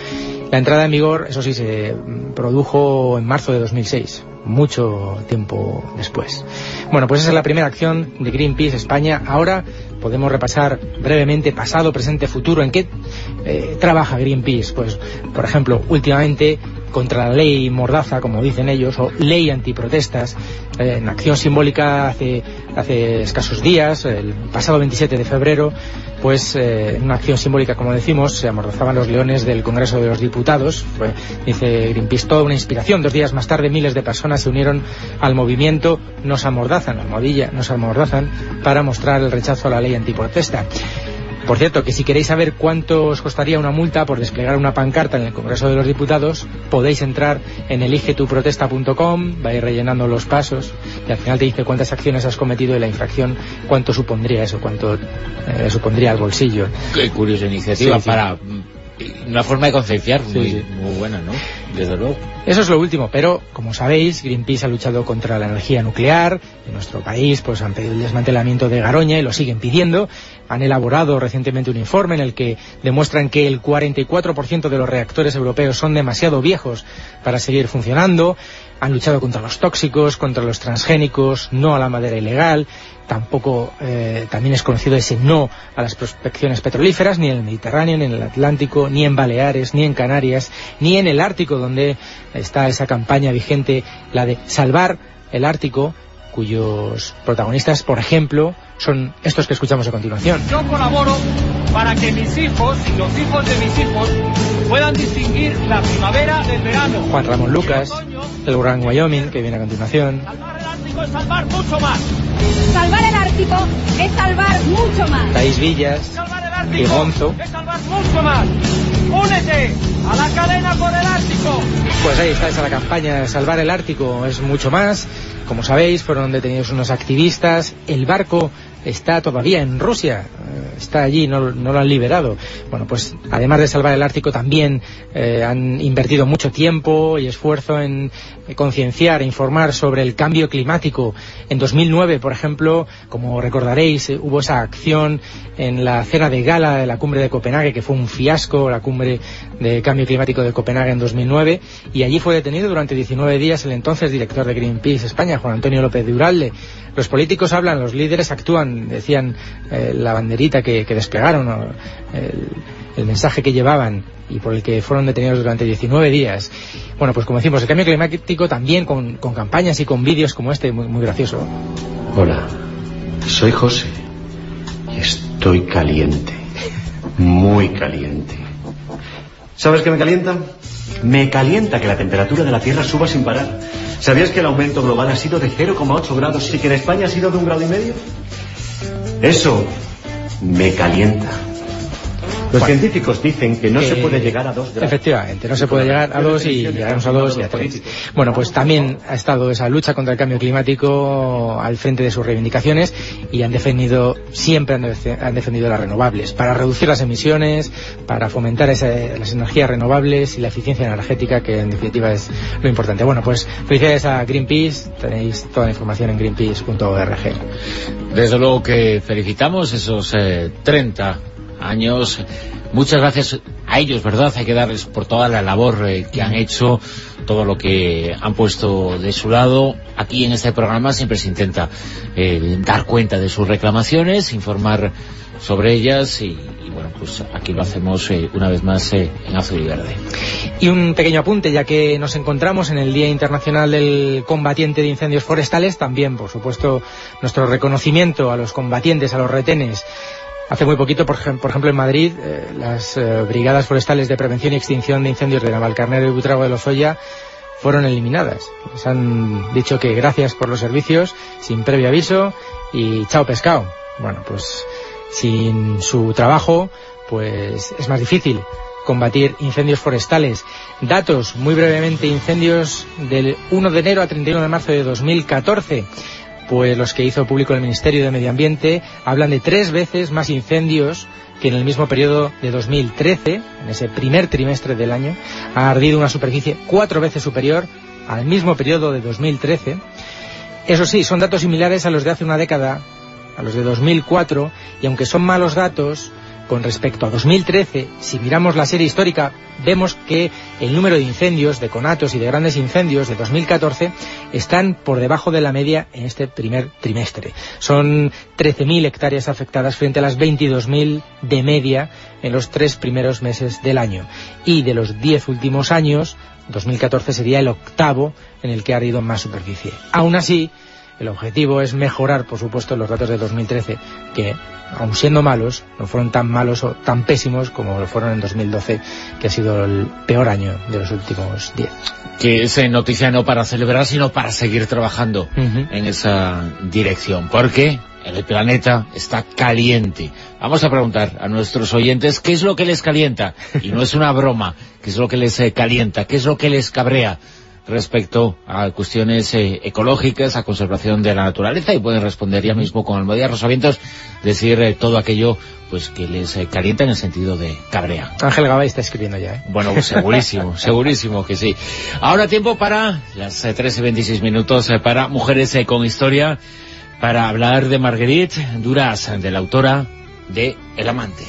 La entrada en vigor, eso sí, se produjo en marzo de 2006, mucho tiempo después. Bueno, pues esa es la primera acción de Greenpeace España. Ahora podemos repasar brevemente pasado, presente, futuro. ¿En qué eh, trabaja Greenpeace? Pues, por ejemplo, últimamente contra la ley Mordaza, como dicen ellos, o ley antiprotestas, eh, en acción simbólica hace, hace escasos días, el pasado 27 de febrero, pues eh, en una acción simbólica, como decimos, se amordazaban los leones del Congreso de los Diputados. Fue, dice Greenpeace, toda una inspiración. Dos días más tarde, miles de personas se unieron al movimiento Nos amordazan, almohadilla, nos amordazan, para mostrar el rechazo a la ley antiprotesta. Por cierto, que si queréis saber cuánto os costaría una multa por desplegar una pancarta en el Congreso de los Diputados, podéis entrar en eligetuprotesta.com, vais rellenando los pasos y al final te dice cuántas acciones has cometido y la infracción, cuánto supondría eso, cuánto eh, supondría al bolsillo. Qué curiosa iniciativa Sí, sí. para Una forma de concienciar Sí, muy, sí. muy buena, ¿no? Desde luego. Eso es lo último, pero como sabéis, Greenpeace ha luchado contra la energía nuclear. En nuestro país pues han pedido el desmantelamiento de Garoña y lo siguen pidiendo. Han elaborado recientemente un informe en el que demuestran que el 44% de los reactores europeos son demasiado viejos para seguir funcionando. Han luchado contra los tóxicos, contra los transgénicos, no a la madera ilegal. Tampoco eh, también es conocido ese no a las prospecciones petrolíferas, ni en el Mediterráneo, ni en el Atlántico, ni en Baleares, ni en Canarias, ni en el Ártico, donde está esa campaña vigente, la de salvar el Ártico, cuyos protagonistas, por ejemplo, son estos que escuchamos a continuación. Yo colaboro para que mis hijos y los hijos de mis hijos puedan distinguir la primavera del verano. Juan Ramón Lucas, el Gran Wyoming, que viene a continuación. Ártico es salvar mucho más. Salvar el Ártico es salvar mucho más. Taís Villas y Gonzo. Es salvar mucho más. Únete a la cadena por el Ártico. Pues ahí está esa la campaña de salvar el Ártico, es mucho más. Como sabéis, fueron detenidos unos activistas. El barco está todavía en Rusia, eh, está allí, no, no lo han liberado. Bueno, pues además de salvar el Ártico, también eh, han invertido mucho tiempo y esfuerzo en concienciar e informar sobre el cambio climático. En 2009, por ejemplo, como recordaréis, eh, hubo esa acción en la cena de gala de la cumbre de Copenhague, que fue un fiasco, la cumbre de cambio climático de Copenhague en 2009, y allí fue detenido durante 19 días el entonces director de Greenpeace España, Juan Antonio López de Uralde. Los políticos hablan, los líderes actúan, decían eh, la banderita que, desplegaron, el mensaje que llevaban y por el que fueron detenidos durante 19 días. Bueno, pues como decimos, el cambio climático también con, campañas y con vídeos como este, muy, muy gracioso. Hola, soy José y estoy caliente, muy caliente. ¿Sabes qué me calienta? Me calienta que la temperatura de la Tierra suba sin parar. ¿Sabías que el aumento global ha sido de 0,8 grados y que en España ha sido de un grado y medio? Eso me calienta. Los Bueno. científicos dicen que no se puede llegar a dos grados. Efectivamente, no se puede llegar a dos y llegaremos a dos y a tres. Bueno, pues también ha estado esa lucha contra el cambio climático al frente de sus reivindicaciones y han defendido, siempre han defendido las renovables, para reducir las emisiones, para fomentar esa- las energías renovables y la eficiencia energética, que en definitiva es lo importante. Bueno, pues felicidades a Greenpeace, tenéis toda la información en greenpeace.org. Desde luego que felicitamos esos eh, 30 años. Muchas gracias a ellos, ¿verdad? Hay que darles por toda la labor eh, que han hecho, todo lo que han puesto de su lado. Aquí en este programa siempre se intenta eh, dar cuenta de sus reclamaciones, informar sobre ellas y, bueno, pues aquí lo hacemos eh, una vez más en Azul y Verde. Y un pequeño apunte, ya que nos encontramos en el Día Internacional del Combatiente de Incendios Forestales, también, por supuesto, nuestro reconocimiento a los combatientes, a los retenes. Hace muy poquito, por, por ejemplo, en Madrid, eh, las eh, brigadas forestales de prevención y extinción de incendios de Navalcarnero y Butrago de Lozoya fueron eliminadas. Les han dicho que gracias por los servicios, sin previo aviso, y chao pescado. Bueno, pues sin su trabajo, pues es más difícil combatir incendios forestales. Datos, muy brevemente, incendios del 1 de enero a 31 de marzo de 2014. Pues los que hizo público el Ministerio de Medio Ambiente hablan de tres veces más incendios que en el mismo periodo de 2013, en ese primer trimestre del año, ha ardido una superficie cuatro veces superior al mismo periodo de 2013. Eso sí, son datos similares a los de hace una década, a los de 2004, y aunque son malos datos, con respecto a 2013, si miramos la serie histórica, vemos que el número de incendios, de conatos y de grandes incendios de 2014 están por debajo de la media en este primer trimestre. Son 13.000 hectáreas afectadas frente a las 22.000 de media en los tres primeros meses del año. Y de los 10 últimos años, 2014 sería el octavo en el que ha ardido más superficie. Aún así, el objetivo es mejorar, por supuesto, los datos de 2013, que, aun siendo malos, no fueron tan malos o tan pésimos como lo fueron en 2012, que ha sido el peor año de los últimos 10. Que es eh, noticia no para celebrar, sino para seguir trabajando en esa dirección. Porque el planeta está caliente. Vamos a preguntar a nuestros oyentes qué es lo que les calienta. Y no es una broma, qué es lo que les eh, calienta, qué es lo que les cabrea. Respecto a cuestiones eh, ecológicas, a conservación de la naturaleza y pueden responder ya mismo con Almodía Rosavientos, decir eh, todo aquello pues que les eh, calienta en el sentido de cabrea. Ángel Gabay está escribiendo ya, ¿eh? Bueno, pues segurísimo, segurísimo que sí. Ahora tiempo para las eh, 13 y 26 minutos eh, para Mujeres eh, con Historia, para hablar de Marguerite Duras, de la autora de El Amante.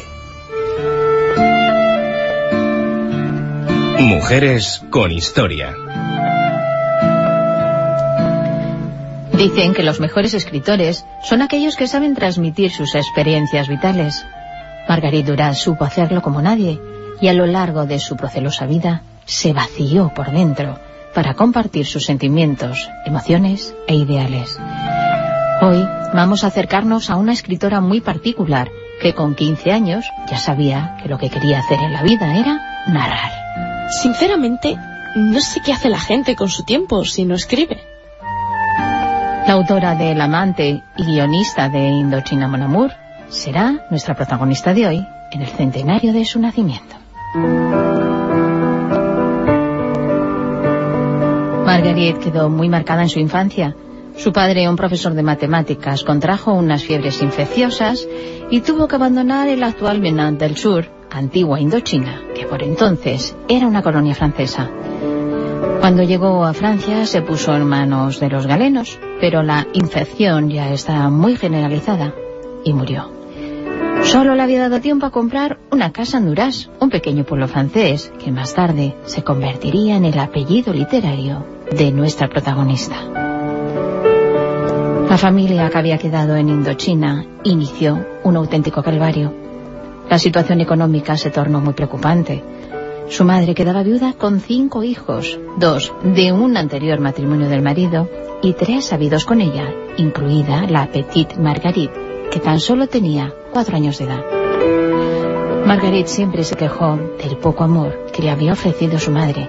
Mujeres con historia. Dicen que los mejores escritores son aquellos que saben transmitir sus experiencias vitales. Marguerite Duras supo hacerlo como nadie y a lo largo de su procelosa vida se vació por dentro para compartir sus sentimientos, emociones e ideales. Hoy vamos a acercarnos a una escritora muy particular que con 15 años ya sabía que lo que quería hacer en la vida era narrar. Sinceramente, no sé qué hace la gente con su tiempo si no escribe. La autora de El amante y guionista de Indochina Mon Amour será nuestra protagonista de hoy en el centenario de su nacimiento. Marguerite quedó muy marcada en su infancia. Su padre, un profesor de matemáticas, contrajo unas fiebres infecciosas y tuvo que abandonar el actual Menan del Sur, antigua Indochina, que por entonces era una colonia francesa. Cuando llegó a Francia se puso en manos de los galenos, pero la infección ya estaba muy generalizada y murió. Solo le había dado tiempo a comprar una casa en Duras, un pequeño pueblo francés, que más tarde se convertiría en el apellido literario de nuestra protagonista. La familia que había quedado en Indochina inició un auténtico calvario. La situación económica se tornó muy preocupante. Su madre quedaba viuda con cinco hijos, dos de un anterior matrimonio del marido y tres habidos con ella, incluida la Petite Marguerite, que tan solo tenía cuatro años de edad. Marguerite siempre se quejó del poco amor que le había ofrecido su madre,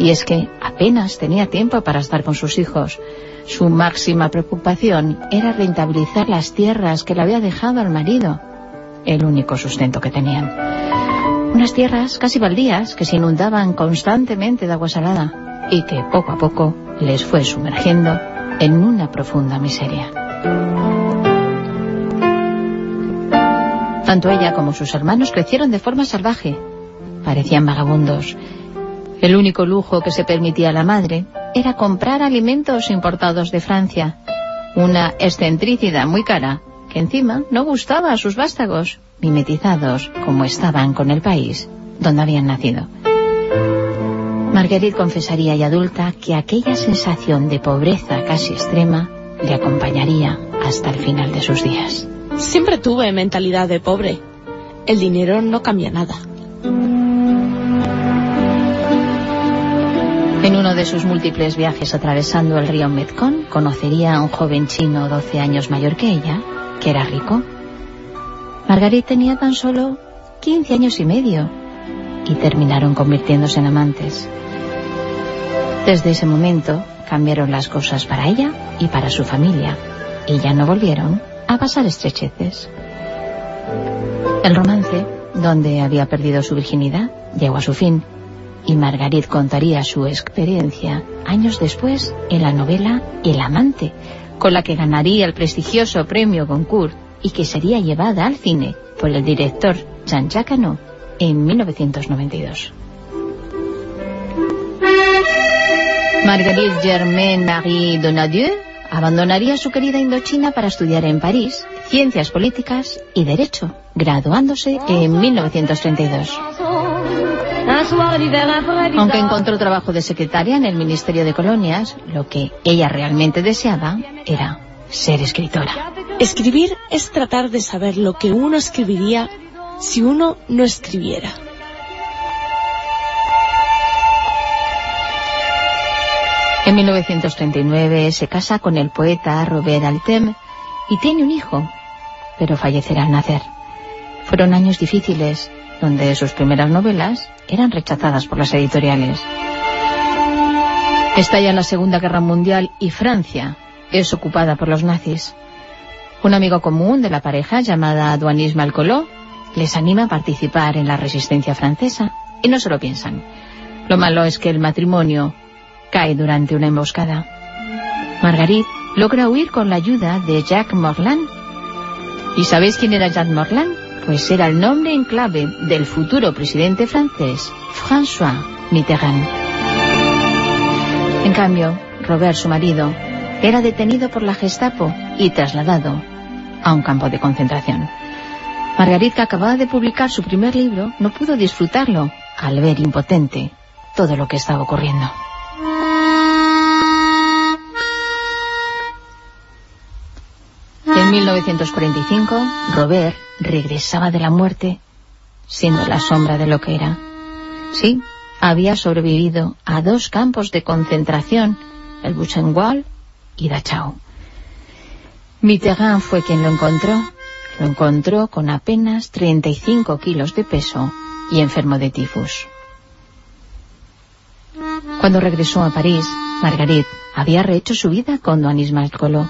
y es que apenas tenía tiempo para estar con sus hijos. Su máxima preocupación era rentabilizar las tierras que le había dejado al marido, el único sustento que tenían. Unas tierras casi baldías que se inundaban constantemente de agua salada y que poco a poco les fue sumergiendo en una profunda miseria. Tanto ella como sus hermanos crecieron de forma salvaje. Parecían vagabundos. El único lujo que se permitía la madre era comprar alimentos importados de Francia. Una excentricidad muy cara que encima no gustaba a sus vástagos, mimetizados como estaban con el país donde habían nacido. Marguerite confesaría ya adulta que aquella sensación de pobreza casi extrema le acompañaría hasta el final de sus días. Siempre tuve mentalidad de pobre. El dinero no cambia nada. En uno de sus múltiples viajes atravesando el río Mekong, conocería a un joven chino 12 años mayor que ella, que era rico. Marguerite tenía tan solo 15 años y medio y terminaron convirtiéndose en amantes. Desde ese momento cambiaron las cosas para ella y para su familia y ya no volvieron a pasar estrecheces. El romance, donde había perdido su virginidad, llegó a su fin y Marguerite contaría su experiencia años después en la novela El amante, con la que ganaría el prestigioso premio Goncourt y que sería llevada al cine por el director Jean-Jacques Hano en 1992. Marguerite Germaine Marie Donadieu abandonaría su querida Indochina para estudiar en París Ciencias Políticas y Derecho, graduándose en 1932. Aunque encontró trabajo de secretaria en el Ministerio de Colonias, lo que ella realmente deseaba era ser escritora. Escribir es tratar de saber lo que uno escribiría si uno no escribiera. En 1939 se casa con el poeta Robert Altem y tiene un hijo, pero fallecerá al nacer. Fueron años difíciles, donde sus primeras novelas eran rechazadas por las editoriales. Estalla la Segunda Guerra Mundial y Francia es ocupada por los nazis. Un amigo común de la pareja, llamada Duanis Malcoló, les anima a participar en la resistencia francesa y no se lo piensan. Lo malo es que el matrimonio cae durante una emboscada. Marguerite logra huir con la ayuda de Jacques Morland. ¿Y sabéis quién era Jacques Morland? Pues era el nombre en clave del futuro presidente francés, François Mitterrand. En cambio, Robert, su marido, era detenido por la Gestapo y trasladado a un campo de concentración. Marguerite, que acababa de publicar su primer libro, no pudo disfrutarlo al ver impotente todo lo que estaba ocurriendo. En 1945, Robert regresaba de la muerte siendo la sombra de lo que era. Sí, había sobrevivido a dos campos de concentración, el Buchenwald y Dachau. Mitterrand fue quien lo encontró. Lo encontró con apenas 35 kilos de peso y enfermo de tifus. Cuando regresó a París, Marguerite había rehecho su vida con Doanis Malcolo.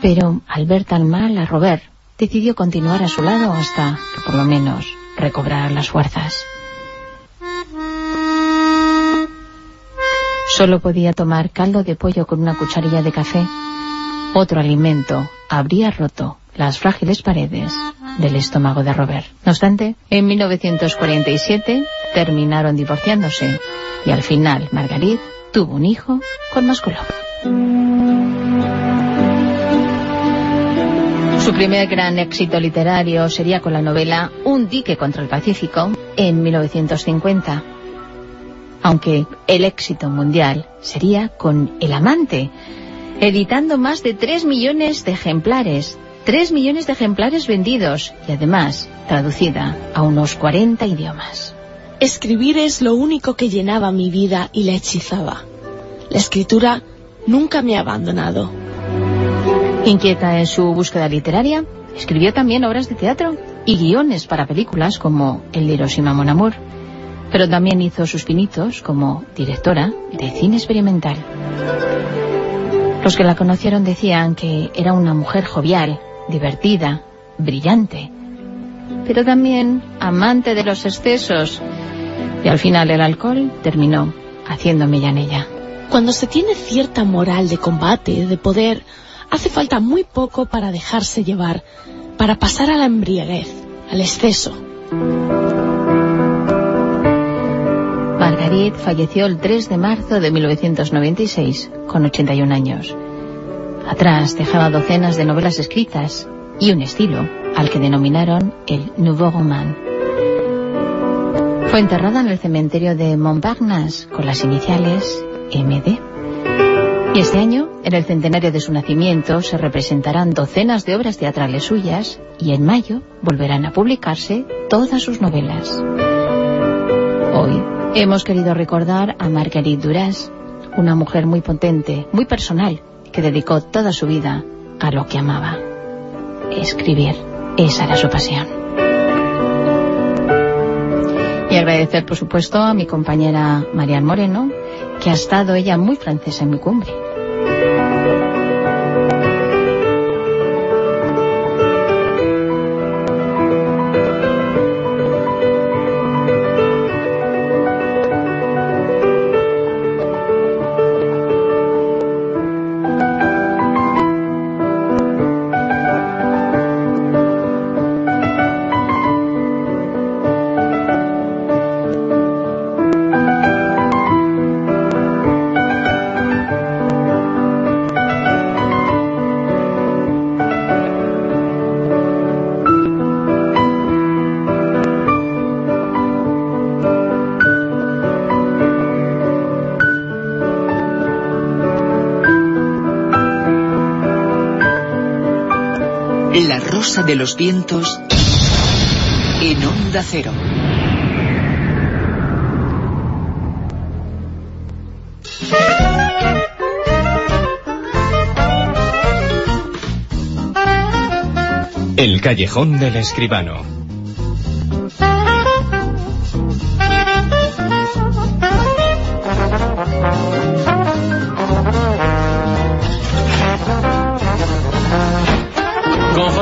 Pero al ver tan mal a Robert, decidió continuar a su lado hasta que por lo menos recobrara las fuerzas. Solo podía tomar caldo de pollo con una cucharilla de café. Otro alimento habría roto las frágiles paredes del estómago de Robert. No obstante, en 1947 terminaron divorciándose y al final Marguerite tuvo un hijo con Mascoló. Su primer gran éxito literario sería con la novela Un dique contra el Pacífico en 1950. Aunque el éxito mundial sería con El amante, editando más de 3 millones de ejemplares, 3 millones de ejemplares vendidos y además traducida a unos 40 idiomas. Escribir es lo único que llenaba mi vida y la hechizaba. La escritura nunca me ha abandonado. Inquieta en su búsqueda literaria, escribió también obras de teatro y guiones para películas como El de Hiroshima Mon Amour, pero también hizo sus pinitos como directora de cine experimental. Los que la conocieron decían que era una mujer jovial, divertida, brillante, pero también amante de los excesos, y al final el alcohol terminó haciendo mella en ella. Cuando se tiene cierta moral de combate, de poder, hace falta muy poco para dejarse llevar, para pasar a la embriaguez, al exceso. Marguerite falleció el 3 de marzo de 1996, con 81 años. Atrás dejaba docenas de novelas escritas y un estilo al que denominaron el Nouveau Roman. Fue enterrada en el cementerio de Montparnasse con las iniciales MD. Y este año, en el centenario de su nacimiento, se representarán docenas de obras teatrales suyas y en mayo volverán a publicarse todas sus novelas. Hoy hemos querido recordar a Marguerite Duras, una mujer muy potente, muy personal, que dedicó toda su vida a lo que amaba. Escribir. Esa era su pasión. Y agradecer, por supuesto, a mi compañera Marian Moreno, que ha estado ella muy francesa en mi cumbre. Rosa de los vientos en onda cero. El callejón del escribano.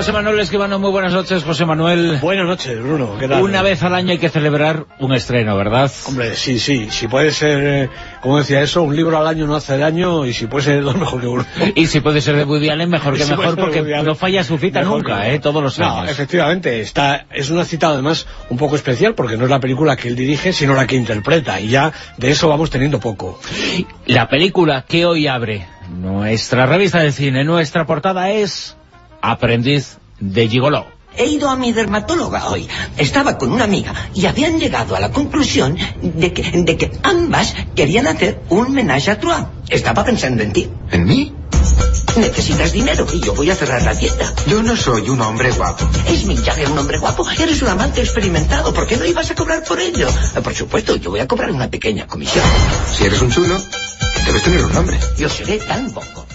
José Manuel Esquivano, muy buenas noches, José Manuel. Buenas noches, Bruno. ¿Qué tal? Una vez al año hay que celebrar un estreno, ¿verdad? Hombre, sí, sí. Si puede ser, eh, como decía eso, un libro al año no hace daño y si puede ser dos, mejor que uno. Y si puede ser de Woody Allen, mejor que Si mejor, porque no falla su cita mejor nunca, que ¿eh? Todos los No, años. efectivamente, está, es una cita además un poco especial porque no es la película que él dirige, sino la que interpreta y ya de eso vamos teniendo poco. La película que hoy abre nuestra revista de cine, nuestra portada es Aprendiz de Gigoló. He ido a mi dermatóloga hoy. Estaba con una amiga y habían llegado a la conclusión de que, de que ambas querían hacer un menage à trois. Estaba pensando en ti. ¿En mí? Necesitas dinero y yo voy a cerrar la tienda. Yo no soy un hombre guapo. Es Mick Jagger un hombre guapo. Eres un amante experimentado. ¿Por qué no ibas a cobrar por ello? Por supuesto, yo voy a cobrar una pequeña comisión. Si eres un chulo, debes tener un nombre. Yo seré tan poco.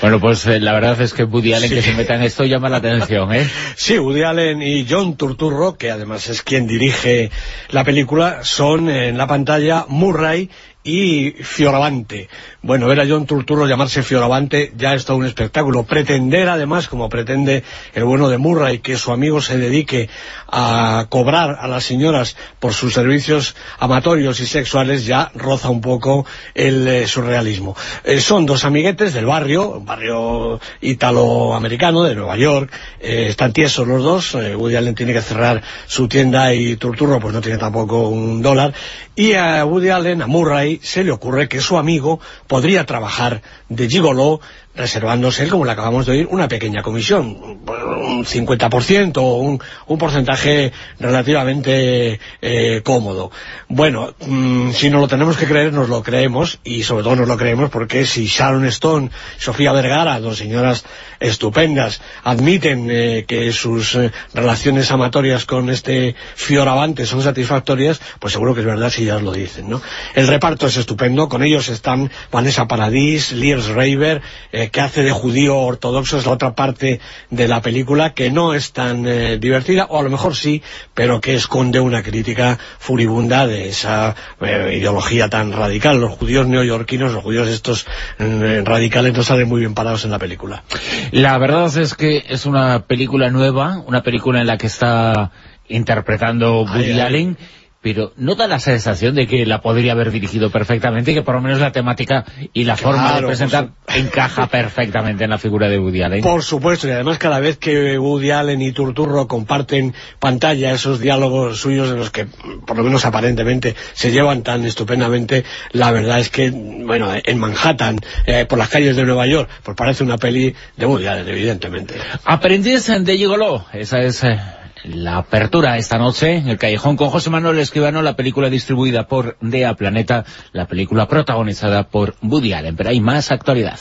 Bueno, pues eh, la verdad es que Woody Allen que se meta en esto llama la atención, ¿eh? Sí, Woody Allen y John Turturro, que además es quien dirige la película, son en la pantalla Murray y Fioravante. Bueno, ver a John Turturro llamarse Fioravante ya es todo un espectáculo. Pretender, además, como pretende el bueno de Murray, que su amigo se dedique a cobrar a las señoras por sus servicios amatorios y sexuales, ya roza un poco el eh, surrealismo. Eh, son dos amiguetes del barrio, barrio italoamericano de Nueva York, eh, están tiesos los dos, Woody Allen tiene que cerrar su tienda y Turturro pues no tiene tampoco un dólar, y a Woody Allen, a Murray, se le ocurre que su amigo podría trabajar de gigolo reservándose como le acabamos de oír, una pequeña comisión, un 50% o un, un porcentaje relativamente eh, cómodo. Bueno, mm, si nos lo tenemos que creer, nos lo creemos, y sobre todo nos lo creemos porque si Sharon Stone, Sofía Vergara, dos señoras estupendas, admiten eh, que sus eh, relaciones amatorias con este Fioravante son satisfactorias, pues seguro que es verdad si ellas lo dicen, ¿no? El reparto es estupendo, con ellos están Vanessa Paradis, Liers Reiber, eh, que hace de judío ortodoxo, es la otra parte de la película que no es tan eh, divertida, o a lo mejor sí, pero que esconde una crítica furibunda de esa eh, ideología tan radical. Los judíos neoyorquinos, los judíos estos eh, radicales no salen muy bien parados en la película. La verdad es que es una película nueva, una película en la que está interpretando Woody Ay, ay. Pero no da la sensación de que la podría haber dirigido perfectamente y que por lo menos la temática y la forma de presentar encaja perfectamente en la figura de Woody Allen. Por supuesto, y además cada vez que Woody Allen y Turturro comparten pantalla, esos diálogos suyos en los que, por lo menos aparentemente, se llevan tan estupendamente, la verdad es que, bueno, en Manhattan, eh, por las calles de Nueva York, pues parece una peli de Woody Allen, evidentemente. Aprendiz de Gigoló, esa es eh, la apertura esta noche en el Callejón con José Manuel Escribano, la película distribuida por Dea Planeta, la película protagonizada por Woody Allen, pero hay más actualidad.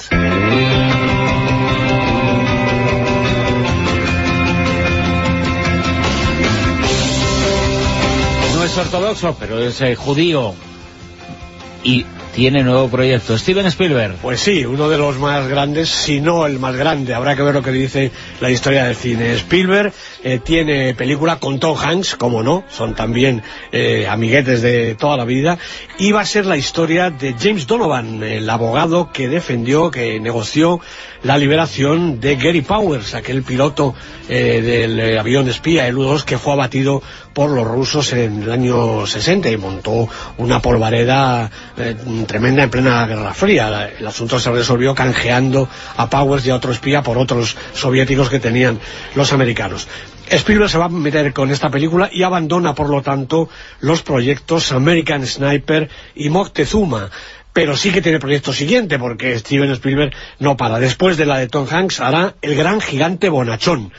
No es ortodoxo, pero es eh, judío y tiene nuevo proyecto. Steven Spielberg. Pues sí, uno de los más grandes, si no el más grande. Habrá que ver lo que dice la historia del cine. Spielberg eh, tiene película con Tom Hanks, como no, son también eh, amiguetes de toda la vida. Y va a ser la historia de James Donovan, el abogado que defendió, que negoció la liberación de Gary Powers, aquel piloto eh, del avión espía, el U-2, que fue abatido por los rusos en el año 60 y montó una polvareda tremenda en plena Guerra Fría. El asunto se resolvió canjeando a Powers y a otro espía por otros soviéticos que tenían los americanos. Spielberg se va a meter con esta película y abandona, por lo tanto, los proyectos American Sniper y Moctezuma. Pero sí que tiene proyecto siguiente, porque Steven Spielberg no para. Después de la de Tom Hanks hará El gran gigante bonachón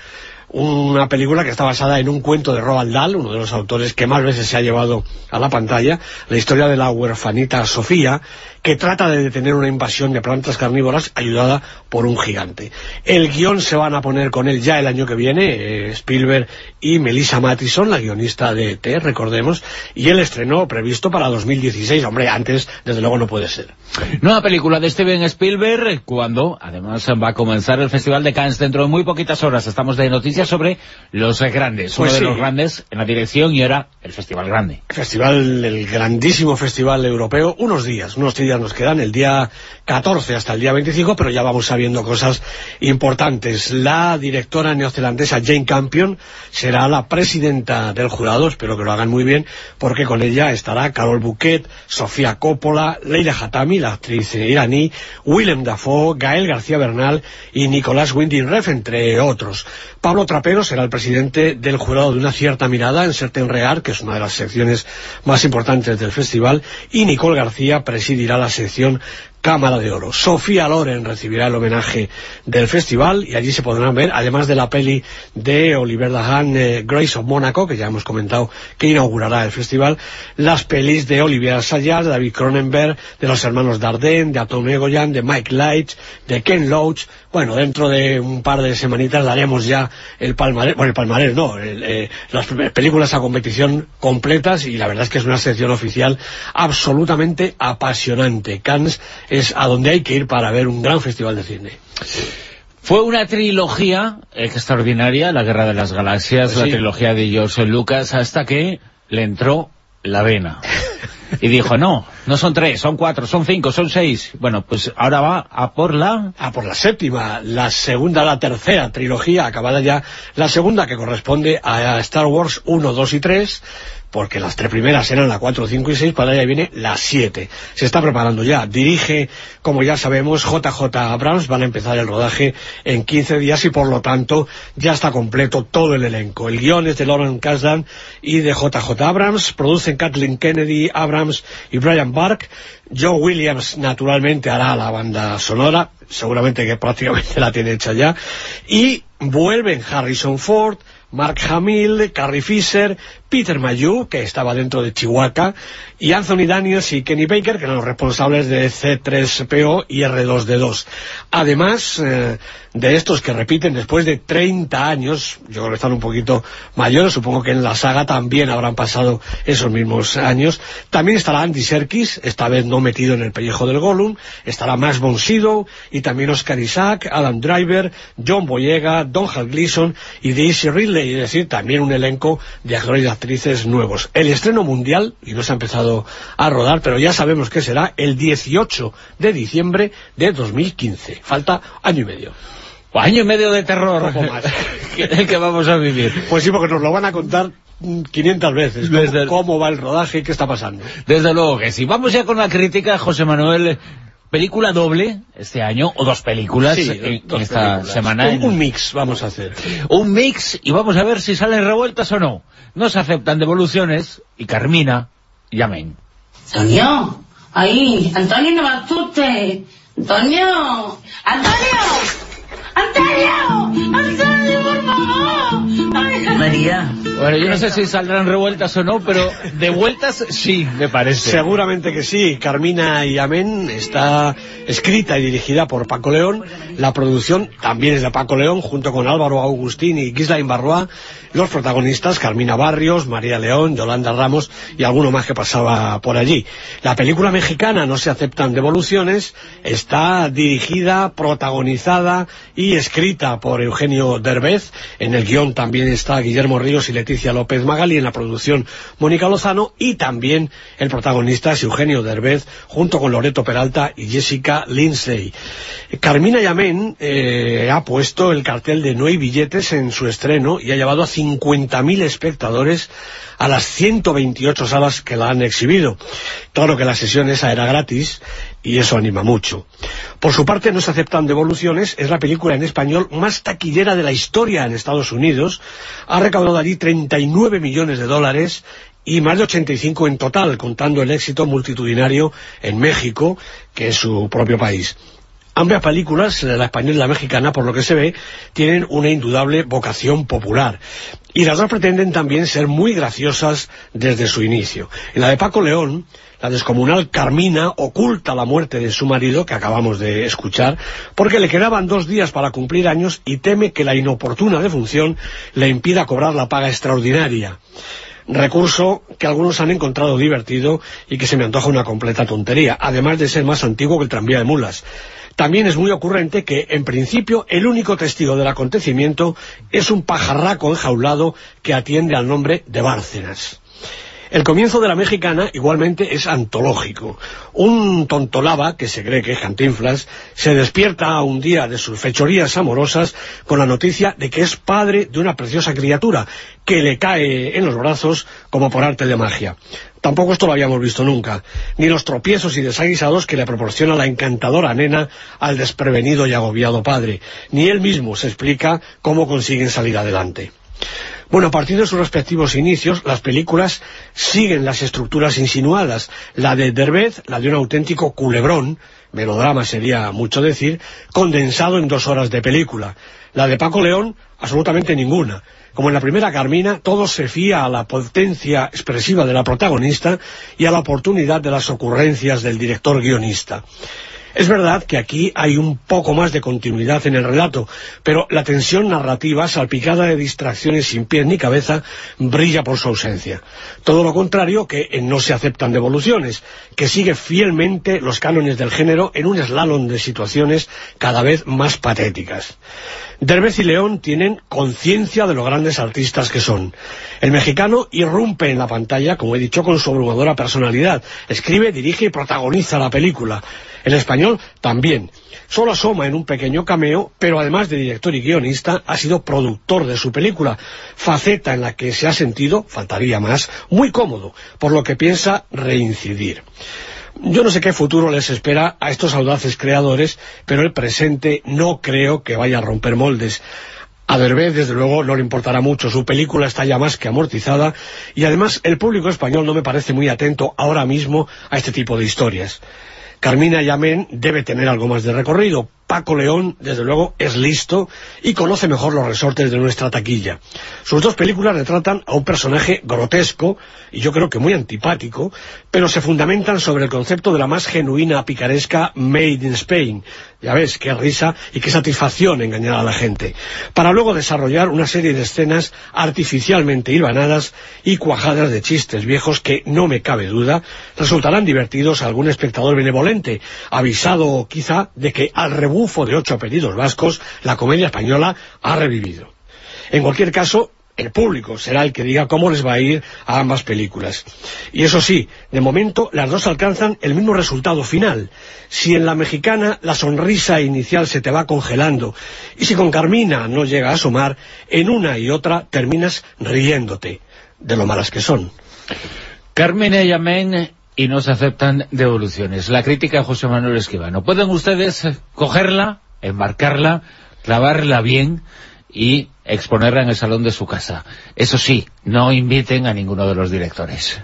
una película que está basada en un cuento de Roald Dahl, uno de los autores que más veces se ha llevado a la pantalla, la historia de la huerfanita Sofía, que trata de detener una invasión de plantas carnívoras ayudada por un gigante. El guion se van a poner con él ya el año que viene, eh, Spielberg y Melissa Mattison, la guionista de E.T., recordemos, y el estreno previsto para 2016. Hombre, antes, desde luego, no puede ser. Nueva película de Steven Spielberg, cuando además va a comenzar el Festival de Cannes dentro de muy poquitas horas. Estamos de noticias sobre los grandes, Pues uno sí. de los grandes en la dirección y ahora el festival grande. Festival, el grandísimo festival europeo, unos días, unos días nos quedan, el día 14 hasta el día 25, pero ya vamos sabiendo cosas importantes. La directora neozelandesa Jane Campion será la presidenta del jurado, espero que lo hagan muy bien, porque con ella estará Carol Bouquet, Sofía Coppola, Leila Hatami, la actriz iraní, Willem Dafoe, Gael García Bernal y Nicolás Winding Ref, entre otros. Pablo Trapero será el presidente del jurado de una cierta mirada en Certain Rear, que es una de las secciones más importantes del festival, y Nicole García presidirá la sección Cámara de Oro. Sofía Loren recibirá el homenaje del festival y allí se podrán ver, además de la peli de Oliver Dahan, eh, Grace of Monaco, que ya hemos comentado que inaugurará el festival, las pelis de Olivier Sayar, de David Cronenberg, de los hermanos Dardenne, de Atom Egoyan, de Mike Light, de Ken Loach. Bueno, dentro de un par de semanitas daremos ya el palmarés, bueno, el palmarés no, eh, las películas a competición completas y la verdad es que es una sección oficial absolutamente apasionante. Cannes es a donde hay que ir para ver un gran festival de cine. Fue una trilogía extraordinaria, La Guerra de las Galaxias, la Sí. trilogía de George Lucas, hasta que le entró la vena. Y dijo, no, no son tres, son cuatro, son cinco, son seis. Bueno, pues ahora va a por la... A por la séptima, la segunda, la tercera trilogía, acabada ya, la segunda que corresponde a Star Wars 1, 2 y 3, porque las tres primeras eran la 4, 5 y 6, para allá viene la 7. Se está preparando ya. Dirige, como ya sabemos, JJ Abrams, van a empezar el rodaje en 15 días y por lo tanto ya está completo todo el elenco. El guion es de Lauren Kasdan y de JJ Abrams, producen Kathleen Kennedy, Abrams y Brian Bark. Joe Williams, naturalmente, hará la banda sonora, seguramente que prácticamente la tiene hecha ya. Y vuelven Harrison Ford, Mark Hamill, Carrie Fisher, Peter Mayhew, que estaba dentro de Chihuahua, y Anthony Daniels y Kenny Baker, que eran los responsables de C3PO y R2D2. Además eh, de estos que repiten después de 30 años, yo creo que están un poquito mayores, supongo que en la saga también habrán pasado esos mismos años. También estará Andy Serkis, esta vez no metido en el pellejo del Gollum, estará Max von Sydow, y también Oscar Isaac, Adam Driver, John Boyega, Don Hal Gleason y Daisy Ridley, es decir, también un elenco de actores actrices nuevos. El estreno mundial, y no se ha empezado a rodar, pero ya sabemos que será el 18 de diciembre de 2015. Falta año y medio. Año y medio de terror. el que vamos a vivir. Pues sí, porque nos lo van a contar mm, 500 veces. Cómo, cómo va el rodaje y qué está pasando. Desde luego que sí. Vamos ya con la crítica, José Manuel. Película doble este año, o dos películas Sí, en, dos esta películas. semana. Un, un mix vamos a hacer. un mix y vamos a ver si salen revueltas o no. No se aceptan devoluciones y Carmina y amén. Antonio, ahí, Antonio, no asustes. Antonio, Antonio, Antonio, Antonio, María. Bueno, yo no sé si saldrán revueltas o no, pero de vueltas sí, me parece. Seguramente que sí. Carmina y Amén está escrita y dirigida por Paco León. La producción también es de Paco León, junto con Álvaro Agustín y Gislain Barroa. Los protagonistas, Carmina Barrios, María León, Yolanda Ramos y alguno más que pasaba por allí. La película mexicana No se aceptan devoluciones está dirigida, protagonizada y escrita por Eugenio Derbez. En el guion también está Guillermo Ríos y Leticia López Magali, en la producción Mónica Lozano y también el protagonista es Eugenio Derbez junto con Loreto Peralta y Jessica Lindsay. Carmina Yamén eh, ha puesto el cartel de No hay billetes en su estreno y ha llevado a 50.000 espectadores a las 128 salas que la han exhibido. Claro que la sesión esa era gratis y eso anima mucho. Por su parte, No se aceptan devoluciones, es la película en español más taquillera de la historia en Estados Unidos. Ha recaudado allí 39 millones de dólares y más de 85 en total, contando el éxito multitudinario en México, que es su propio país. Ambas películas, la española y la mexicana, por lo que se ve, tienen una indudable vocación popular. Y las dos pretenden también ser muy graciosas desde su inicio. En la de Paco León, la descomunal Carmina oculta la muerte de su marido, que acabamos de escuchar, porque le quedaban dos días para cumplir años y teme que la inoportuna defunción le impida cobrar la paga extraordinaria. recurso que algunos han encontrado divertido y que se me antoja una completa tontería, además de ser más antiguo que el tranvía de mulas. También es muy ocurrente que, en principio, el único testigo del acontecimiento es un pajarraco enjaulado que atiende al nombre de Bárcenas. El comienzo de la mexicana igualmente es antológico. Un tontolaba, que se cree que es Cantinflas, se despierta un día de sus fechorías amorosas con la noticia de que es padre de una preciosa criatura que le cae en los brazos como por arte de magia. Tampoco esto lo habíamos visto nunca, ni los tropiezos y desaguisados que le proporciona la encantadora nena al desprevenido y agobiado padre, ni él mismo se explica cómo consiguen salir adelante. Bueno, a partir de sus respectivos inicios, las películas siguen las estructuras insinuadas. La de Derbez, la de un auténtico culebrón, melodrama sería mucho decir, condensado en dos horas de película. La de Paco León, absolutamente ninguna. Como en la primera Carmina, todo se fía a la potencia expresiva de la protagonista y a la oportunidad de las ocurrencias del director guionista. Es verdad que aquí hay un poco más de continuidad en el relato, pero la tensión narrativa, salpicada de distracciones sin pies ni cabeza, brilla por su ausencia. Todo lo contrario que en No se aceptan devoluciones, que sigue fielmente los cánones del género en un slalom de situaciones cada vez más patéticas. Derbez y León tienen conciencia de los grandes artistas que son. El mexicano irrumpe en la pantalla, como he dicho, con su abrumadora personalidad. Escribe, dirige y protagoniza la película. El español también. Solo asoma en un pequeño cameo, pero además de director y guionista, ha sido productor de su película, faceta en la que se ha sentido, faltaría más, muy cómodo, por lo que piensa reincidir. Yo no sé qué futuro les espera a estos audaces creadores, pero el presente no creo que vaya a romper moldes. A Derbez, desde luego, no le importará mucho. Su película está ya más que amortizada y además el público español no me parece muy atento ahora mismo a este tipo de historias. Carmina Yamén debe tener algo más de recorrido. Paco León, desde luego, es listo y conoce mejor los resortes de nuestra taquilla. Sus dos películas retratan a un personaje grotesco y yo creo que muy antipático, pero se fundamentan sobre el concepto de la más genuina picaresca Made in Spain. Ya ves, qué risa y qué satisfacción engañar a la gente. Para luego desarrollar una serie de escenas artificialmente hilvanadas y cuajadas de chistes viejos que, no me cabe duda, resultarán divertidos a algún espectador benevolente, avisado quizá de que al rebufo de ocho apellidos vascos, la comedia española ha revivido. En cualquier caso, el público será el que diga cómo les va a ir a ambas películas. Y eso sí, de momento las dos alcanzan el mismo resultado final. Si en la mexicana la sonrisa inicial se te va congelando y si con Carmina no llega a asomar, en una y otra terminas riéndote de lo malas que son. Carmen y Amén y no se aceptan devoluciones. La crítica de José Manuel Esquivano. ¿Pueden ustedes cogerla, embarcarla, clavarla bien y exponerla en el salón de su casa? Eso sí, no inviten a ninguno de los directores.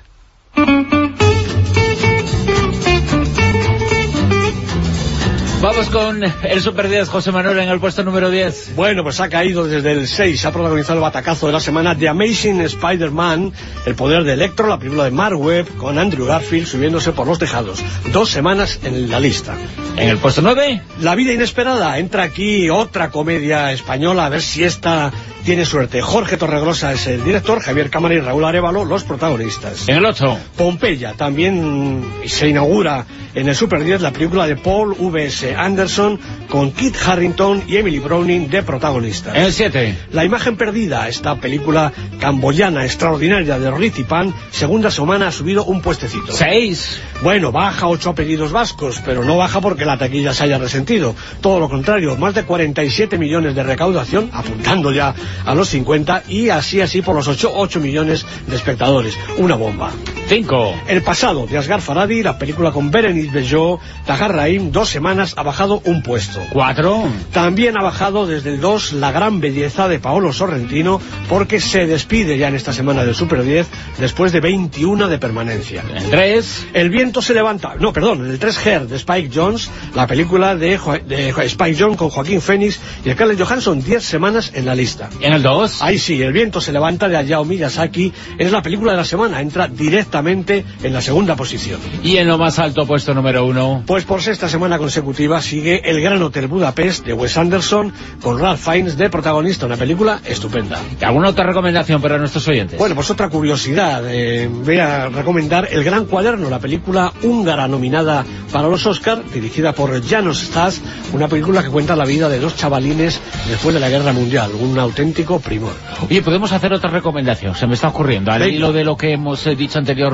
Vamos con el Super 10, José Manuel, en el puesto número 10. Bueno, pues ha caído desde el 6, ha protagonizado el batacazo de la semana The Amazing Spider-Man, El poder de Electro, la película de Mark Webb, con Andrew Garfield subiéndose por los tejados. Dos semanas en la lista. En el puesto 9. La vida inesperada, entra aquí otra comedia española, a ver si esta tiene suerte. Jorge Torregrosa es el director, Javier Cámara y Raúl Arevalo los protagonistas. En el 8. Pompeya, también se inaugura en el Super 10 la película de Paul V.S. Anderson con Kit Harrington y Emily Browning de protagonistas. El 7. La imagen perdida, esta película camboyana extraordinaria de Rizzi Pan, segunda semana ha subido un puestecito. 6. Bueno, baja ocho apellidos vascos, pero no baja porque la taquilla se haya resentido. Todo lo contrario, más de 47 millones de recaudación, apuntando ya a los 50, y así así por los 8, 8 millones de espectadores. Una bomba. 5. El pasado de Asghar Faradi, la película con Berenice Bejo, Tahar Rahim, dos semanas ha bajado un puesto. 4. También ha bajado desde el 2 la gran belleza de Paolo Sorrentino, porque se despide ya en esta semana del Super 10 después de 21 de permanencia. En el 3. El viento se levanta, no, perdón, el 3 Her de Spike Jones, la película de, Jo- de Jo- Spike Jones con Joaquín Phoenix y Scarlett Johansson, 10 semanas en la lista. En el 2. Ahí sí, El viento se levanta de Hayao Miyazaki, es la película de la semana, entra directamente directamente en la segunda posición. Y en lo más alto, puesto número uno. Pues por sexta semana consecutiva sigue El Gran Hotel Budapest de Wes Anderson con Ralph Fiennes de protagonista, una película estupenda. ¿Y ¿Alguna otra recomendación para nuestros oyentes? Bueno, pues otra curiosidad, eh, voy a recomendar El Gran Cuaderno, la película húngara nominada para los Oscar, dirigida por Janos Stas, una película que cuenta la vida de dos chavalines después de la Guerra Mundial, un auténtico primor. Oye, podemos hacer otra recomendación, se me está ocurriendo, al hilo de lo que hemos eh, dicho anteriormente,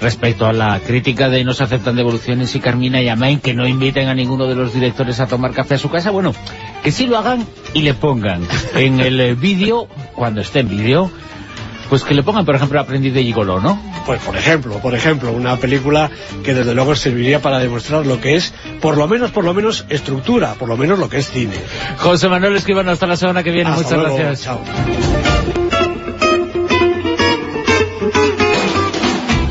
respecto a la crítica de no se aceptan devoluciones y Carmina y Amain, que no inviten a ninguno de los directores a tomar café a su casa, bueno, que sí lo hagan y le pongan en el eh, vídeo, cuando esté en vídeo, pues que le pongan, por ejemplo, Aprendiz de Gigolo, ¿no? Pues por ejemplo, por ejemplo, una película que desde luego serviría para demostrar lo que es, por lo menos, por lo menos, estructura, por lo menos lo que es cine. José Manuel Escribano, hasta la semana que viene, Hasta muchas luego, gracias. chao.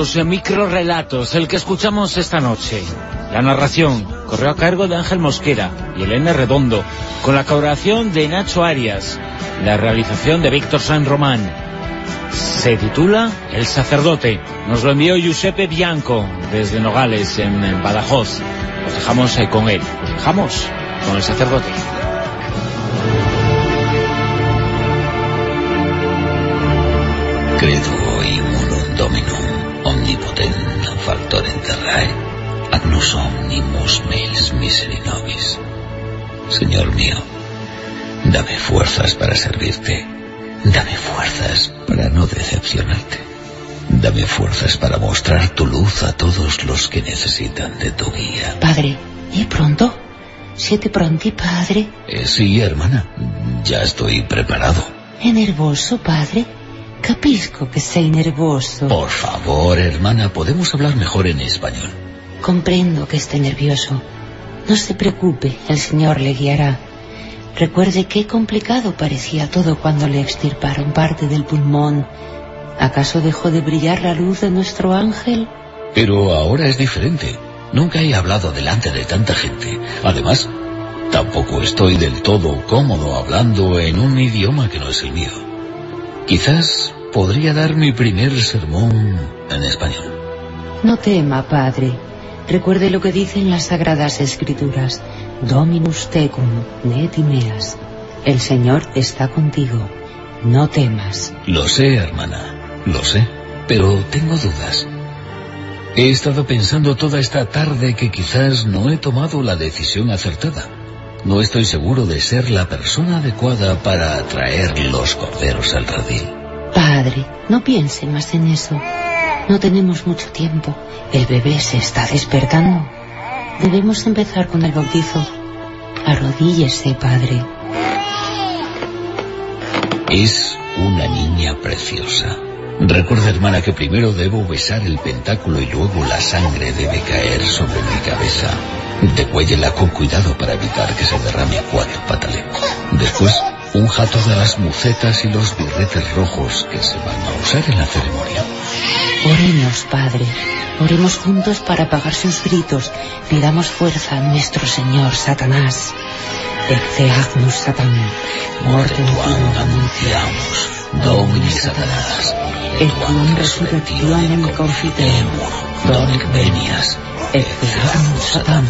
Vuestros eh, microrelatos, el que escuchamos esta noche. La narración corrió a cargo de Ángel Mosquera y Elena Redondo, con la colaboración de Nacho Arias, la realización de Víctor San Román. Se titula El sacerdote. Nos lo envió Giuseppe Bianco desde Nogales, en, Badajoz. Os dejamos eh, con él. Os dejamos con el sacerdote. Credo fuerzas para servirte, dame fuerzas para no decepcionarte, dame fuerzas para mostrar tu luz a todos los que necesitan de tu guía. Padre, ¿y pronto? ¿Siete pronti, padre? Eh, sí, hermana, ya estoy preparado. ¿È nervoso, padre? Capisco que sei nervoso. Por favor, hermana, podemos hablar mejor en español. Comprendo que esté nervioso. No se preocupe, el Señor le guiará. Recuerde qué complicado parecía todo cuando le extirparon parte del pulmón. ¿Acaso dejó de brillar la luz de nuestro ángel? Pero ahora es diferente. Nunca he hablado delante de tanta gente. Además, tampoco estoy del todo cómodo hablando en un idioma que no es el mío. Quizás podría dar mi primer sermón en español. No tema, padre. Recuerde lo que dicen las sagradas escrituras. Dominus tecum, ne timeas. El Señor está contigo. No temas. Lo sé, hermana, lo sé, pero tengo dudas. He estado pensando toda esta tarde que quizás no he tomado la decisión acertada. No estoy seguro de ser la persona adecuada para atraer los corderos al redil. Padre, no piense más en eso. No tenemos mucho tiempo. El bebé se está despertando. Debemos empezar con el bautizo. Arrodíllese, padre. Es una niña preciosa. Recuerda, hermana, que primero debo besar el pentáculo y luego la sangre debe caer sobre mi cabeza. Degüéllela con cuidado para evitar que se derrame cuatro. Después, unja todas las mucetas y los birretes rojos que se van a usar en la ceremonia. Oremos, Padre. Oremos juntos para apagar sus gritos. Pidamos fuerza a nuestro Señor Satanás. Ecce agnus Satan, mortem tuum anunciamos, Domini Satanás, et tuum resurrectionem confitemur, Donec venias, ecce agnus Satan,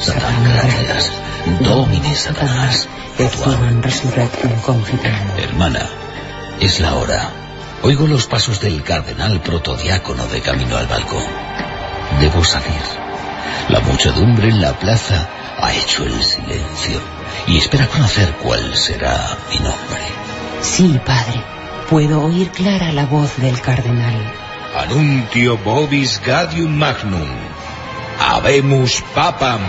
Satan gracias, Domini Satanás, et tuum resurrectum confitemur. Hermana, es la hora. Oigo los pasos del cardenal protodiácono de camino al balcón. Debo salir. La muchedumbre en la plaza ha hecho el silencio y espera conocer cuál será mi nombre. Sí, padre. Puedo oír clara la voz del cardenal. Anuntio vobis gadium magnum. Habemus papam.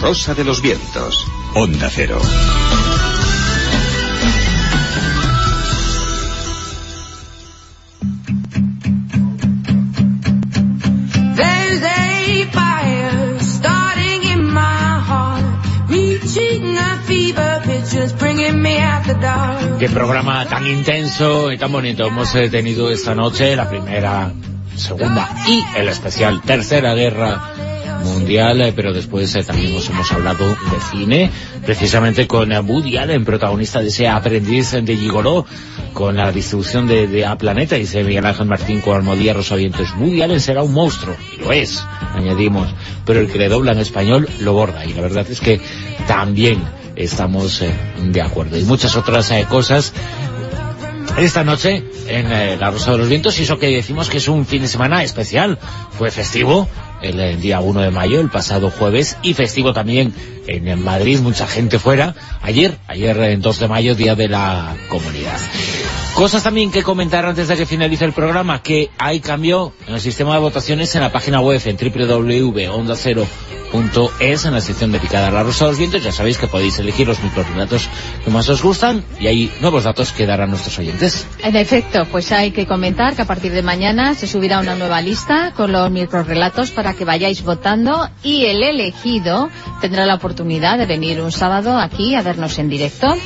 Rosa de los Vientos. Onda Cero. Qué programa tan intenso y tan bonito hemos eh, tenido esta noche, la primera, segunda y el especial Tercera Guerra Mundial, eh, pero después eh, también nos hemos hablado de cine, precisamente con eh, Woody Allen, protagonista de ese aprendiz de Gigoló, con la distribución de, de A Planeta, dice Miguel Ángel Martín con Almodía Rosavientos. Woody Allen será un monstruo, y lo es, añadimos, pero el que le dobla en español lo borda, y la verdad es que también estamos eh, de acuerdo. Y muchas otras eh, cosas esta noche en La Rosa de los Vientos y eso que decimos que es un fin de semana especial. Fue festivo el, eh, día 1 de mayo, el pasado jueves, y festivo también en, Madrid, mucha gente fuera. Ayer, ayer en 2 de mayo, Día de la Comunidad. Cosas también que comentar antes de que finalice el programa, que hay cambio en el sistema de votaciones en la página web en www.onda0.es en la sección dedicada a la Rosa de los Vientos. Ya sabéis que podéis elegir los microrelatos que más os gustan y hay nuevos datos que darán nuestros oyentes. En efecto, pues hay que comentar que a partir de mañana se subirá una nueva lista con los microrelatos para que vayáis votando y el elegido tendrá la oportunidad de venir un sábado aquí a vernos en directo,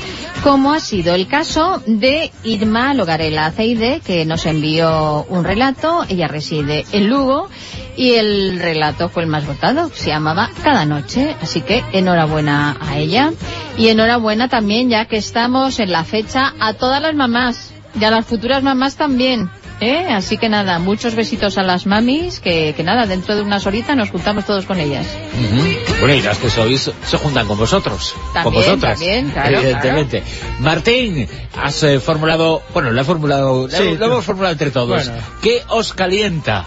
como ha sido el caso de Irma Logarela Aceide, que nos envió un relato, ella reside en Lugo y el relato fue el más votado, se llamaba Cada Noche, así que enhorabuena a ella y enhorabuena también ya que estamos en la fecha a todas las mamás y a las futuras mamás también. ¿Eh? Así que nada, muchos besitos a las mamis, que, que nada, dentro de unas horitas nos juntamos todos con ellas. Bueno, y las que sois se juntan con vosotros, con También, vosotras, también, claro, evidentemente. Martín, has eh, formulado, bueno, lo he formulado, Sí, lo, lo hemos formulado entre todos. Bueno. ¿Qué os calienta?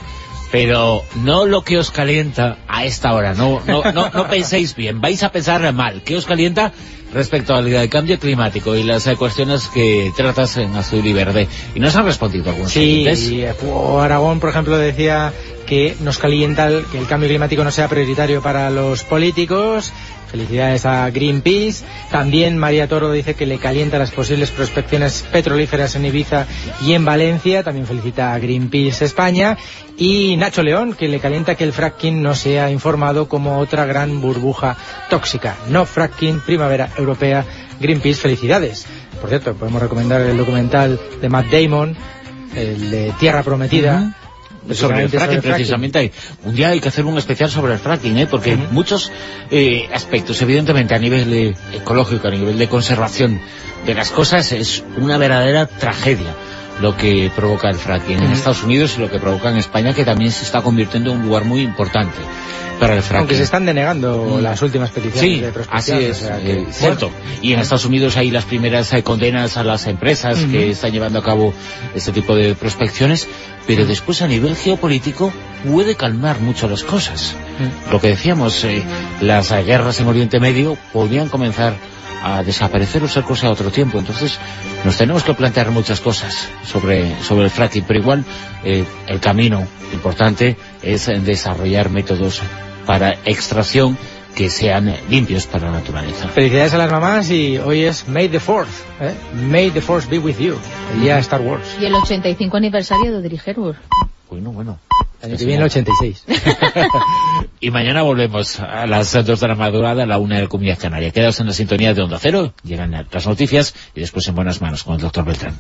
Pero no lo que os calienta a esta hora, no, no, no, no penséis bien, vais a pensar mal. ¿Qué os calienta respecto al cambio climático y las eh, cuestiones que tratas en azul y verde? Y nos han respondido algunos Sí, eh, Aragón, por ejemplo, decía que nos calienta el- que el cambio climático no sea prioritario para los políticos. Felicidades a Greenpeace. También María Toro dice que le calienta las posibles prospecciones petrolíferas en Ibiza y en Valencia. También felicita a Greenpeace España. Y Nacho León, que le calienta que el fracking no sea informado como otra gran burbuja tóxica. No fracking, primavera europea. Greenpeace, felicidades. Por cierto, podemos recomendar el documental de Matt Damon, el de Tierra Prometida. Sobre el fracking, sobre precisamente. Hay, un día hay que hacer un especial sobre el fracking, ¿eh? porque muchos eh, aspectos, evidentemente, a nivel ecológico, a nivel de conservación de las cosas, es una verdadera tragedia lo que provoca el fracking en. Estados Unidos y lo que provoca en España, que también se está convirtiendo en un lugar muy importante para el fracking. Aunque se están denegando las últimas peticiones Sí, de así es, o sea que, eh, cierto. Y en Estados Unidos hay las primeras eh, condenas a las empresas que están llevando a cabo este tipo de prospecciones, pero después a nivel geopolítico puede calmar mucho las cosas. Lo que decíamos, eh, las guerras en Oriente Medio podrían comenzar a desaparecer o ser cosa de otro tiempo. Entonces nos tenemos que plantear muchas cosas sobre, sobre el fracking, pero igual eh, el camino importante es desarrollar métodos para extracción que sean limpios para la naturaleza. Felicidades a las mamás y hoy es May the 4th. ¿eh? May the 4th be with you. El día de Star Wars. Y el 85 aniversario de Hepburn. Bueno, bueno. El año que viene el 86. Y mañana volvemos a las 2 de la madrugada a la una de la Comunidad Canaria. Quedaos en la sintonía de Onda Cero, llegan las noticias y después en buenas manos con el doctor Beltrán.